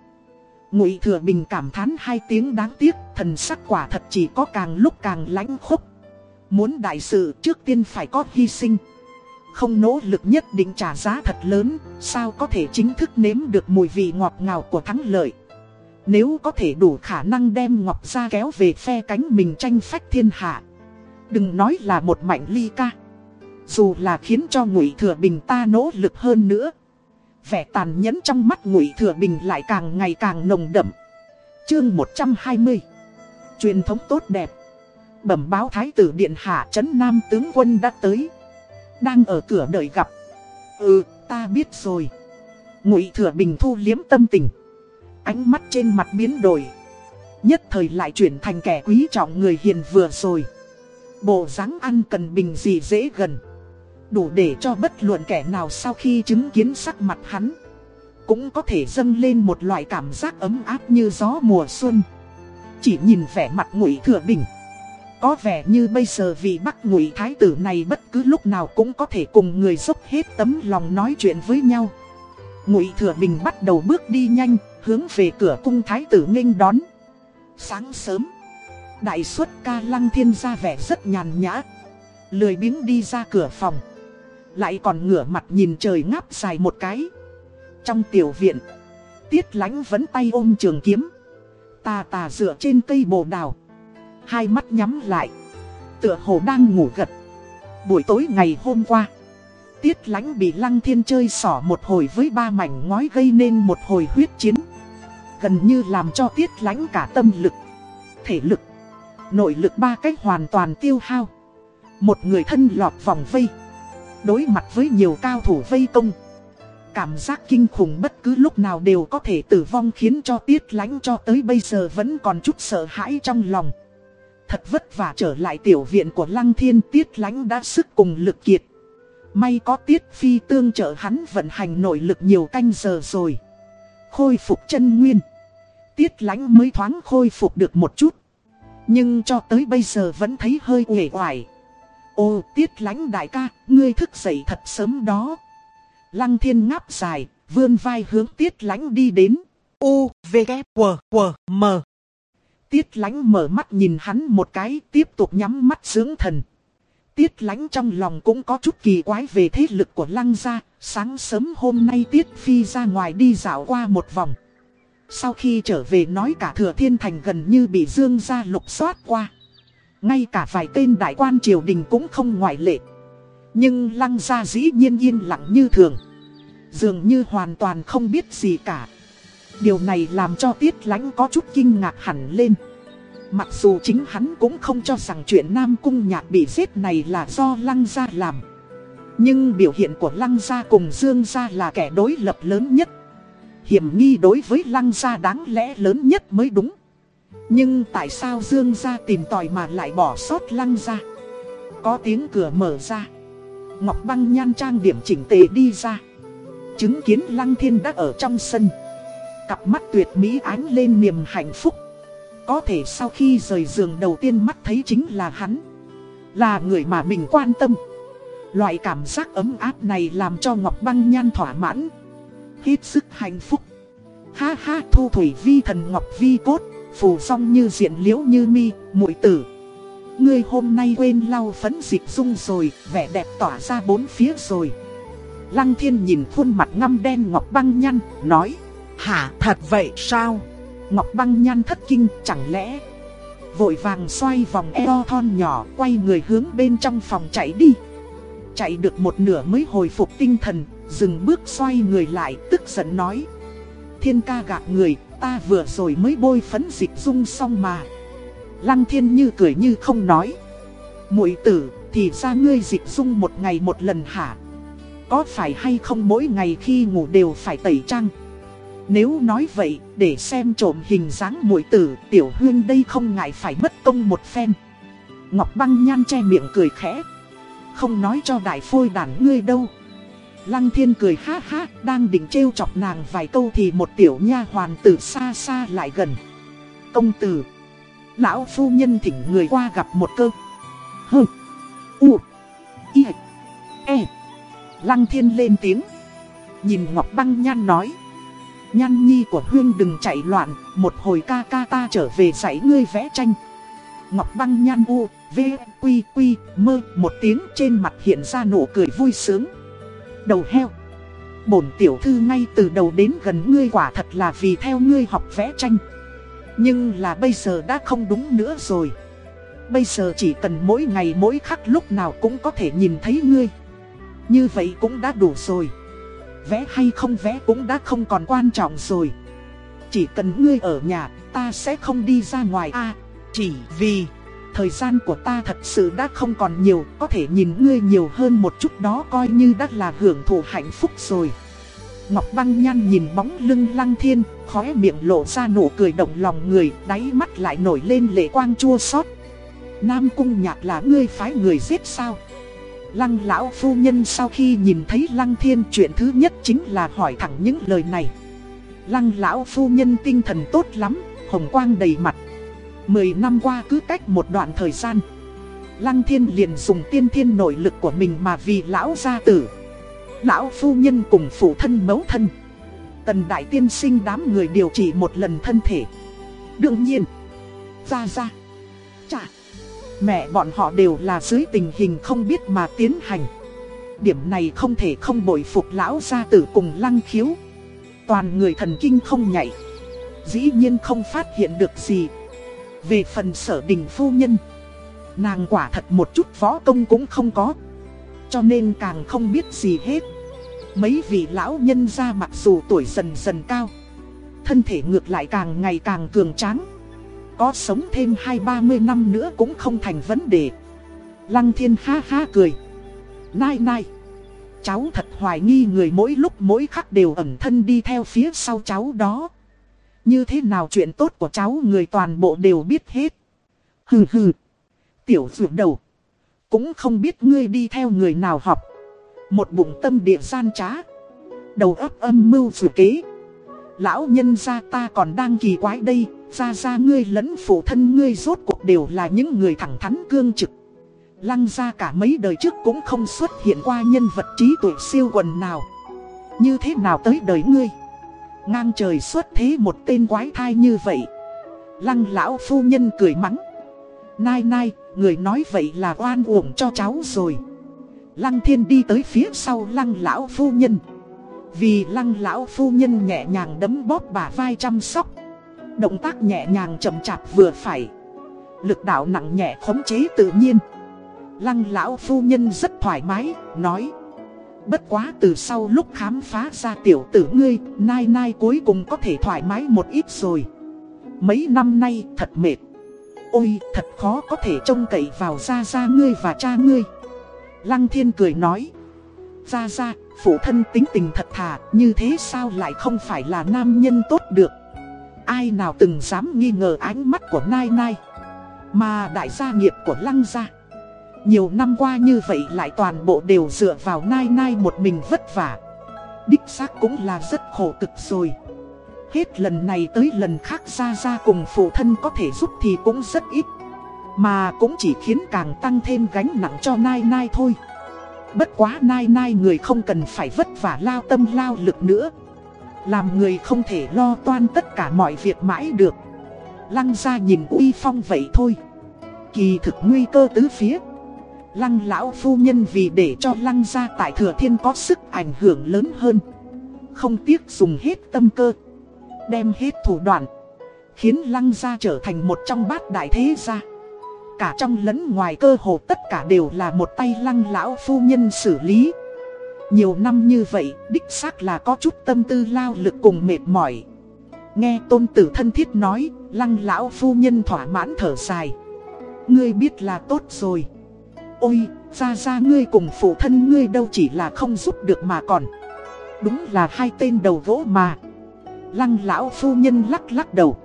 Ngụy Thừa Bình cảm thán hai tiếng đáng tiếc, thần sắc quả thật chỉ có càng lúc càng lãnh khốc. Muốn đại sự trước tiên phải có hy sinh. Không nỗ lực nhất định trả giá thật lớn, sao có thể chính thức nếm được mùi vị ngọt ngào của thắng lợi. Nếu có thể đủ khả năng đem Ngọc ra kéo về phe cánh mình tranh phách thiên hạ. Đừng nói là một mạnh ly ca. Dù là khiến cho Ngụy Thừa Bình ta nỗ lực hơn nữa. Vẻ tàn nhẫn trong mắt Ngụy Thừa Bình lại càng ngày càng nồng đậm. Chương 120 Truyền thống tốt đẹp. Bẩm báo Thái tử Điện Hạ Trấn Nam tướng quân đã tới. Đang ở cửa đợi gặp. Ừ, ta biết rồi. Ngụy Thừa Bình thu liếm tâm tình. Ánh mắt trên mặt biến đổi. Nhất thời lại chuyển thành kẻ quý trọng người hiền vừa rồi. Bộ dáng ăn cần bình gì dễ gần. Đủ để cho bất luận kẻ nào sau khi chứng kiến sắc mặt hắn, Cũng có thể dâng lên một loại cảm giác ấm áp như gió mùa xuân. Chỉ nhìn vẻ mặt ngụy thừa bình, Có vẻ như bây giờ vị bắc ngụy thái tử này bất cứ lúc nào cũng có thể cùng người dốc hết tấm lòng nói chuyện với nhau. Ngụy thừa bình bắt đầu bước đi nhanh, hướng về cửa cung thái tử nghênh đón. Sáng sớm, Đại suất ca lăng thiên ra vẻ rất nhàn nhã, Lười biếng đi ra cửa phòng lại còn ngửa mặt nhìn trời ngáp dài một cái. Trong tiểu viện, Tiết lánh vẫn tay ôm trường kiếm. Tà tà dựa trên cây bồ đào. Hai mắt nhắm lại, Tựa hồ đang ngủ gật. Buổi tối ngày hôm qua, Tiết lánh bị lăng thiên chơi xỏ một hồi với ba mảnh ngói gây nên một hồi huyết chiến. Gần như làm cho tiết lánh cả tâm lực, Thể lực, Nội lực ba cách hoàn toàn tiêu hao. Một người thân lọt vòng vây. Đối mặt với nhiều cao thủ vây công, Cảm giác kinh khủng bất cứ lúc nào đều có thể tử vong khiến cho tiết lánh cho tới bây giờ vẫn còn chút sợ hãi trong lòng. Thật vất vả trở lại tiểu viện của lăng thiên, tiết lánh đã sức cùng lực kiệt. May có tiết phi tương trợ hắn vận hành nội lực nhiều canh giờ rồi. Khôi phục chân nguyên. Tiết lánh mới thoáng khôi phục được một chút. Nhưng cho tới bây giờ vẫn thấy hơi uể oải. Ô tiết lánh đại ca, ngươi thức dậy thật sớm đó. Lăng thiên ngáp dài, vươn vai hướng tiết lánh đi đến. U, V, K, W, W, M. Tiết lánh mở mắt nhìn hắn một cái, tiếp tục nhắm mắt dưỡng thần. Tiết lánh trong lòng cũng có chút kỳ quái về thế lực của lăng gia. Sáng sớm hôm nay Tiết Phi ra ngoài đi dạo qua một vòng. Sau khi trở về nói cả thừa thiên thành gần như bị dương gia lục soát qua. Ngay cả vài tên đại quan triều đình cũng không ngoại lệ. Nhưng lăng gia dĩ nhiên yên lặng như thường. Dường như hoàn toàn không biết gì cả. Điều này làm cho tiết lánh có chút kinh ngạc hẳn lên. Mặc dù chính hắn cũng không cho rằng chuyện Nam Cung Nhạc bị giết này là do Lăng Gia làm. Nhưng biểu hiện của Lăng Gia cùng Dương Gia là kẻ đối lập lớn nhất. Hiểm nghi đối với Lăng Gia đáng lẽ lớn nhất mới đúng nhưng tại sao Dương gia tìm tòi mà lại bỏ sót lăng ra Có tiếng cửa mở ra. Ngọc băng nhan trang điểm chỉnh tề đi ra. Chứng kiến lăng thiên đã ở trong sân. Cặp mắt tuyệt mỹ ánh lên niềm hạnh phúc. Có thể sau khi rời giường đầu tiên mắt thấy chính là hắn. Là người mà mình quan tâm. Loại cảm giác ấm áp này làm cho Ngọc băng nhan thỏa mãn. Hết sức hạnh phúc. Ha ha, thu thủy vi thần Ngọc vi cốt phù song như diện liễu như mi, muội tử. Ngươi hôm nay quên lau phấn dịch dung rồi, vẻ đẹp tỏa ra bốn phía rồi. Lăng thiên nhìn khuôn mặt ngăm đen Ngọc Băng Nhăn, nói. Hả thật vậy sao? Ngọc Băng Nhăn thất kinh, chẳng lẽ... Vội vàng xoay vòng eo thon nhỏ, quay người hướng bên trong phòng chạy đi. Chạy được một nửa mới hồi phục tinh thần, dừng bước xoay người lại, tức giận nói. Thiên ca gạt người, Ta vừa rồi mới bôi phấn dịch dung xong mà. Lăng thiên như cười như không nói. Muội tử, thì ra ngươi dịch dung một ngày một lần hả? Có phải hay không mỗi ngày khi ngủ đều phải tẩy trang? Nếu nói vậy, để xem trộm hình dáng muội tử, Tiểu huyên đây không ngại phải mất công một phen. Ngọc băng nhan che miệng cười khẽ. Không nói cho đại phôi đàn ngươi đâu. Lăng thiên cười ha ha, đang định trêu chọc nàng vài câu thì một tiểu nha hoàn từ xa xa lại gần. Công tử, lão phu nhân thỉnh người qua gặp một cơ. hừ u, y, e. Lăng thiên lên tiếng. Nhìn Ngọc Băng Nhan nói. Nhan nhi của Huyên đừng chạy loạn, một hồi ca ca ta trở về dạy ngươi vẽ tranh. Ngọc băng nhan u, v, quy quy, mơ, một tiếng trên mặt hiện ra nụ cười vui sướng. Đầu heo. Bổn tiểu thư ngay từ đầu đến gần ngươi quả thật là vì theo ngươi học vẽ tranh. Nhưng là bây giờ đã không đúng nữa rồi. Bây giờ chỉ cần mỗi ngày mỗi khắc lúc nào cũng có thể nhìn thấy ngươi. Như vậy cũng đã đủ rồi. Vẽ hay không vẽ cũng đã không còn quan trọng rồi. Chỉ cần ngươi ở nhà, ta sẽ không đi ra ngoài a Chỉ vì thời gian của ta thật sự đã không còn nhiều, có thể nhìn ngươi nhiều hơn một chút đó coi như đã là hưởng thụ hạnh phúc rồi. Ngọc Băng Nhan nhìn bóng lưng Lăng Thiên, khóe miệng lộ ra nụ cười động lòng người, đáy mắt lại nổi lên lệ quang chua xót. Nam Cung Nhạc là ngươi phái người giết sao? Lăng lão phu nhân sau khi nhìn thấy Lăng Thiên chuyện thứ nhất chính là hỏi thẳng những lời này. Lăng lão phu nhân tinh thần tốt lắm, hồng quang đầy mặt. Mười năm qua cứ cách một đoạn thời gian. Lăng Thiên liền dùng tiên thiên nội lực của mình mà vì lão gia tử. Lão phu nhân cùng phụ thân mấu thân. Tần đại tiên sinh đám người điều trị một lần thân thể. Đương nhiên. Ra ra. Chà. Mẹ bọn họ đều là dưới tình hình không biết mà tiến hành Điểm này không thể không bội phục lão gia tử cùng lăng khiếu Toàn người thần kinh không nhảy, Dĩ nhiên không phát hiện được gì về phần sở đình phu nhân, Nàng quả thật một chút võ công cũng không có. Cho nên càng không biết gì hết. Mấy vị lão nhân ra mặc dù tuổi dần dần cao, Thân thể ngược lại càng ngày càng cường tráng, có sống thêm hai ba mươi năm nữa cũng không thành vấn đề. Lăng thiên ha ha cười. Nai nai, Cháu thật hoài nghi người mỗi lúc mỗi khắc đều ẩn thân đi theo phía sau cháu đó. Như thế nào chuyện tốt của cháu người toàn bộ đều biết hết. Hừ hừ. Tiểu dược đầu. Cũng không biết ngươi đi theo người nào học. Một bụng tâm địa gian trá. Đầu óc âm mưu dự kế. Lão nhân gia ta còn đang kỳ quái đây. Ra ra ngươi lẫn phụ thân ngươi rốt cuộc đều là những người thẳng thắn cương trực. Lăng ra cả mấy đời trước cũng không xuất hiện qua nhân vật trí tuệ siêu quần nào. Như thế nào tới đời ngươi? Ngang trời xuất thế một tên quái thai như vậy. Lăng lão phu nhân cười mắng. Nai nai, người nói vậy là oan uổng cho cháu rồi. Lăng thiên đi tới phía sau lăng lão phu nhân. Vì lăng lão phu nhân nhẹ nhàng đấm bóp bà vai chăm sóc. Động tác nhẹ nhàng chậm chạp vừa phải. Lực đạo nặng nhẹ khống chế tự nhiên. Lăng lão phu nhân rất thoải mái, nói Bất quá từ sau lúc khám phá ra tiểu tử ngươi Nai nai cuối cùng có thể thoải mái một ít rồi Mấy năm nay thật mệt Ôi thật khó có thể trông cậy vào ra ra ngươi và cha ngươi Lăng thiên cười nói Ra ra, phụ thân tính tình thật thà Như thế sao lại không phải là nam nhân tốt được ai nào từng dám nghi ngờ ánh mắt của Nai Nai. Mà đại gia nghiệp của Lăng gia. Nhiều năm qua như vậy lại toàn bộ đều dựa vào Nai Nai một mình vất vả. Đích xác cũng là rất khổ cực rồi. Hết lần này tới lần khác ra ra cùng phụ thân có thể giúp thì cũng rất ít. Mà cũng chỉ khiến càng tăng thêm gánh nặng cho Nai Nai thôi. Bất quá Nai Nai người không cần phải vất vả lao tâm lao lực nữa. Làm người không thể lo toan tất cả mọi việc mãi được Lăng ra nhìn uy phong vậy thôi Kỳ thực nguy cơ tứ phía Lăng lão phu nhân vì để cho lăng gia tại thừa thiên có sức ảnh hưởng lớn hơn Không tiếc dùng hết tâm cơ Đem hết thủ đoạn Khiến lăng gia trở thành một trong bát đại thế gia Cả trong lẫn ngoài cơ hồ tất cả đều là một tay lăng lão phu nhân xử lý nhiều năm như vậy, đích xác là có chút tâm tư lao lực cùng mệt mỏi. Nghe tôn tử thân thiết nói, lăng lão phu nhân thỏa mãn thở dài. Ngươi biết là tốt rồi. Ôi, ra ra ngươi cùng phụ thân ngươi đâu chỉ là không giúp được mà còn. Đúng là hai tên đầu gỗ mà. Lăng lão phu nhân lắc lắc đầu.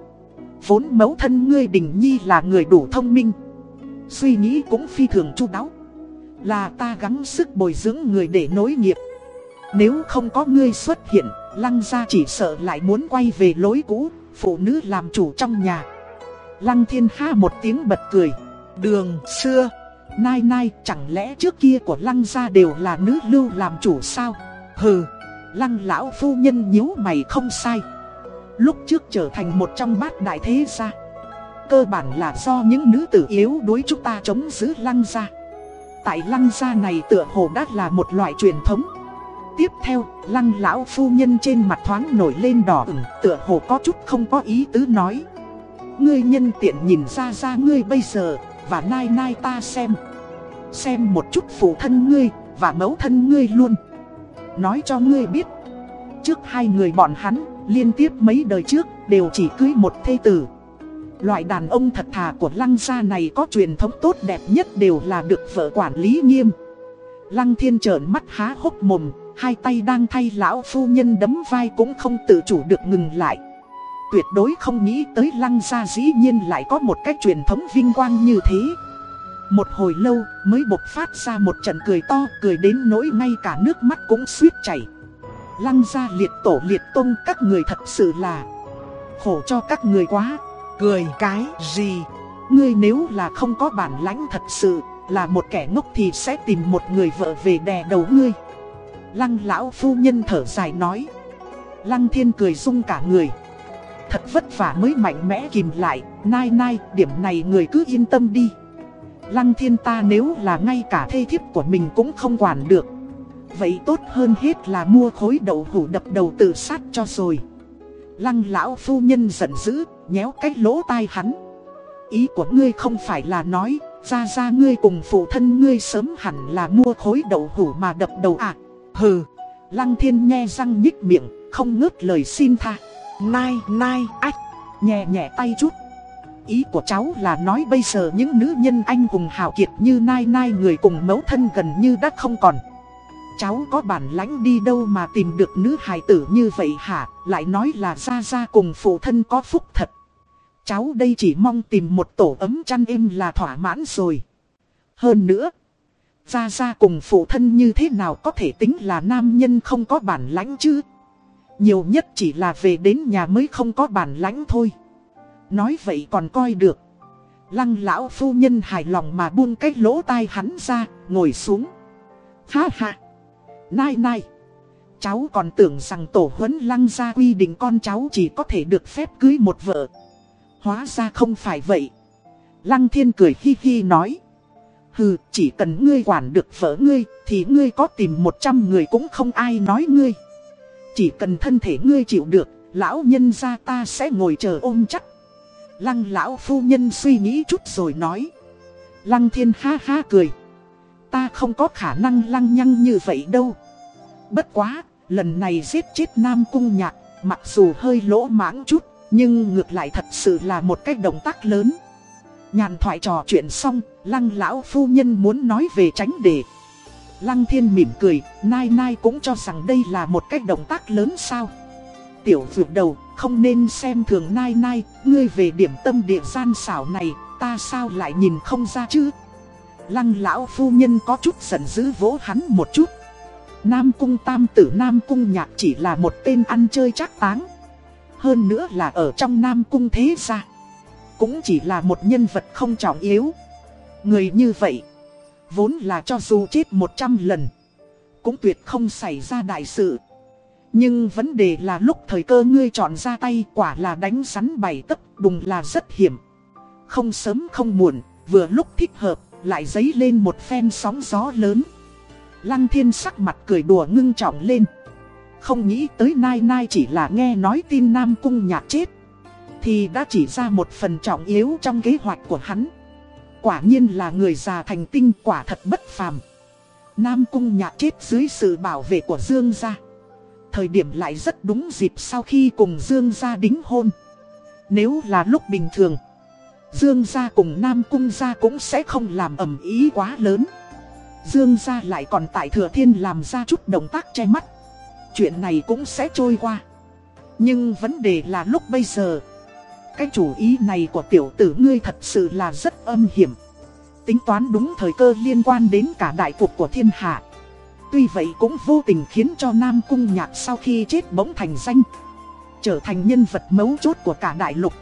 Vốn mẫu thân ngươi đình nhi là người đủ thông minh. Suy nghĩ cũng phi thường chu đáo. Là ta gắng sức bồi dưỡng người để nối nghiệp Nếu không có ngươi xuất hiện Lăng gia chỉ sợ lại muốn quay về lối cũ Phụ nữ làm chủ trong nhà Lăng thiên ha một tiếng bật cười Đường xưa Nai nai chẳng lẽ trước kia của lăng gia đều là nữ lưu làm chủ sao? Hừ Lăng lão phu nhân nhíu mày không sai. Lúc trước trở thành một trong bát đại thế gia Cơ bản là do những nữ tử yếu đuối chúng ta chống giữ lăng gia. Tại lăng gia này tựa hồ đã là một loại truyền thống. Tiếp theo, lăng lão phu nhân trên mặt thoáng nổi lên đỏ ửng Tựa hồ có chút không có ý tứ nói. Ngươi nhân tiện nhìn ra ra ngươi bây giờ và nai nai ta xem Xem một chút phụ thân ngươi Và mẫu thân ngươi luôn Nói cho ngươi biết Trước hai người bọn hắn Liên tiếp mấy đời trước Đều chỉ cưới một thê tử Loại đàn ông thật thà của lăng gia này có truyền thống tốt đẹp nhất đều là được vợ quản lý nghiêm. Lăng thiên trợn mắt há hốc mồm, hai tay đang thay lão phu nhân đấm vai cũng không tự chủ được ngừng lại. Tuyệt đối không nghĩ tới lăng gia dĩ nhiên lại có một cách truyền thống vinh quang như thế. Một hồi lâu mới bộc phát ra một trận cười to, cười đến nỗi ngay cả nước mắt cũng suýt chảy. Lăng gia liệt tổ liệt tông các người thật sự là khổ cho các người quá. Cười cái gì? Ngươi nếu là không có bản lãnh thật sự, là một kẻ ngốc thì sẽ tìm một người vợ về đè đầu ngươi. Lăng lão phu nhân thở dài nói. Lăng thiên cười rung cả người. Thật vất vả mới mạnh mẽ kìm lại, nai nai, điểm này người cứ yên tâm đi. Lăng thiên ta nếu là ngay cả thê thiếp của mình cũng không quản được. Vậy tốt hơn hết là mua khối đậu hủ đập đầu tự sát cho rồi. Lăng lão phu nhân giận dữ, nhéo cái lỗ tai hắn. Ý của ngươi không phải là nói, ra ra ngươi cùng phụ thân ngươi sớm hẳn là mua khối đậu hủ mà đập đầu à. Hừ, lăng thiên nghe răng nhích miệng, không ngớt lời xin tha. Nai, nai, ách, nhẹ nhẹ tay chút. Ý của cháu là nói bây giờ những nữ nhân anh hùng hào kiệt như nai nai người cùng mẫu thân gần như đã không còn. Cháu có bản lãnh đi đâu mà tìm được nữ hài tử như vậy hả? Lại nói là ra ra cùng phụ thân có phúc thật. Cháu đây chỉ mong tìm một tổ ấm chăn êm là thỏa mãn rồi. Hơn nữa, ra ra cùng phụ thân như thế nào có thể tính là nam nhân không có bản lãnh chứ? Nhiều nhất chỉ là về đến nhà mới không có bản lãnh thôi. Nói vậy còn coi được. Lăng lão phu nhân hài lòng mà buông cái lỗ tai hắn ra, ngồi xuống. Ha ha! Nai nai. Cháu còn tưởng rằng tổ huấn lăng gia quy định con cháu chỉ có thể được phép cưới một vợ. Hóa ra không phải vậy. Lăng thiên cười hi hi nói. Hừ, chỉ cần ngươi quản được vợ ngươi, thì ngươi có tìm một trăm người cũng không ai nói ngươi. Chỉ cần thân thể ngươi chịu được, lão nhân gia ta sẽ ngồi chờ ôm chắc. Lăng lão phu nhân suy nghĩ chút rồi nói. Lăng thiên ha ha cười. Ta không có khả năng lăng nhăng như vậy đâu. Bất quá, lần này giết chết Nam Cung Nhạc, mặc dù hơi lỗ mãng chút, nhưng ngược lại thật sự là một cái động tác lớn. Nhàn thoại trò chuyện xong, lăng lão phu nhân muốn nói về tránh đề. Lăng thiên mỉm cười, nai nai cũng cho rằng đây là một cách động tác lớn sao. Tiểu vượt đầu, không nên xem thường nai nai, ngươi về điểm tâm địa gian xảo này, ta sao lại nhìn không ra chứ. Lăng lão phu nhân có chút giận dữ vỗ hắn một chút. Nam cung tam tử Nam cung nhạc chỉ là một tên ăn chơi chắc táng. Hơn nữa là ở trong Nam cung thế gia. Cũng chỉ là một nhân vật không trọng yếu. Người như vậy, vốn là cho dù chết 100 lần, cũng tuyệt không xảy ra đại sự. Nhưng vấn đề là lúc thời cơ ngươi chọn ra tay quả là đánh rắn bảy tấc đùng là rất hiểm. Không sớm không muộn, vừa lúc thích hợp, lại dấy lên một phen sóng gió lớn. Lăng thiên sắc mặt cười đùa ngưng trọng lên. Không nghĩ tới Nai Nai chỉ là nghe nói tin Nam Cung nhạt chết. Thì đã chỉ ra một phần trọng yếu trong kế hoạch của hắn. Quả nhiên là người già thành tinh quả thật bất phàm. Nam Cung nhạc chết dưới sự bảo vệ của Dương gia. Thời điểm lại rất đúng dịp sau khi cùng Dương gia đính hôn. Nếu là lúc bình thường, Dương gia cùng Nam Cung gia cũng sẽ không làm ầm ý quá lớn. Dương gia lại còn tại thừa thiên làm ra chút động tác che mắt. Chuyện này cũng sẽ trôi qua. Nhưng vấn đề là lúc bây giờ. Cái chủ ý này của tiểu tử ngươi thật sự là rất âm hiểm. Tính toán đúng thời cơ liên quan đến cả đại cuộc của thiên hạ. Tuy vậy cũng vô tình khiến cho Nam Cung Nhạc sau khi chết bỗng thành danh. Trở thành nhân vật mấu chốt của cả đại lục.